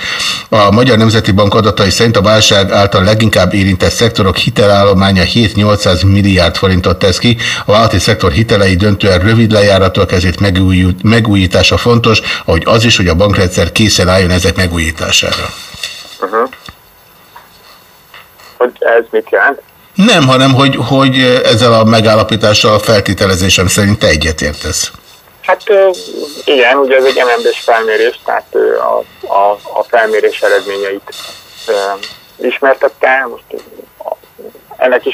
A Magyar Nemzeti Bank adatai szerint a válság által leginkább érintett szektorok hitelállománya 7-800 milliárd forintot tesz ki. A vállalati szektor hitelei döntően rövid lejáratok, ezért megújítása fontos, ahogy az is, hogy a bankrendszer rendszer készen álljon ezek megújítására. Uh -huh. Hogy ez mit jelent? Nem, hanem hogy, hogy ezzel a megállapítással a feltételezésem szerint te egyetértesz. Hát igen, ugye ez egy MNB-s felmérés, tehát a, a, a felmérés eredményeit ismertette. Most ennek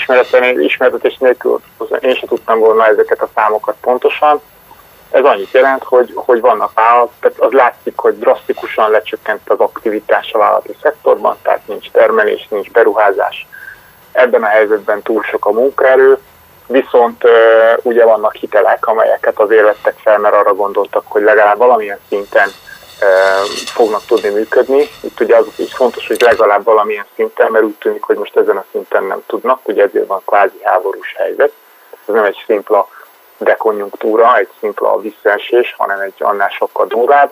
ismertetés nélkül én sem tudtam volna ezeket a számokat pontosan. Ez annyit jelent, hogy, hogy vannak vállalat, tehát az látszik, hogy drasztikusan lecsökkent az aktivitás a vállalati szektorban, tehát nincs termelés, nincs beruházás. Ebben a helyzetben túl sok a munkaerő, viszont ugye vannak hitelek, amelyeket azért vettek fel, mert arra gondoltak, hogy legalább valamilyen szinten fognak tudni működni. Itt ugye az is fontos, hogy legalább valamilyen szinten, mert úgy tűnik, hogy most ezen a szinten nem tudnak, ugye ezért van kvázi háborús helyzet. Ez nem egy szimpla dekonjunktúra, egy szimpla visszaesés, hanem egy annál sokkal durvább,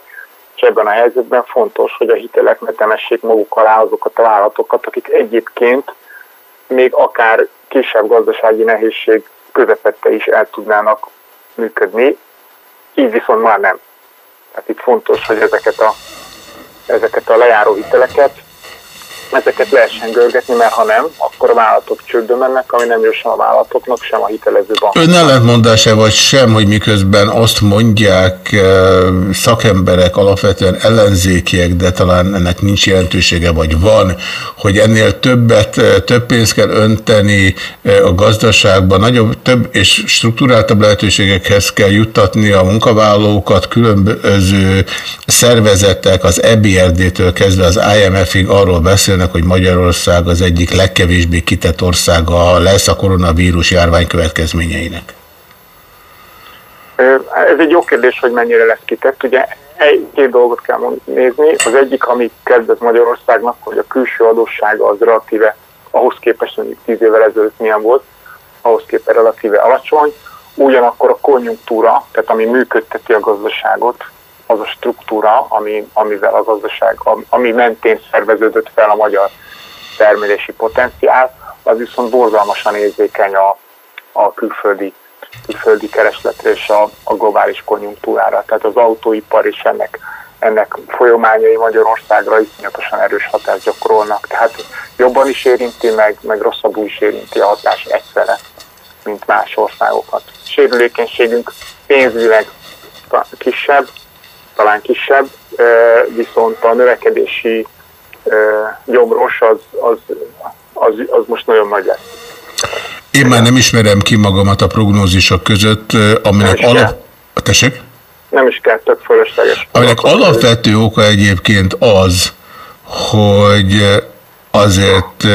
és ebben a helyzetben fontos, hogy a hitelek ne temessék maguk alá azokat a vállalatokat, akik egyébként még akár kisebb gazdasági nehézség közepette is el tudnának működni, így viszont már nem. Tehát itt fontos, hogy ezeket a, ezeket a lejáró hiteleket ezeket lehessen görgetni, mert ha nem, akkor a vállalatok csődbe mennek, ami nem jó sem a vállalatoknak, sem a hitelező bank. Ön ellentmondása vagy sem, hogy miközben azt mondják eh, szakemberek, alapvetően ellenzékiek, de talán ennek nincs jelentősége, vagy van, hogy ennél többet, eh, több pénzt kell önteni eh, a gazdaságban, nagyobb, több és struktúráltabb lehetőségekhez kell juttatni a munkavállalókat, különböző szervezetek, az EBRD-től kezdve az IMF-ig arról beszélnek, beszélnek, hogy Magyarország az egyik legkevésbé kitett országa lesz a koronavírus járvány következményeinek? Ez egy jó kérdés, hogy mennyire lesz kitett. Ugye egy-két dolgot kell nézni. Az egyik, ami kezdett Magyarországnak, hogy a külső adóssága az relatíve, ahhoz képest, mondjuk 10 évvel ezelőtt milyen volt, ahhoz képest relatíve alacsony. Ugyanakkor a konjunktúra, tehát ami működteti a gazdaságot, az a struktúra, ami, amivel a gazdaság, ami mentén szerveződött fel a magyar termelési potenciál, az viszont borzalmasan érzékeny a, a külföldi, külföldi keresletre és a, a globális konjunktúrára. Tehát az autóipar is ennek, ennek folyamányai Magyarországra iszonyatosan erős hatást gyakorolnak. Tehát jobban is érinti, meg, meg rosszabbul is érinti a hatás egyszerre, mint más országokat. Sérülékenységünk pénzügyileg kisebb, talán kisebb, viszont a növekedési gyomros az, az, az, az most nagyon nagy lesz. Én már nem ismerem ki magamat a prognózisok között, aminek alap... Tessék? Nem is kell, tök fölösleges. Aminek alapvető oka egyébként az, hogy azért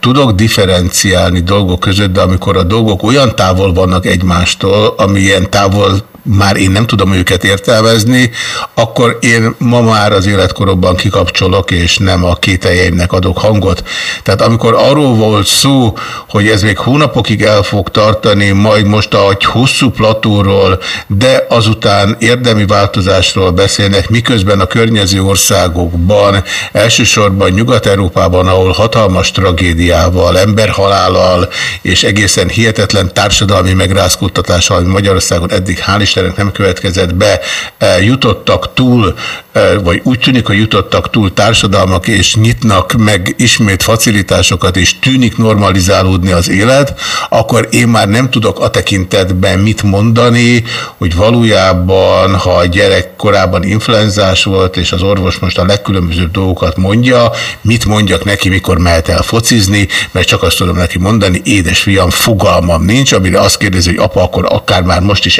tudok differenciálni dolgok között, de amikor a dolgok olyan távol vannak egymástól, ami ilyen távol már én nem tudom őket értelmezni, akkor én ma már az életkoromban kikapcsolok, és nem a kételjeimnek adok hangot. Tehát amikor arról volt szó, hogy ez még hónapokig el fog tartani, majd most a hosszú platóról, de azután érdemi változásról beszélnek, miközben a környező országokban, elsősorban Nyugat-Európában, ahol hatalmas tragédiával, emberhalállal és egészen hihetetlen társadalmi megrázkódtatással, ami Magyarországon eddig hál' Istennek nem következett be, e, jutottak túl, e, vagy úgy tűnik, hogy jutottak túl társadalmak, és nyitnak meg ismét facilitásokat, és tűnik normalizálódni az élet, akkor én már nem tudok a tekintetben mit mondani, hogy valójában, ha a gyerek korábban influenzás volt, és az orvos most a legkülönbözőbb dolgokat mondja, mit mondjak neki, mikor mehet el focizni, mert csak azt tudom neki mondani, édes fiam, fogalmam nincs, amire azt kérdezi, hogy apa, akkor akár már most is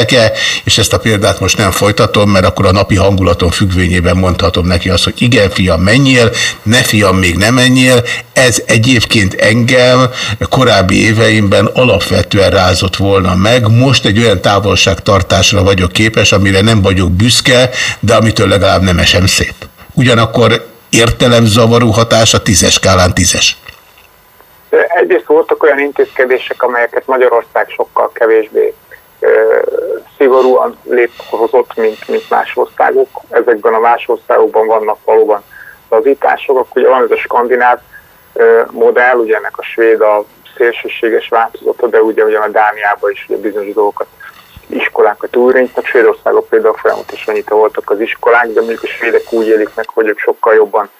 elmehetek-e, és ezt a példát most nem folytatom, mert akkor a napi hangulaton függvényében mondhatom neki azt, hogy igen, fiam, menjél, ne fiam, még nem menjél. Ez egyébként engem korábbi éveimben alapvetően rázott volna meg. Most egy olyan távolságtartásra vagyok képes, amire nem vagyok büszke, de amitől legalább nem esem szét. Ugyanakkor értelemzavaró hatás a tízes skálán tízes. Egyrészt voltak olyan intézkedések, amelyeket Magyarország sokkal kevésbé szigorúan létrehozott, mint, mint más országok. Ezekben a más országokban vannak valóban lazítások. Akkor ugye van ez a skandináv modell, ugye ennek a svéd a szélsőséges változata, de ugye, ugye a Dániában is ugye bizonyos dolgokat iskolákat újraindítanak. Svédországok például folyamatosan nyitva voltak az iskolák, de mondjuk a svédek úgy élik meg, hogy ők sokkal jobban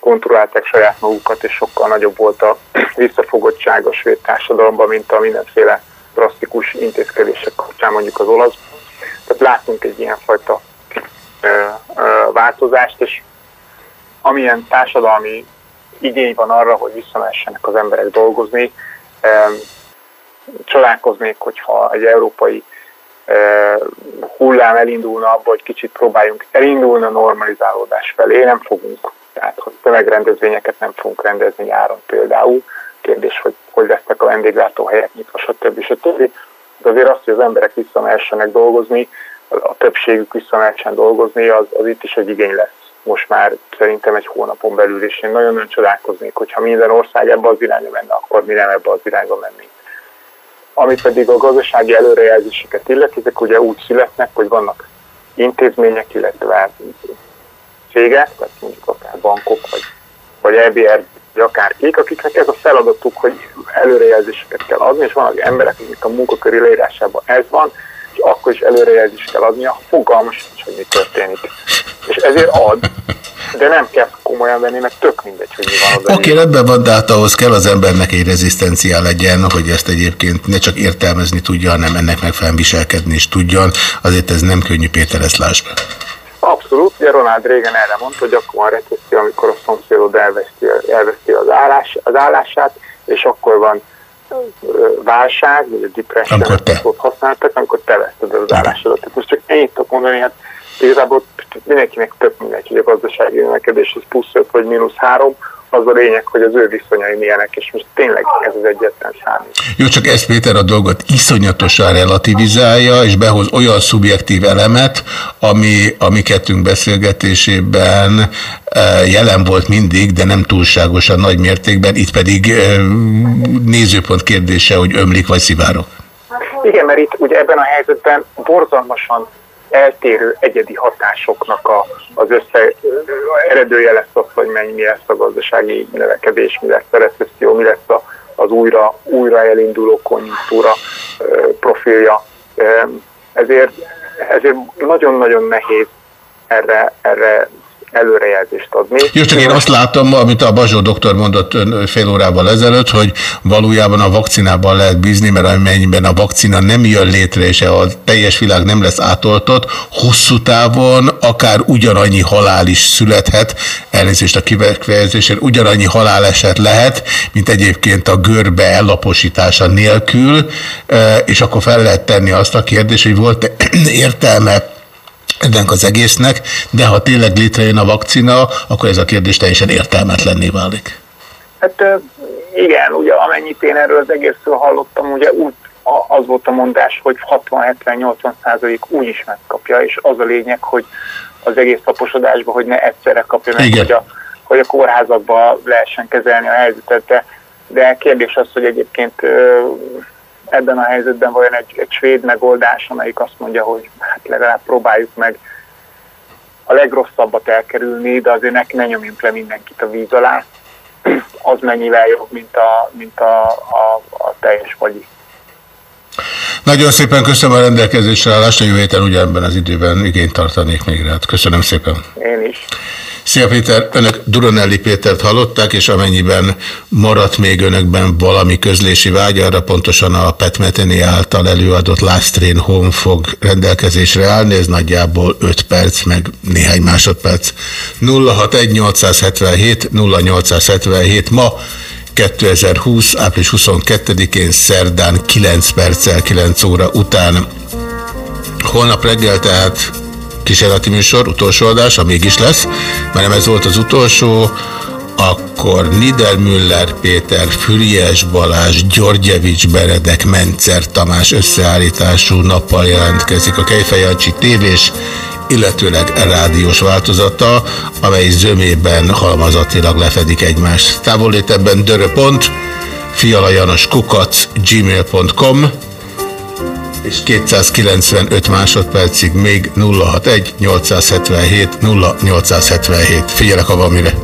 kontrollálták saját magukat, és sokkal nagyobb volt a visszafogottság a svéd társadalomban, mint a mindenféle drasztikus intézkedések kapcsán mondjuk az olasz. Tehát látunk egy ilyenfajta ö, ö, változást, és amilyen társadalmi igény van arra, hogy visszamessenek az emberek dolgozni, ö, csodálkoznék, hogyha egy európai hullám elindulna abba, hogy kicsit próbáljunk elindulni a normalizálódás felé, nem fogunk. Tehát, hogy tömegrendezvényeket nem fogunk rendezni nyáron például. Kérdés, hogy hogy lesznek a vendéglátóhelyek nyitva, stb. stb. De azért azt, hogy az emberek visszamehessenek dolgozni, a többségük visszamehessen dolgozni, az, az itt is egy igény lesz most már szerintem egy hónapon belül, és én nagyon-nagyon csodálkoznék, hogyha minden ország ebbe az irányba menne, akkor mi nem ebbe az irányba mennénk. Ami pedig a gazdasági előrejelzéseket illeti, ezek ugye úgy születnek, hogy vannak intézmények, illetve cégek, tehát mondjuk akár bankok, vagy, vagy EBR, vagy akár kik, akiknek ez a feladatuk, hogy előrejelzéseket kell adni, és vannak emberek, akik a munkaköri leírásában ez van, és akkor is előrejelzést kell adnia, fogalmas nincs, hogy mi történik. És ezért ad, de nem kell komolyan venni, meg tök mindegy, hogy mi van oda. Oké, okay, van, de hát ahhoz kell az embernek egy rezisztencia legyen, hogy ezt egyébként ne csak értelmezni tudja, hanem ennek megfelelően viselkedni is tudjon. Azért ez nem könnyű, Péter, ezt. Abszolút, ugye Ronald Reagan erre mondta, hogy akkor van recesszió, amikor a szomszédod elveszti, elveszti az, állás, az állását, és akkor van válság, vagy a depression, amikor használtak, amikor te veszted az állásodat. Tehát most csak ennyit tudok mondani, hát igazából mindenkinek több mindegy, hogy a gazdasági növekedés az plusz 5 vagy mínusz 3, az a lényeg, hogy az ő viszonyai milyenek, és most tényleg ez az egyetlen számít. Jó, csak ez Péter a dolgot iszonyatosan relativizálja, és behoz olyan szubjektív elemet, ami a mi kettünk beszélgetésében eh, jelen volt mindig, de nem túlságosan nagy mértékben, itt pedig eh, nézőpont kérdése, hogy ömlik vagy szivárok. Igen, mert itt ugye ebben a helyzetben borzalmasan eltérő egyedi hatásoknak a, az össze eredője lesz az, hogy mennyi lesz a gazdasági növekedés, mi lesz a recesszió, mi lesz a, az újra, újra elinduló konjunktúra profilja. Ezért, ezért nagyon-nagyon nehéz erre, erre előrejelzést adni. Jó, csak én azt látom, amit a Bazsó doktor mondott fél órával ezelőtt, hogy valójában a vakcinában lehet bízni, mert amennyiben a vakcina nem jön létre, és a teljes világ nem lesz átoltott, hosszú távon akár ugyanannyi halál is születhet, elnézést a kifejezésért, ugyanannyi haláleset lehet, mint egyébként a görbe ellaposítása nélkül, és akkor fel lehet tenni azt a kérdést, hogy volt -e értelme ennek az egésznek, de ha tényleg létrejön a vakcina, akkor ez a kérdés teljesen értelmetlenné válik. Hát igen, ugye amennyit én erről az egészről hallottam, ugye úgy az volt a mondás, hogy 60-70-80 százalék úgy is megkapja, és az a lényeg, hogy az egész taposodásban, hogy ne egyszerre kapja meg, Igen. hogy a, hogy a kórházakba lehessen kezelni a helyzetet, de, de kérdés az, hogy egyébként ebben a helyzetben vajon egy, egy svéd megoldás, amelyik azt mondja, hogy hát legalább próbáljuk meg a legrosszabbat elkerülni, de azért ne, ne nyomjunk le mindenkit a víz alá, az mennyivel jobb, mint a, mint a, a, a teljes fagyi. Nagyon szépen köszönöm a rendelkezésre állást, a jövő héten ugyanebben az időben igényt tartanék még rád. Köszönöm szépen. Én is. Szia Péter, önök Duronelli Pétert hallották, és amennyiben maradt még önökben valami közlési vágy, arra pontosan a Petmeteni által előadott Last Train Home fog rendelkezésre állni, ez nagyjából 5 perc, meg néhány másodperc. 061 877 0877 ma 2020. április 22-én szerdán 9 perccel 9 óra után. Holnap reggel tehát kísérleti műsor, utolsó adás, ha mégis lesz, mert nem ez volt az utolsó, akkor Niedermüller Péter, Füriás Balázs, Györgyevics Beredek, Mencer Tamás összeállítású nappal jelentkezik a Kejfejancsi tévés, illetőleg rádiós változata, amely zömében halmazatilag lefedik egymást. Távollétebben dörö.pont, fialajanos kukac, gmail.com, és 295 másodpercig még 061 877 0877. Figyelek, ha van mire.